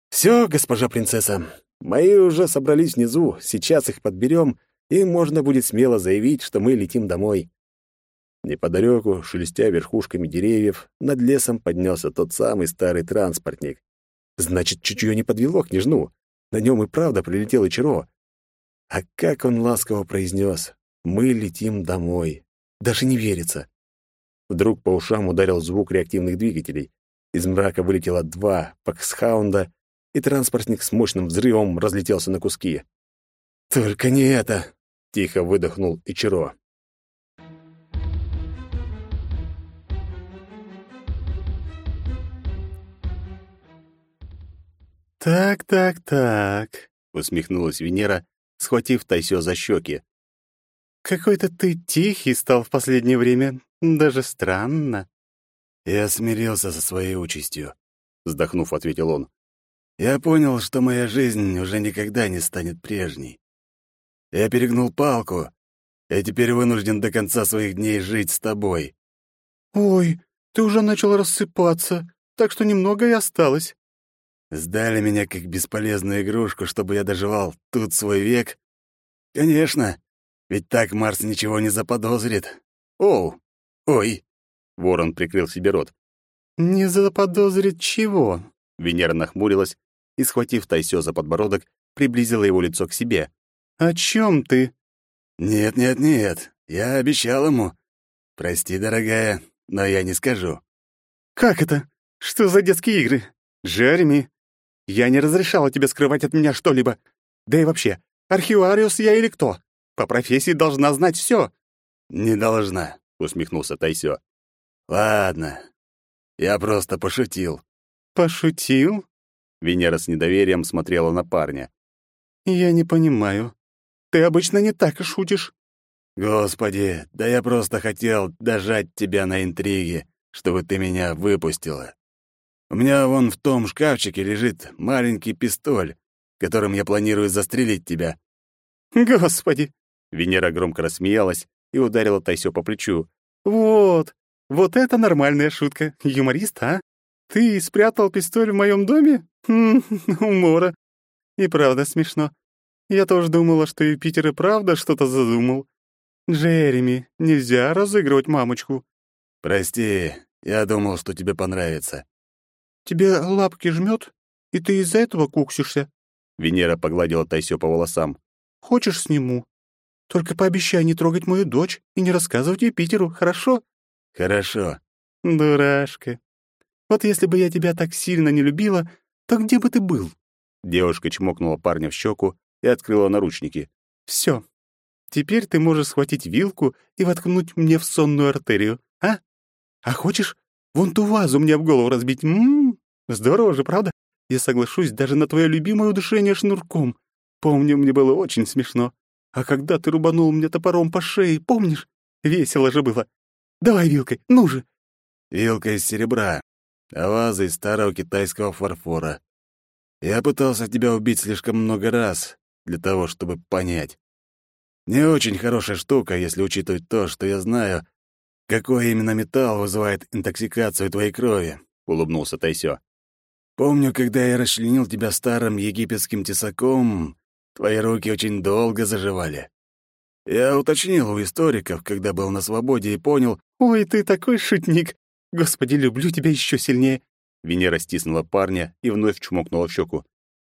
Все, госпожа принцесса, мои уже собрались внизу, сейчас их подберем, и можно будет смело заявить, что мы летим домой. Неподалеку, шелестя верхушками деревьев, над лесом поднялся тот самый старый транспортник. Значит, чутье не подвело княжну. На нем и правда прилетел Ичаро. А как он ласково произнес «Мы летим домой». Даже не верится. Вдруг по ушам ударил звук реактивных двигателей. Из мрака вылетело два паксхаунда, и транспортник с мощным взрывом разлетелся на куски. «Только не это!» — тихо выдохнул Ичаро. «Так, так, так», — усмехнулась Венера, схватив Тайсё за щеки. «Какой-то ты тихий стал в последнее время. Даже странно». «Я смирился со своей участью», — вздохнув, ответил он. «Я понял, что моя жизнь уже никогда не станет прежней. Я перегнул палку, и теперь вынужден до конца своих дней жить с тобой». «Ой, ты уже начал рассыпаться, так что немного и осталось». Сдали меня как бесполезную игрушку, чтобы я доживал тут свой век? Конечно, ведь так Марс ничего не заподозрит. Оу! Ой! Ворон прикрыл себе рот. «Не заподозрит чего?» Венера нахмурилась и, схватив Тайсё за подбородок, приблизила его лицо к себе. «О чем ты?» «Нет, нет, нет, я обещал ему. Прости, дорогая, но я не скажу». «Как это? Что за детские игры? Джереми, я не разрешала тебе скрывать от меня что-либо. Да и вообще, архивариус я или кто? По профессии должна знать все. «Не должна», — усмехнулся Тайсё. «Ладно, я просто пошутил. Пошутил? Венера с недоверием смотрела на парня. Я не понимаю. Ты обычно не так и шутишь. Господи, да я просто хотел дожать тебя на интриге, чтобы ты меня выпустила. У меня вон в том шкафчике лежит маленький пистоль, которым я планирую застрелить тебя. Господи! Венера громко рассмеялась и ударила Тайсё по плечу. Вот, вот это нормальная шутка. Юморист, а? Ты спрятал пистоль в моем доме? Хм, умора. И правда смешно. Я тоже думала, что Юпитер и правда что-то задумал. Джереми, нельзя разыгрывать мамочку. Прости, я думал, что тебе понравится. Тебе лапки жмет, и ты из-за этого куксишься. Венера погладила Тайсё по волосам. Хочешь, сниму. Только пообещай не трогать мою дочь и не рассказывать Юпитеру, хорошо? Хорошо. Дурашка. Вот если бы я тебя так сильно не любила, то где бы ты был? Девушка чмокнула парня в щеку и открыла наручники. Все. Теперь ты можешь схватить вилку и воткнуть мне в сонную артерию, а? А хочешь, вон ту вазу мне в голову разбить? Ммм, здорово же, правда? Я соглашусь даже на твое любимое удушение шнурком. Помню, мне было очень смешно. А когда ты рубанул мне топором по шее, помнишь? Весело же было. Давай вилкой, ну же. Вилка из серебра, а ваза из старого китайского фарфора. Я пытался тебя убить слишком много раз для того, чтобы понять. Не очень хорошая штука, если учитывать то, что я знаю, какой именно металл вызывает интоксикацию твоей крови, — улыбнулся Тайсё. Помню, когда я расчленил тебя старым египетским тесаком, твои руки очень долго заживали. Я уточнил у историков, когда был на свободе, и понял... «Ой, ты такой шутник! Господи, люблю тебя еще сильнее!» Венера стиснула парня и вновь чмокнула в щеку.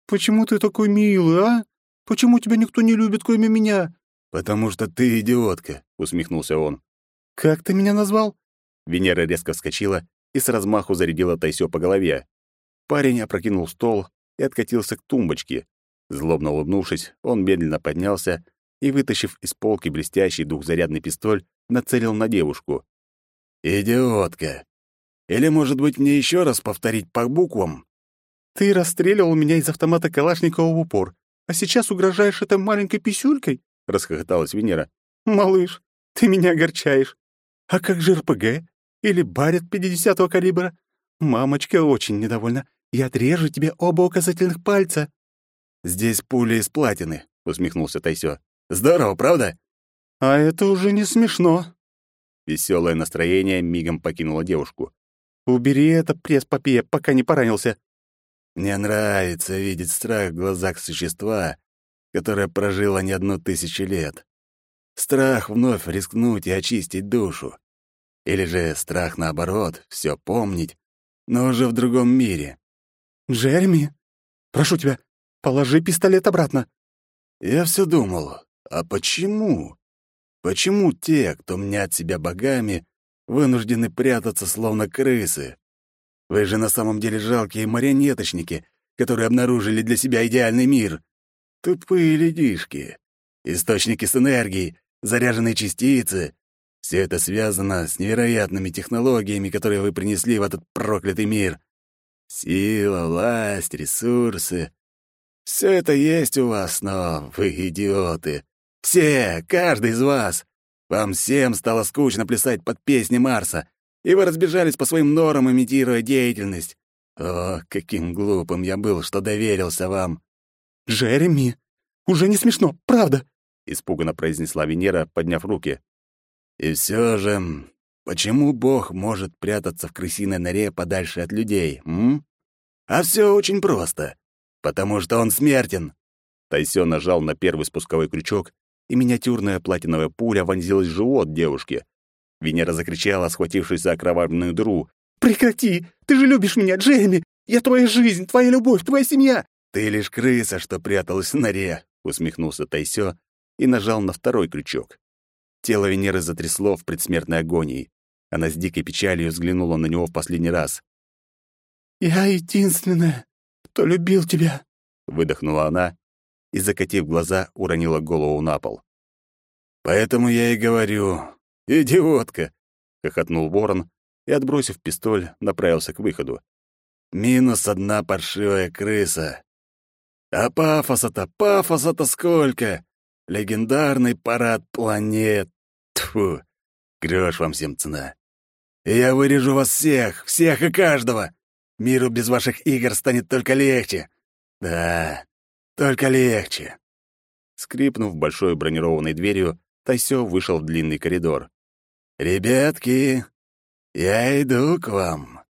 «Почему ты такой милый, а? Почему тебя никто не любит, кроме меня?» «Потому что ты идиотка», — усмехнулся он. «Как ты меня назвал?» Венера резко вскочила и с размаху зарядила Тайсё по голове. Парень опрокинул стол и откатился к тумбочке. Злобно улыбнувшись, он медленно поднялся и, вытащив из полки блестящий двухзарядный пистоль, нацелил на девушку. «Идиотка! Или, может быть, мне еще раз повторить по буквам?» «Ты расстреливал меня из автомата Калашникова в упор, а сейчас угрожаешь этой маленькой писюлькой?» — расхохоталась Венера. «Малыш, ты меня огорчаешь. А как же РПГ? Или барет 50-го калибра? Мамочка очень недовольна. Я отрежу тебе оба указательных пальца». «Здесь пули из платины», — усмехнулся Тайсё. «Здорово, правда?» «А это уже не смешно». Веселое настроение мигом покинуло девушку. «Убери это, пресс-папье, пока не поранился». «Мне нравится видеть страх в глазах существа, которое прожило не одну тысячу лет. Страх вновь рискнуть и очистить душу. Или же страх, наоборот, все помнить, но уже в другом мире. «Джереми, прошу тебя, положи пистолет обратно». Я все думал, а почему? Почему те, кто мнят себя богами, вынуждены прятаться словно крысы? Вы же на самом деле жалкие марионеточники, которые обнаружили для себя идеальный мир. Тупые ледишки. Источники с энергией, заряженные частицы. Все это связано с невероятными технологиями, которые вы принесли в этот проклятый мир. Сила, власть, ресурсы. Все это есть у вас, но вы идиоты. Все, каждый из вас. Вам всем стало скучно плясать под песни Марса, и вы разбежались по своим норам, имитируя деятельность. О, каким глупым я был, что доверился вам. «Джереми, уже не смешно, правда?» — испуганно произнесла Венера, подняв руки. «И все же, почему Бог может прятаться в крысиной норе подальше от людей, м? А все очень просто. Потому что он смертен». Тайсё нажал на первый спусковой крючок, и миниатюрная платиновая пуля вонзилась в живот девушки. Венера закричала, схватившись за окровавленную дыру. «Прекрати! Ты же любишь меня, Джереми! Я твоя жизнь, твоя любовь, твоя семья! «Ты лишь крыса, что пряталась в норе», — усмехнулся Тайсё и нажал на второй крючок. Тело Венеры затрясло в предсмертной агонии. Она с дикой печалью взглянула на него в последний раз. «Я единственная, кто любил тебя», — выдохнула она и, закатив глаза, уронила голову на пол. «Поэтому я и говорю, идиотка!» — хохотнул ворон и, отбросив пистоль, направился к выходу. Минус одна паршивая крыса. А пафоса-то, пафоса-то сколько! Легендарный парад планет. Тьфу, грёшь вам всем цена. Я вырежу вас всех, всех и каждого. Миру без ваших игр станет только легче. Да, только легче. Скрипнув большой бронированной дверью, Тайсё вышел в длинный коридор. «Ребятки, я иду к вам».